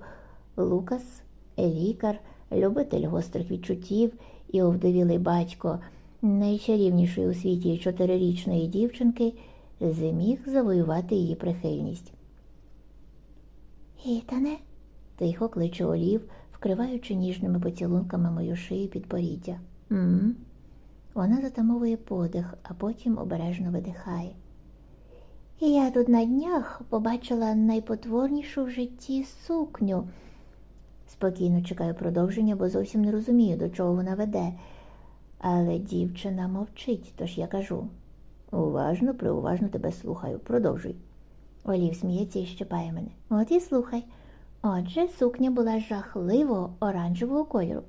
[SPEAKER 2] Лукас, лікар, любитель гострих відчуттів і овдовілий батько найчарівнішої у світі чотирирічної дівчинки, зміг завоювати її прихильність.
[SPEAKER 1] Ітане,
[SPEAKER 2] тихо кличе Олів, вкриваючи ніжними поцілунками мою шию підборіддя.
[SPEAKER 1] «М-м».
[SPEAKER 2] Вона затамовує подих, а потім обережно видихає.
[SPEAKER 1] Я тут на днях побачила найпотворнішу в житті сукню.
[SPEAKER 2] Спокійно чекаю продовження, бо зовсім не розумію, до чого вона веде. Але дівчина мовчить, тож я кажу уважно, приуважно тебе слухаю. Продовжуй. Олів сміється і щепає мене.
[SPEAKER 1] От і слухай. Отже, сукня була жахливо оранжевого кольору,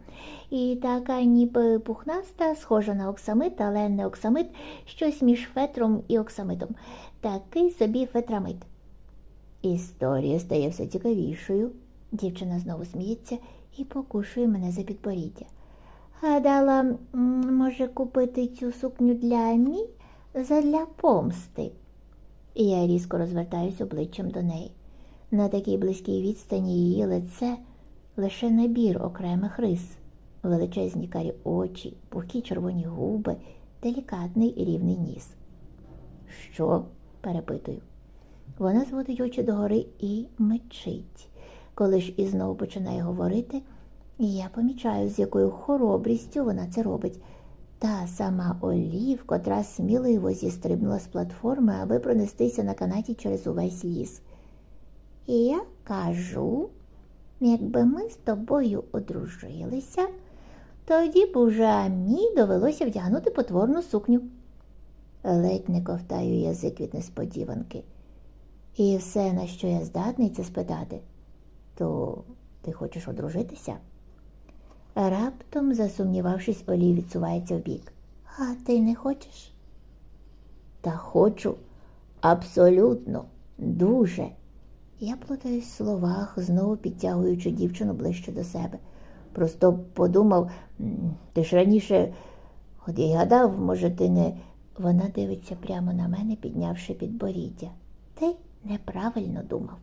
[SPEAKER 1] і така ніби пухнаста, схожа на оксамит, але не оксамит, щось між фетром і оксамитом, такий собі фетрамит.
[SPEAKER 2] Історія стає все цікавішою.
[SPEAKER 1] Дівчина знову сміється і покушує мене за підборіддя. Гадала, може, купити цю сукню для Амі задля помсти.
[SPEAKER 2] І я різко розвертаюсь обличчям до неї. На такій близькій відстані її лице лише набір окремих рис, величезні карі очі, пухкі червоні губи, делікатний і рівний ніс. Що? перепитую. Вона зводить очі догори і мечить. Коли ж і знову починає говорити, я помічаю, з якою хоробрістю вона це робить. Та сама Олів, котра сміливо зістрибнула з платформи, аби пронестися на канаті через увесь ліс. І я кажу, якби ми з тобою одружилися, тоді б уже Амі довелося вдягнути потворну сукню. Ледь не ковтаю язик від несподіванки. І все, на що я здатний це спитати, то ти хочеш одружитися? Раптом, засумнівавшись, Олій відсувається вбік. А ти не хочеш? Та хочу, абсолютно, дуже. Я плутаюсь в словах, знову підтягуючи дівчину ближче до себе. Просто подумав, ти ж раніше, от я й гадав, може, ти не. Вона дивиться прямо на мене, піднявши підборіддя. Ти неправильно думав.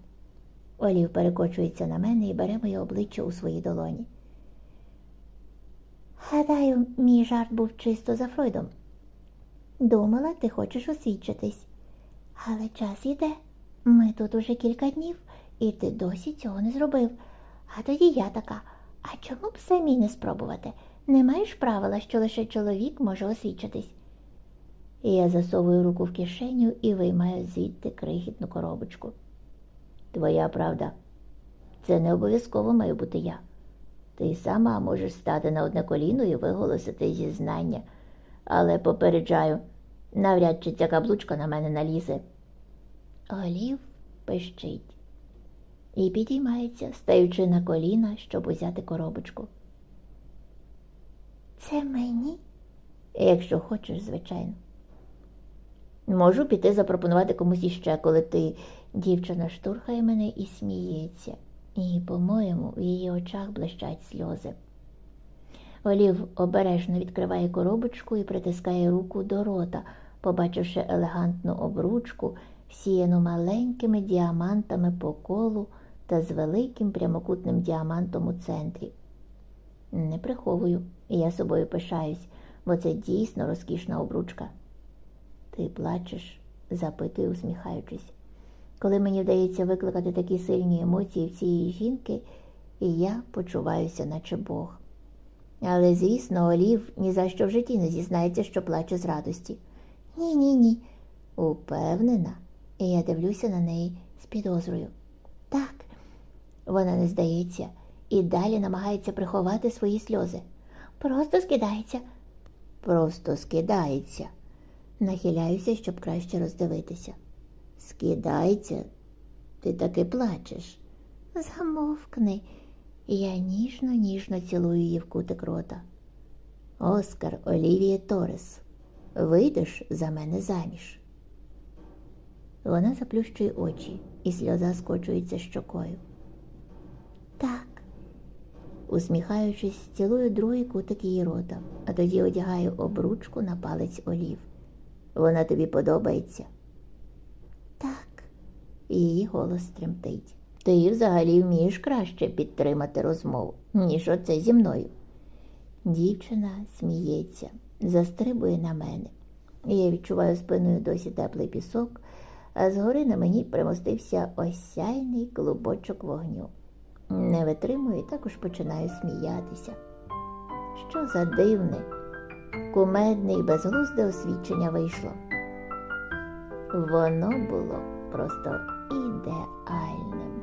[SPEAKER 2] Олів перекочується на мене і бере моє обличчя у свої долоні. Гадаю, мій жарт був чисто за Фройдом. Думала, ти хочеш освідчитись. Але час іде. Ми тут уже кілька днів, і ти досі цього не зробив. А тоді я така. А чому б самі не спробувати? Не маєш правила, що лише чоловік може освідчитись. Я засовую руку в кишеню і виймаю звідти крихітну коробочку. Твоя правда, це не обов'язково маю бути я. Ти сама можеш стати на одне коліно і виголосити зізнання, але попереджаю, навряд чи ця каблучка на мене налізе. Олів пищить і підіймається, стаючи на коліна, щоб узяти коробочку. Це мені? Якщо хочеш, звичайно. Можу піти запропонувати комусь іще, коли ти дівчина штурхає мене і сміється, і, по-моєму, в її очах блищать сльози. Олів обережно відкриває коробочку і притискає руку до рота, побачивши елегантну обручку, всіяну маленькими діамантами по колу та з великим прямокутним діамантом у центрі. Не приховую, і я собою пишаюсь, бо це дійсно розкішна обручка. Ти плачеш? запитую, усміхаючись. Коли мені вдається викликати такі сильні емоції в цієї жінки, і я почуваюся, наче Бог. Але, звісно, Олів ні за що в житті не зізнається, що плаче з радості. Ні, ні, ні. Упевнена, і я дивлюся на неї з підозрою. Так, вона не здається і далі намагається приховати свої сльози. Просто скидається. Просто скидається. Нахиляюся, щоб краще роздивитися. Скидається, ти таки плачеш. Замовкни. Я ніжно, ніжно цілую її в кутик рота. Оскар Олівія Торес, вийдеш за мене заміж. Вона заплющує очі, і сльоза скочується щокою. Так, усміхаючись, цілую другий кутик її рота, а тоді одягаю обручку на палець олів. Вона тобі подобається? Її голос тремтить. Ти взагалі вмієш краще підтримати розмову, ніж оце зі мною. Дівчина сміється, застрибує на мене. Я відчуваю спиною досі теплий пісок, а згори на мені примостився осяйний клубочок вогню. Не витримую і також починаю сміятися. Що за дивне, кумедне і безглузде освідчення вийшло. Воно було просто ідеальним.